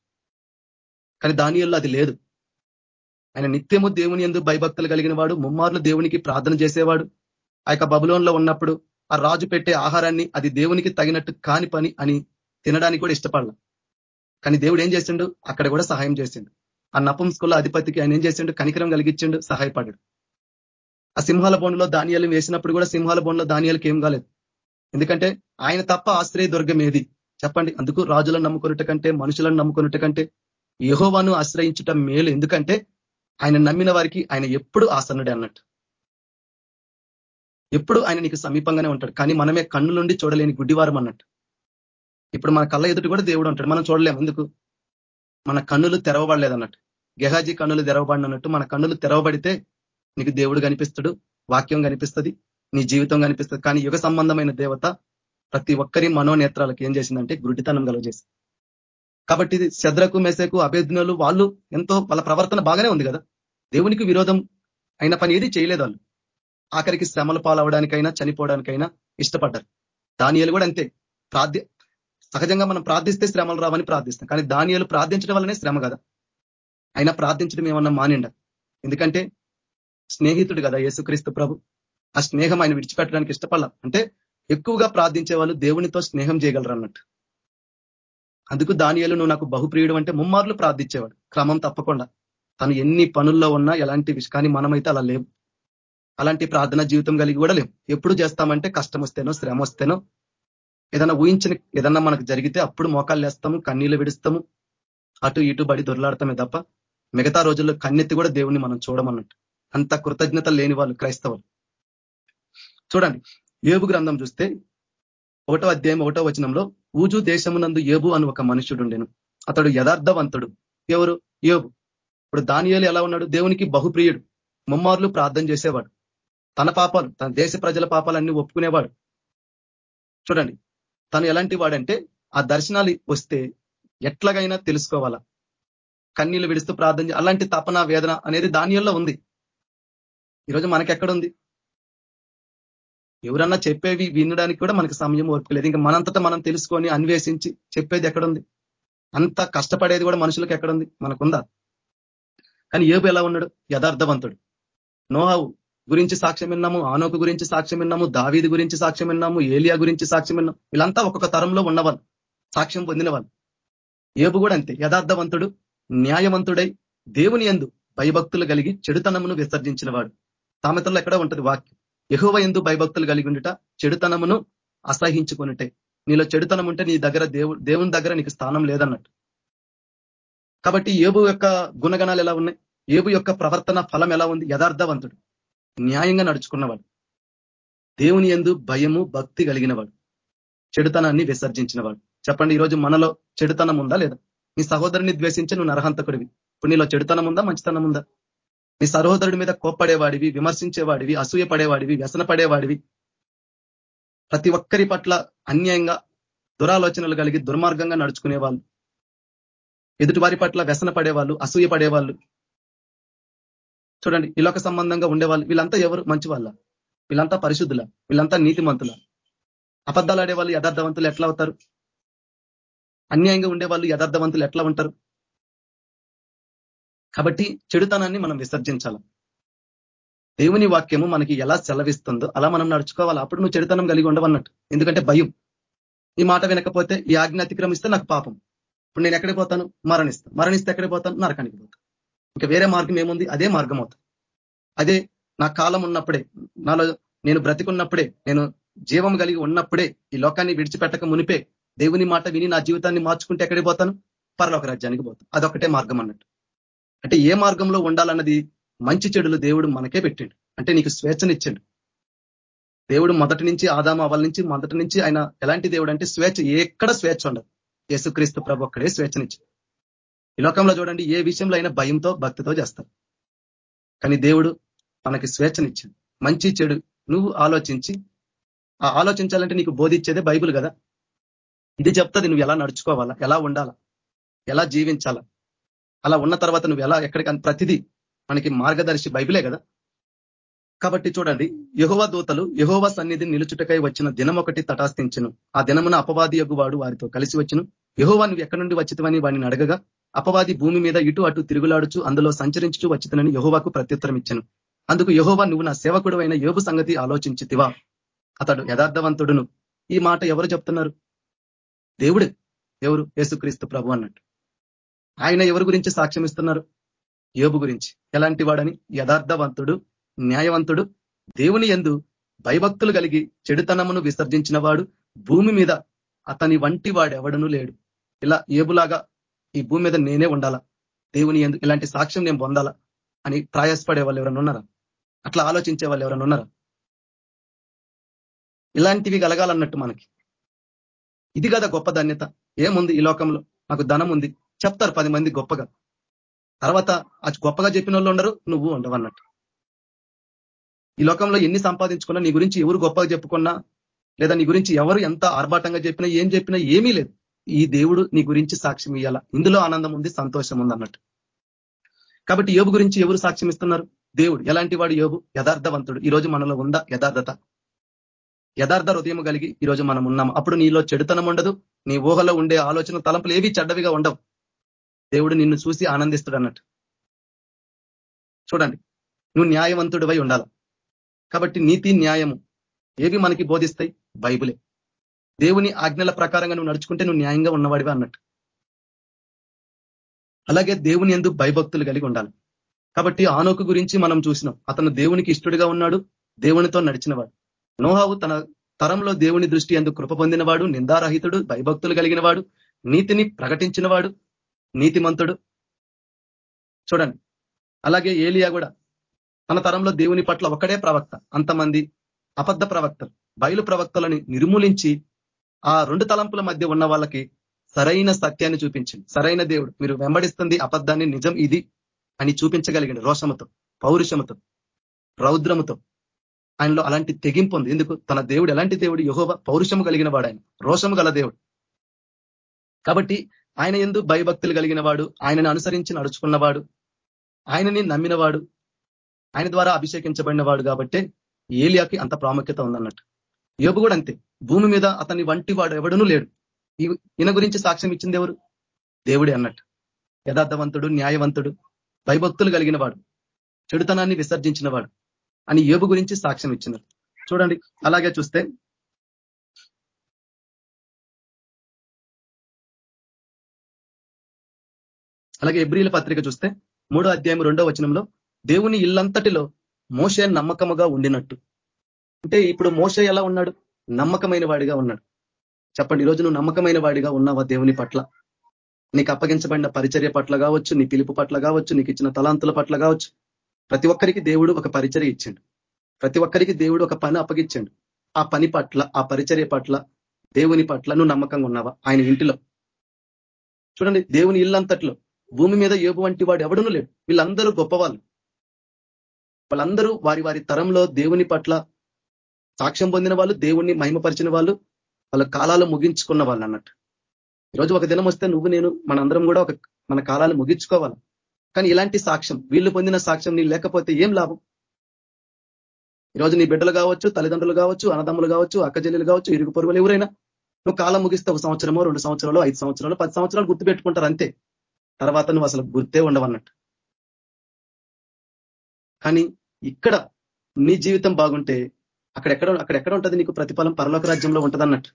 కానీ దానియల్లో అది లేదు. ఆయన నిత్యము దేవుని ఎందు భయభక్తులు కలిగిన వాడు ముమ్మార్లు దేవునికి ప్రార్థన చేసేవాడు. ఆ యొక్క బబులోన్లో ఉన్నప్పుడు ఆ రాజు పెట్టే ఆహారాన్ని అది దేవునికి తగినట్టు కాని పని అని తినడానికి కూడా ఇష్టపడాల. కానీ దేవుడు ఏం చేసిండు? అక్కడ కూడా సహాయం చేసిండు. ఆ నపుంస్కుల అధిపతికి ఆయన ఏం చేసిండు? కనికరం కలిగించిండు సహాయపడాడు ఆ సింహాల బొండలో ధాన్యాలు వేసినప్పుడు కూడా సింహాల బొండలో ధాన్యాలకు ఏం కాలేదు. ఎందుకంటే ఆయన తప్ప ఆశ్రయ దుర్గం ఏది? చెప్పండి. అందుకు రాజులను నమ్ముకున్నట్టు కంటే మనుషులను నమ్ముకున్నట్టు కంటే యహోవాను ఆశ్రయించటం మేలు. ఎందుకంటే ఆయన నమ్మిన వారికి ఆయన ఎప్పుడు ఆసన్నుడే అన్నట్టు. ఎప్పుడు ఆయన నీకు సమీపంగానే ఉంటాడు. కానీ మనమే కన్నులుండి చూడలేని గుడ్డివారం అన్నట్టు ఇప్పుడు మన కళ్ళ ఎదుటి కూడా దేవుడు ఉంటాడు మనం చూడలేము ఎందుకు? మన కన్నులు తెరవబడలేదు అన్నట్టు గెహాజీ కన్నులు తెరవబడినట్టు మన కన్నులు తెరవబడితే నీకు దేవుడు కనిపిస్తాడు వాక్యం కనిపిస్తుంది నీ జీవితం కనిపిస్తుంది. కానీ యుగ సంబంధమైన దేవత ప్రతి ఒక్కరి మనోనేత్రాలకు ఏం చేసిందంటే గురుడితనం కలుగజేసి కాబట్టి శద్రకు మెసేకు అభేజ్ఞలు వాళ్ళు ఎంతో వాళ్ళ ప్రవర్తన బాగానే ఉంది కదా. దేవునికి విరోధం అయిన పని ఏది చేయలేదు వాళ్ళు. ఆఖరికి శ్రమలు పాలవడానికైనా చనిపోవడానికైనా ఇష్టపడ్డారు. దానియలు కూడా అంతే. ప్రాధ్య సహజంగా మనం ప్రార్థిస్తే శ్రమలు రావని ప్రార్థిస్తాం. కానీ ధాన్యాలు ప్రార్థించడం వల్లనే శ్రమ కదా. అయినా ప్రార్థించడం ఏమన్నా మానిండ? ఎందుకంటే స్నేహితుడు కదా యేసుక్రీస్తు ప్రభు. ఆ స్నేహం ఆయన విడిచిపెట్టడానికి ఇష్టపడాల. అంటే ఎక్కువగా ప్రార్థించే వాళ్ళు దేవునితో స్నేహం చేయగలరు అన్నట్టు. అందుకు దానియాలు నువ్వు నాకు బహుప్రియుడు అంటే ముమ్మార్లు ప్రార్థించేవాడు. క్రమం తప్పకుండా. తను ఎన్ని పనుల్లో ఉన్నా ఎలాంటి కానీ మనమైతే అలా లేవు అలాంటి ప్రార్థన జీవితం కలిగి కూడా లేవు ఎప్పుడు చేస్తామంటే కష్టం వస్తేనో శ్రమ వస్తేనో ఏదైనా ఊహించిన ఏదన్నా మనకు జరిగితే అప్పుడు మోకాళ్ళు వేస్తాము కన్నీళ్ళు విడుస్తాము. అటు ఇటు బడి దొరలాడతామే తప్ప మిగతా రోజుల్లో కన్నెత్తి కూడా దేవుణ్ణి మనం చూడమన్నట్టు. అంత కృతజ్ఞత లేని వాళ్ళు క్రైస్తవులు. చూడండి ఏబు గ్రంథం చూస్తే ఒకటో అధ్యాయం ఒకటో వచనంలో ఊజు దేశమునందు ఏబు అని ఒక మనుషుడుండెను అతడు యథార్థవంతుడు. ఎవరు? ఏబు ఇప్పుడు దానియాలు ఎలా ఉన్నాడు? దేవునికి బహుప్రియుడు. ముమ్మార్లు ప్రార్థన చేసేవాడు. తన పాపాలు తన దేశ ప్రజల పాపాలన్నీ ఒప్పుకునేవాడు. చూడండి తను ఎలాంటి వాడంటే ఆ దర్శనాలు వస్తే ఎట్లాగైనా తెలుసుకోవాలా. కన్నీళ్ళు విడుస్తూ ప్రార్థన అలాంటి తపన వేదన అనేది దానియల్లో ఉంది. ఈరోజు మనకెక్కడుంది? ఎవరన్నా చెప్పేవి వినడానికి కూడా మనకి సమయం ఓర్పులేదు. ఇంకా మనంతటా మనం తెలుసుకొని అన్వేషించి చెప్పేది ఎక్కడుంది? అంత కష్టపడేది కూడా మనుషులకు ఎక్కడుంది? మనకుందా? కానీ ఏబు ఎలా ఉన్నాడు? యథార్థవంతుడు. నోహావు గురించి సాక్ష్యం విన్నాము ఆనోకు గురించి సాక్ష్యం విన్నాము దావీది గురించి సాక్ష్యం విన్నాము ఏలియా గురించి సాక్ష్యం విన్నాము. వీళ్ళంతా ఒక్కొక్క తరంలో ఉన్నవాళ్ళు సాక్ష్యం పొందిన వాళ్ళు ఏబు కూడా అంతే యథార్థవంతుడు న్యాయవంతుడై దేవుని ఎందు భయభక్తులు కలిగి చెడుతనమును విసర్జించిన వాడు సామెతల్లో ఎక్కడ ఉంటది వాక్యం ఎహువ ఎందు భయభక్తులు కలిగి ఉండుట చెడుతనమును అసహించుకునిటే నీలో చెడుతనం ఉంటే నీ దగ్గర దేవు దేవుని దగ్గర నీకు స్థానం లేదన్నట్టు. కాబట్టి ఏబు యొక్క గుణగణాలు ఎలా ఉన్నాయి? ఏబు యొక్క ప్రవర్తన ఫలం ఎలా ఉంది? యథార్థవంతుడు. న్యాయంగా నడుచుకున్నవాడు. దేవుని ఎందు భయము భక్తి కలిగినవాడు. చెడుతనాన్ని విసర్జించినవాడు. చెప్పండి ఈరోజు మనలో చెడుతనం ఉందా లేదా? నీ సహోదరుని ద్వేషించి నువ్వు నరహంతకుడివి. ఇప్పుడు నీలో చెడుతనం ఉందా మంచితనం ఉందా? నీ సహోదరుడి మీద కోప్పడేవాడివి విమర్శించేవాడివి అసూయ పడేవాడివి వ్యసన పడేవాడివి ప్రతి ఒక్కరి పట్ల అన్యాయంగా దురాలోచనలు కలిగి దుర్మార్గంగా నడుచుకునే వాళ్ళు ఎదుటి వారి పట్ల వ్యసన పడేవాళ్ళు అసూయ పడేవాళ్ళు చూడండి ఇలోక సంబంధంగా ఉండేవాళ్ళు వీళ్ళంతా ఎవరు? మంచి వాళ్ళ వీళ్ళంతా పరిశుద్ధుల వీళ్ళంతా నీతిమంతుల. అబద్ధాలు ఆడేవాళ్ళు యథార్థవంతులు ఎట్లా అవుతారు? అన్యాయంగా ఉండేవాళ్ళు యథార్థవంతులు ఎట్లా ఉంటారు? కాబట్టి చెడుతనాన్ని మనం విసర్జించాలి. దేవుని వాక్యము మనకి ఎలా సెలవిస్తుందో అలా మనం నడుచుకోవాలి. అప్పుడు నువ్వు చెడుతనం కలిగి ఉండవన్నట్టు. ఎందుకంటే భయం. ఈ మాట వినకపోతే ఈ ఆజ్ఞ అతిక్రమిస్తే నాకు పాపం. ఇప్పుడు నేను ఎక్కడికి పోతాను? మరణిస్తాను మరణిస్తే ఎక్కడికి పోతాను? నరకానికి పోతాను. ఇంకా వేరే మార్గం ఏముంది? అదే మార్గం అవుతుంది. అదే నా కాలం ఉన్నప్పుడే నాలో నేను బ్రతికున్నప్పుడే నేను జీవం కలిగి ఉన్నప్పుడే ఈ లోకాన్ని విడిచిపెట్టక మునిపే దేవుని మాట విని నా జీవితాన్ని మార్చుకుంటే ఎక్కడికి పోతాను? పరలోక రాజ్యానికి పోతాను. అదొకటే మార్గం అన్నట్టు. అంటే ఏ మార్గంలో ఉండాలన్నది మంచి చెడులు దేవుడు మనకే పెట్టిండు. అంటే నీకు స్వేచ్ఛనిచ్చిండు. దేవుడు మొదటి నుంచి ఆదామ అవల నుంచి మొదటి నుంచి ఆయన ఎలాంటి దేవుడు అంటే స్వేచ్ఛ ఎక్కడ స్వేచ్ఛ ఉండదు. యేసుక్రీస్తు ప్రభు ఒక్కడే స్వేచ్ఛనిచ్చి లోకంలో చూడండి ఏ విషయంలో అయినా భయంతో భక్తితో చేస్తారు. కానీ దేవుడు మనకి స్వేచ్ఛనిచ్చింది మంచి చెడు నువ్వు ఆలోచించి ఆ ఆలోచించాలంటే నీకు బోధించేదే బైబుల్ కదా. ఇది చెప్తుంది నువ్వు ఎలా నడుచుకోవాలా ఎలా ఉండాలా ఎలా జీవించాలా. అలా ఉన్న తర్వాత నువ్వు ఎలా ఎక్కడికి ప్రతిదీ మనకి మార్గదర్శి బైబిలే కదా. కాబట్టి చూడండి యహోవ దూతలు యహోవ సన్నిధిని నిలుచుటకై వచ్చిన దినం ఒకటి తటాస్థించను ఆ దినమున అపవాది వాడు వారితో కలిసి వచ్చును. యహోవా నువ్వు ఎక్కడి నుండి వచ్చితవని వాడిని అడగగా అపవాది భూమి మీద ఇటు అటు తిరుగులాడుచు అందులో సంచరించుచు వచ్చితనని యహోవాకు ప్రత్యుత్తరం ఇచ్చను అందుకు యహోవా నువ్వు నా సేవకుడు అయిన యోగు సంగతి ఆలోచించితివా. అతడు యథార్థవంతుడును. ఈ మాట ఎవరు చెప్తున్నారు? దేవుడు. ఎవరు? యేసుక్రీస్తు ప్రభు అన్నట్టు. ఆయన ఎవరి గురించి సాక్ష్యం ఇస్తున్నారు? యోబు గురించి. ఎలాంటి వాడని? యథార్థవంతుడు న్యాయవంతుడు దేవుని ఎందు భయభక్తులు కలిగి చెడుతనమును విసర్జించిన వాడు భూమి మీద అతని వంటి వాడెవడను లేడు. ఇలా ఏబులాగా ఈ భూమి మీద నేనే ఉండాలా? దేవుని ఎందుకు ఇలాంటి సాక్ష్యం నేను పొందాలా? అని ప్రయాసపడే వాళ్ళు ఎవరైనా ఉన్నారా? అట్లా ఆలోచించే వాళ్ళు ఎవరైనా ఉన్నారా? ఇలాంటివి కలగాలన్నట్టు మనకి. ఇది కదా గొప్ప ధన్యత. ఏముంది ఈ లోకంలో? నాకు ధనం ఉంది. చెప్తారు పది మంది గొప్పగా. తర్వాత అది గొప్పగా చెప్పిన వాళ్ళు ఉండరు నువ్వు ఉండవన్నట్టు. ఈ లోకంలో ఎన్ని సంపాదించుకున్నా నీ గురించి ఎవరు గొప్పగా చెప్పుకున్నా లేదా నీ గురించి ఎవరు ఎంత ఆర్భాటంగా చెప్పినా ఏం చెప్పినా ఏమీ లేదు. ఈ దేవుడు నీ గురించి సాక్ష్యం ఇయ్యాల. ఇందులో ఆనందం ఉంది సంతోషం ఉంది అన్నట్టు. కాబట్టి యోబు గురించి ఎవరు సాక్ష్యం ఇస్తున్నారు? దేవుడు. ఎలాంటి వాడు యోబు? యథార్థవంతుడు. ఈరోజు మనలో ఉందా? యథార్థత. యథార్థ హృదయం కలిగి ఈరోజు మనం ఉన్నాం. అప్పుడు నీలో చెడుతనం ఉండదు. నీ ఊహలో ఉండే ఆలోచన తలంపులు ఏవి చెడ్డవిగా ఉండవు. దేవుడు నిన్ను చూసి ఆనందిస్తుడు అన్నట్టు. చూడండి. నువ్వు న్యాయవంతుడివై ఉండాలి. కాబట్టి నీతి న్యాయము. ఏవి మనకి బోధిస్తాయి? బైబులే. దేవుని ఆజ్ఞల ప్రకారంగా నువ్వు నడుచుకుంటే నువ్వు న్యాయంగా ఉన్నవాడివి అన్నట్టు. అలాగే దేవుని ఎందు భయభక్తులు కలిగి ఉండాలి. కాబట్టి ఆనోకు గురించి మనం చూసినాం. అతను దేవునికి ఇష్టడిగా ఉన్నాడు దేవునితో నడిచినవాడు. నోహావు తన తరంలో దేవుని దృష్టి ఎందుకు కృప పొందినవాడు నిందారహితుడు భయభక్తులు కలిగినవాడు నీతిని ప్రకటించినవాడు నీతిమంతుడు. చూడండి. అలాగే ఏలియా కూడా తన తరంలో దేవుని పట్ల ఒకడే ప్రవక్త అంతమంది అబద్ధ ప్రవక్తలు బయలు ప్రవక్తలని నిర్మూలించి ఆ రెండు తలంపుల మధ్య ఉన్న వాళ్ళకి సరైన సత్యాన్ని చూపించింది సరైన దేవుడు. మీరు వెంబడిస్తుంది అబద్ధాన్ని నిజం ఇది అని చూపించగలిగింది రోషముతో పౌరుషముతో రౌద్రముతో. ఆయనలో అలాంటి తెగింపు ఉంది. ఎందుకు? తన దేవుడు ఎలాంటి దేవుడు? యహోవ పౌరుషము కలిగిన వాడు ఆయన. రోషము గల దేవుడు. కాబట్టి ఆయన ఎందు భయభక్తులు కలిగిన వాడు ఆయనను అనుసరించి నడుచుకున్నవాడు ఆయనని నమ్మినవాడు ఆయన ద్వారా అభిషేకించబడిన వాడు కాబట్టి ఏలియాకి అంత ప్రాముఖ్యత ఉందన్నట్టు. యోగు కూడా అంతే. భూమి మీద అతని వంటి వాడు ఎవడనూ లేడు. ఈయన గురించి సాక్ష్యం ఇచ్చింది ఎవరు? దేవుడే అన్నట్టు. యథార్థవంతుడు న్యాయవంతుడు భయభక్తులు కలిగిన వాడు చెడుతనాన్ని విసర్జించిన వాడు అని యోగు గురించి సాక్ష్యం ఇచ్చినారు చూడండి అలాగే చూస్తే అలాగే ఎబ్రిల పత్రిక చూస్తే మూడో అధ్యాయం రెండో వచనంలో దేవుని ఇల్లంతటిలో మోసే నమ్మకముగా ఉండినట్టు. అంటే ఇప్పుడు మోస ఎలా ఉన్నాడు? నమ్మకమైన వాడిగా ఉన్నాడు. చెప్పండి ఈరోజు నువ్వు నమ్మకమైన వాడిగా ఉన్నావా దేవుని పట్ల? నీకు అప్పగించబడిన పరిచర్య పట్ల కావచ్చు నీ పిలుపు పట్ల కావచ్చు నీకు ఇచ్చిన తలాంతుల పట్ల కావచ్చు. ప్రతి ఒక్కరికి దేవుడు ఒక పరిచర్య ఇచ్చిండు. ప్రతి ఒక్కరికి దేవుడు ఒక పని అప్పగించండు. ఆ పని పట్ల ఆ పరిచర్య పట్ల దేవుని పట్ల నువ్వు నమ్మకంగా ఉన్నావా? ఆయన ఇంటిలో. చూడండి దేవుని ఇల్లంతట్లో భూమి మీద ఏబు వంటి వాడు ఎవడనూ లేడు. వీళ్ళందరూ గొప్పవాళ్ళు. వాళ్ళందరూ వారి వారి తరంలో దేవుని పట్ల సాక్ష్యం పొందిన వాళ్ళు దేవుణ్ణి మహిమపరిచిన వాళ్ళు వాళ్ళ కాలాలు ముగించుకున్న వాళ్ళు అన్నట్టు. ఈరోజు ఒక దినం వస్తే నువ్వు నేను మనందరం కూడా ఒక మన కాలాలు ముగించుకోవాలి. కానీ ఇలాంటి సాక్ష్యం వీళ్ళు పొందిన సాక్ష్యం నీ లేకపోతే ఏం లాభం? ఈరోజు నీ బిడ్డలు కావచ్చు తల్లిదండ్రులు కావచ్చు అన్నదమ్ములు కావచ్చు అక్కజల్లులు కావచ్చు ఇరుగు పొరుగులు ఎవరైనా నువ్వు కాలం ముగిస్తే ఒక సంవత్సరమో రెండు సంవత్సరాలు ఐదు సంవత్సరాలు పది సంవత్సరాలు గుర్తు పెట్టుకుంటారు అంతే. తర్వాత నువ్వు అసలు గుర్తే ఉండవన్నట్టు కానీ ఇక్కడ నీ జీవితం బాగుంటే అక్కడెక్కడ అక్కడెక్కడ ఉంటుంది నీకు ప్రతిఫలం? పరలోక రాజ్యంలో ఉంటుంది అన్నట్టు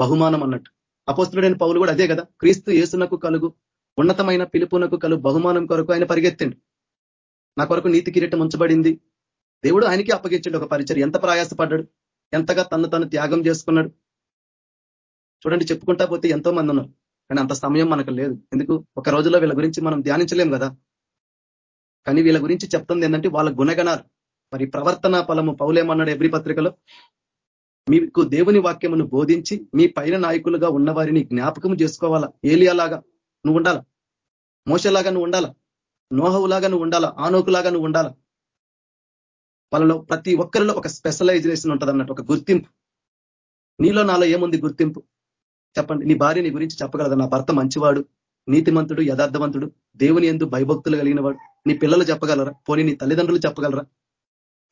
బహుమానం అన్నట్టు. అపోస్తుడైన పౌలు కూడా అదే కదా. క్రీస్తు యేసునకు కలుగు ఉన్నతమైన పిలుపునకు కలుగు బహుమానం కొరకు ఆయన పరిగెత్తిండు. నా కొరకు నీతి కిరీటం ఉంచబడింది. దేవుడు ఆయనకి అప్పగించండి ఒక పరిచయం ఎంత ప్రయాసపడ్డాడు? ఎంతగా తను తను త్యాగం చేసుకున్నాడు? చూడండి చెప్పుకుంటా పోతే ఎంతో మంది ఉన్నారు. కానీ అంత సమయం మనకు లేదు. ఎందుకు? ఒక రోజులో వీళ్ళ గురించి మనం ధ్యానించలేం కదా. కానీ వీళ్ళ గురించి చెప్తుంది ఏంటంటే వాళ్ళ గుణగణాలు. మరి ప్రవర్తన ఫలము పౌలేమన్నాడు ఎబ్రి పత్రికలో? మీకు దేవుని వాక్యమును బోధించి మీ పైన నాయకులుగా ఉన్నవారిని జ్ఞాపకం చేసుకోవాలా? ఏలియాలాగా నువ్వు ఉండాలా? మోసలాగా నువ్వు ఉండాలా? నోహవులాగా నువ్వు ఉండాలా? ఆనోకులాగా నువ్వు ఉండాలా? వాళ్ళలో ప్రతి ఒక్కరిలో ఒక స్పెషలైజేషన్ ఉంటుంది అన్నట్టు ఒక గుర్తింపు. నీలో నాలో ఏముంది గుర్తింపు? చెప్పండి. నీ భార్య నీ గురించి చెప్పగలదు? నా భర్త మంచివాడు నీతిమంతుడు యథార్థవంతుడు దేవుని ఎందు భయభక్తులు కలిగిన వాడు నీ పిల్లలు చెప్పగలరా? పోనీ నీ తల్లిదండ్రులు చెప్పగలరా?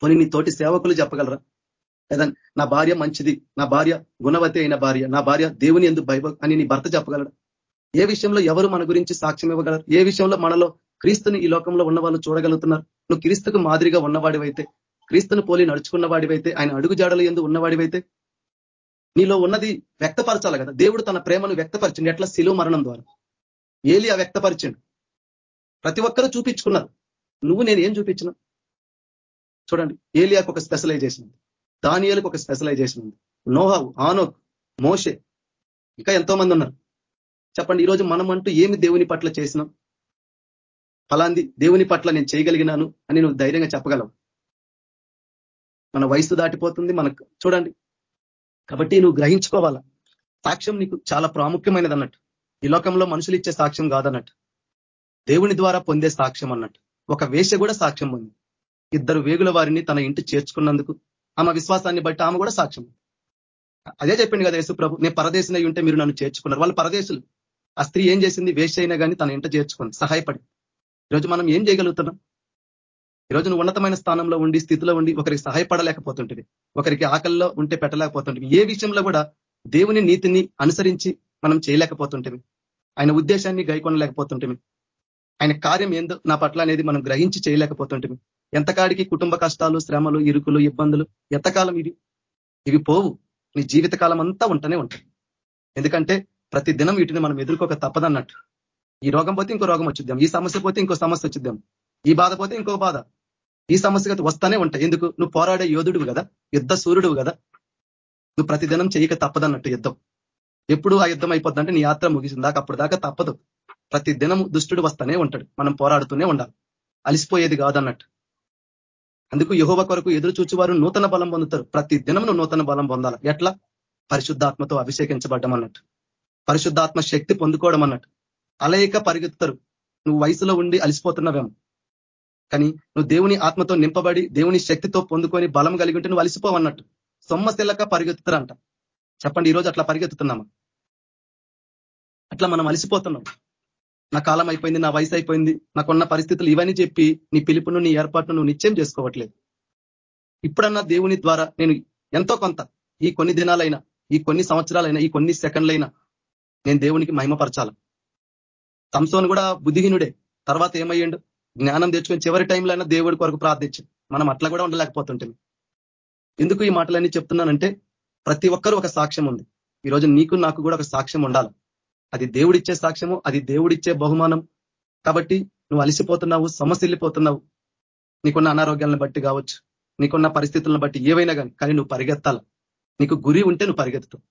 పోనీ నీ తోటి సేవకులు చెప్పగలరా? లేదా నా భార్య మంచిది నా భార్య గుణవతి అయిన భార్య నా భార్య దేవుని ఎందుకు భయభ అని నీ భర్త చెప్పగలడు? ఏ విషయంలో ఎవరు మన గురించి సాక్ష్యం ఇవ్వగలరు? ఏ విషయంలో మనలో క్రీస్తుని ఈ లోకంలో ఉన్న వాళ్ళు చూడగలుగుతున్నారు? నువ్వు క్రీస్తుకు మాదిరిగా ఉన్నవాడివైతే క్రీస్తును పోలి నడుచుకున్న వాడివైతే ఆయన అడుగు జాడలు ఎందు ఉన్నవాడివైతే నీలో ఉన్నది వ్యక్తపరచాలి కదా? దేవుడు తన ప్రేమను వ్యక్తపరిచిండు. ఎట్లా? శిలువ మరణం ద్వారా. ఏలియా వ్యక్తపరిచిండు. ప్రతి ఒక్కరూ చూపించుకున్నారు. నువ్వు నేను ఏం చూపించిన? చూడండి ఏలియాకు ఒక స్పెషలైజేషన్ ఉంది దానియాలకు ఒక స్పెషలైజేషన్ ఉంది. నోహావు ఆనోక్ మోషే ఇంకా ఎంతో మంది ఉన్నారు. చెప్పండి ఈరోజు మనం అంటూ ఏమి దేవుని పట్ల చేసినాం? ఫలాంది దేవుని పట్ల నేను చేయగలిగినాను అని నువ్వు ధైర్యంగా చెప్పగలవు. మన వయసు దాటిపోతుంది మనకు చూడండి. కాబట్టి నువ్వు గ్రహించుకోవాలా? సాక్ష్యం నీకు చాలా ప్రాముఖ్యమైనది అన్నట్టు. ఈ లోకంలో మనుషులు ఇచ్చే సాక్ష్యం కాదన్నట్టు. దేవుని ద్వారా పొందే సాక్ష్యం అన్నట్టు. ఒక వేష కూడా సాక్ష్యం ఉంది ఇద్దరు వేగుల వారిని తన ఇంటి చేర్చుకున్నందుకు ఆమె విశ్వాసాన్ని బట్టి ఆమె కూడా సాక్ష్యం. అదే చెప్పింది కదా యేసు ప్రభు నేను పరదేశినై ఉంటే మీరు నన్ను చేర్చుకున్నారు. వాళ్ళు పరదేశులు. ఆ స్త్రీ ఏం చేసింది? వేస్ట్ అయినా కానీ తన ఇంట చేర్చుకుంది సహాయపడి. ఈరోజు మనం ఏం చేయగలుగుతున్నాం? ఈరోజు నువ్వు ఉన్నతమైన స్థానంలో ఉండి స్థితిలో ఉండి ఒకరికి సహాయపడలేకపోతుంటుంది ఒకరికి ఆకల్లో ఉంటే పెట్టలేకపోతుంటుంది ఏ విషయంలో కూడా దేవుని నీతిని అనుసరించి మనం చేయలేకపోతుంటుంది ఆయన ఉద్దేశాన్ని గైకొనలేకపోతుంటుంది ఆయన కార్యం ఏందో నా పట్ల అనేది మనం గ్రహించి చేయలేకపోతుంటుంది ఎంతకాడికి కుటుంబ కష్టాలు శ్రమలు ఇరుకులు ఇబ్బందులు ఎంతకాలం ఇవి? ఇవి పోవు. నీ జీవితకాలం అంతా ఉంటూనే ఉంటాయి. ఎందుకంటే ప్రతి దినం వీటిని మనం ఎదుర్కోక తప్పదన్నట్టు. ఈ రోగం పోతే ఇంకో రోగం వచ్చిద్దాం. ఈ సమస్య పోతే ఇంకో సమస్య వచ్చిద్దాం. ఈ బాధ పోతే ఇంకో బాధ. ఈ సమస్య వస్తానే ఉంటాయి. ఎందుకు? నువ్వు పోరాడే యోధుడు కదా. యుద్ధ సూర్యుడు కదా. నువ్వు ప్రతిదినం చేయక తప్పదన్నట్టు యుద్ధం. ఎప్పుడు ఆ యుద్ధం అయిపోద్దంటే నీ యాత్ర ముగిసింది. దాకా అప్పుడు దాకా తప్పదు. ప్రతి దినం దుష్టుడు వస్తానే ఉంటాడు. మనం పోరాడుతూనే ఉండాలి. అలిసిపోయేది కాదన్నట్టు. అందుకు యహోవ కొరకు ఎదురు చూచేవారు నూతన బలం పొందుతారు. ప్రతి దినమును నూతన బలం పొందాలి. ఎట్లా? పరిశుద్ధాత్మతో అభిషేకించబడ్డం అన్నట్టు. పరిశుద్ధాత్మ శక్తి పొందుకోవడం అన్నట్టు. అలయిక పరిగెత్తుతారు. నువ్వు వయసులో ఉండి అలిసిపోతున్నావేమో. కానీ నువ్వు దేవుని ఆత్మతో నింపబడి దేవుని శక్తితో పొందుకొని బలం కలిగి ఉంటే నువ్వు అలిసిపోవన్నట్టు సొమ్మశిల్లక పరిగెత్తుతారంట. చెప్పండి ఈరోజు అట్లా పరిగెత్తుతున్నామా? అట్లా మనం అలిసిపోతున్నాం. నా కాలం అయిపోయింది నా వయసు అయిపోయింది నాకున్న పరిస్థితులు ఇవన్నీ చెప్పి నీ పిలుపును నీ ఏర్పాటును నువ్వు నిశ్చయం చేసుకోవట్లేదు. ఇప్పుడన్నా దేవుని ద్వారా నేను ఎంతో కొంత ఈ కొన్ని దినాలైనా ఈ కొన్ని సంవత్సరాలైనా ఈ కొన్ని సెకండ్లైనా నేను దేవునికి మహిమపరచాల. సంసోన్ కూడా బుద్ధిహీనుడే. తర్వాత ఏమయ్యండు? జ్ఞానం తెచ్చుకొని చివరి టైంలో అయినా దేవుడి కొరకు ప్రార్థించు మనం అట్లా కూడా ఉండలేకపోతుంటుంది ఎందుకు ఈ మాటలన్నీ చెప్తున్నానంటే ప్రతి ఒక్కరూ ఒక సాక్ష్యం ఉంది. ఈరోజు నీకు నాకు కూడా ఒక సాక్ష్యం ఉండాలి. అది దేవుడిచ్చే సాక్ష్యము అది దేవుడిచ్చే బహుమానం. కాబట్టి నువ్వు అలిసిపోతున్నావు సమస్యలిపోతున్నావు నీకున్న అనారోగ్యాలను బట్టి కావచ్చు నీకున్న పరిస్థితులను బట్టి ఏవైనా కానీ కానీ నువ్వు పరిగెత్తాల. నీకు గురి ఉంటే నువ్వు పరిగెత్తుతావు.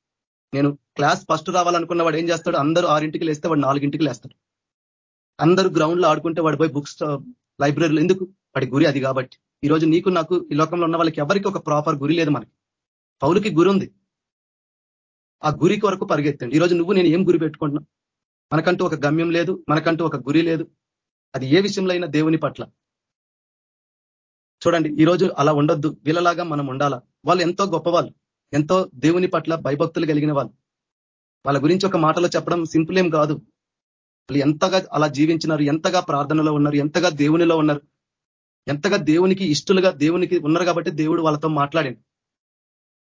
నేను క్లాస్ ఫస్ట్ రావాలనుకున్న వాడు ఏం చేస్తాడు? అందరూ ఆరింటికి లేస్తే వాడు నాలుగింటికి లేస్తాడు. అందరూ గ్రౌండ్లో ఆడుకుంటే వాడు పోయి బుక్స్ లైబ్రరీలో ఎందుకు? వాడి గురి అది కాబట్టి. ఈరోజు నీకు నాకు ఈ లోకంలో ఉన్న వాళ్ళకి ఎవరికి ఒక ప్రాపర్ గురి లేదు మనకి. పౌరుకి గురి ఉంది. ఆ గురి కొరకు పరిగెత్తండి. ఈరోజు నువ్వు నేను ఏం గురి పెట్టుకుంటున్నా? మనకంటూ ఒక గమ్యం లేదు మనకంటూ ఒక గురి లేదు. అది ఏ విషయంలో అయినా దేవుని పట్ల. చూడండి ఈరోజు అలా ఉండొద్దు. వీళ్ళలాగా మనం ఉండాలా? వాళ్ళు ఎంతో గొప్పవాళ్ళు ఎంతో దేవుని పట్ల భయభక్తులు కలిగిన వాళ్ళు. వాళ్ళ గురించి ఒక మాటలో చెప్పడం సింపుల్ ఏం కాదు. వాళ్ళు ఎంతగా అలా జీవించినారు ఎంతగా ప్రార్థనలో ఉన్నారు ఎంతగా దేవునిలో ఉన్నారు. ఎంతగా దేవునికి ఇష్టలుగా దేవునికి ఉన్నారు కాబట్టి దేవుడు వాళ్ళతో మాట్లాడండి.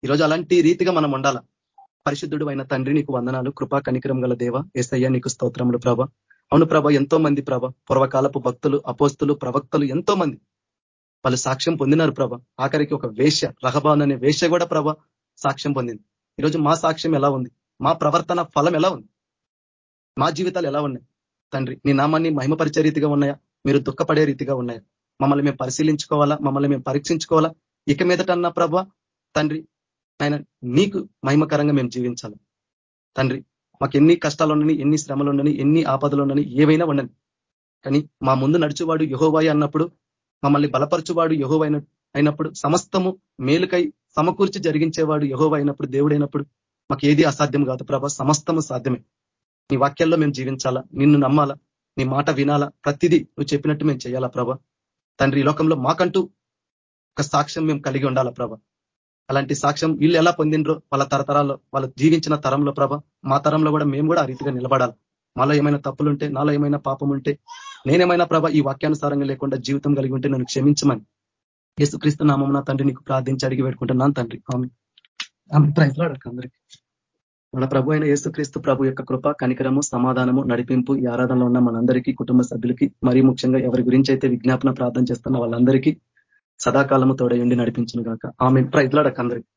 ఈరోజు అలాంటి రీతిగా మనం ఉండాల? పరిశుద్ధుడు అయిన తండ్రి నీకు వందనాలు. కృపా కనికరం గల దేవ ఏసయ్య నీకు స్తోత్రములు ప్రభ. అవును ప్రభ ఎంతో మంది ప్రభ పూర్వకాలపు భక్తులు అపోస్తులు ప్రవక్తలు ఎంతో మంది వాళ్ళు సాక్ష్యం పొందినారు ప్రభ. ఆఖరికి ఒక వేష రహబాన్ అనే వేష కూడా ప్రభ సాక్ష్యం పొందింది. ఈరోజు మా సాక్ష్యం ఎలా ఉంది? మా ప్రవర్తన ఫలం ఎలా ఉంది? మా జీవితాలు ఎలా ఉన్నాయి? తండ్రి నీ నామాన్ని మహిమపరిచే రీతిగా ఉన్నాయా? మీరు దుఃఖపడే రీతిగా ఉన్నాయా? మమ్మల్ని మేము పరిశీలించుకోవాలా? మమ్మల్ని మేము పరీక్షించుకోవాలా? ఇక మీదటన్నా ప్రభ తండ్రి ఆయన నీకు మహిమకరంగా మేము జీవించాలి. తండ్రి మాకు ఎన్ని కష్టాలు ఉండని ఎన్ని శ్రమలు ఉండని ఎన్ని ఆపదలు ఉండని ఏవైనా ఉండని. కానీ మా ముందు నడిచేవాడు యహోవాయి అన్నప్పుడు మమ్మల్ని బలపరచువాడు యహోవైన అయినప్పుడు సమస్తము మేలుకై సమకూర్చి జరిగించేవాడు యహోవ అయినప్పుడు దేవుడైనప్పుడు మాకు ఏది అసాధ్యం కాదు ప్రభా సమస్తము సాధ్యమే. నీ వాక్యాల్లో మేము జీవించాలా? నిన్ను నమ్మాలా? నీ మాట వినాలా? ప్రతిదీ నువ్వు చెప్పినట్టు మేము చేయాలా ప్రభా? తండ్రి ఈ లోకంలో మాకంటూ ఒక సాక్ష్యం మేము కలిగి ఉండాలా ప్రభా? అలాంటి సాక్ష్యం వీళ్ళు ఎలా పొందినరో వాళ్ళ తరతరాల్లో వాళ్ళు జీవించిన తరంలో ప్రభ మా తరంలో కూడా మేము కూడా ఆ రీతిగా నిలబడాలి. మాలో ఏమైనా తప్పులుంటే నాలో ఏమైనా పాపం ఉంటే నేనేమైనా ప్రభ ఈ వాక్యానుసారంగా లేకుండా జీవితం కలిగి ఉంటే నన్ను క్షమించమని యేసుక్రీస్తు నామం నా తండ్రి నీకు ప్రార్థించి అడిగి పెట్టుకుంటున్నాను తండ్రి. ఆమె అందరికీ. మన ప్రభు అయిన యేసుక్రీస్తు ప్రభు యొక్క కృప కనికరము సమాధానము నడిపింపు ఈ ఆరాధనలో ఉన్న మనందరికీ కుటుంబ సభ్యులకి మరీ ముఖ్యంగా ఎవరి గురించి అయితే విజ్ఞాపన ప్రార్థన చేస్తున్న వాళ్ళందరికీ సదాకాలము తోడయుండి నడిపించిన గాక. ఆమె ప్రైజ్లాడక అందరికి.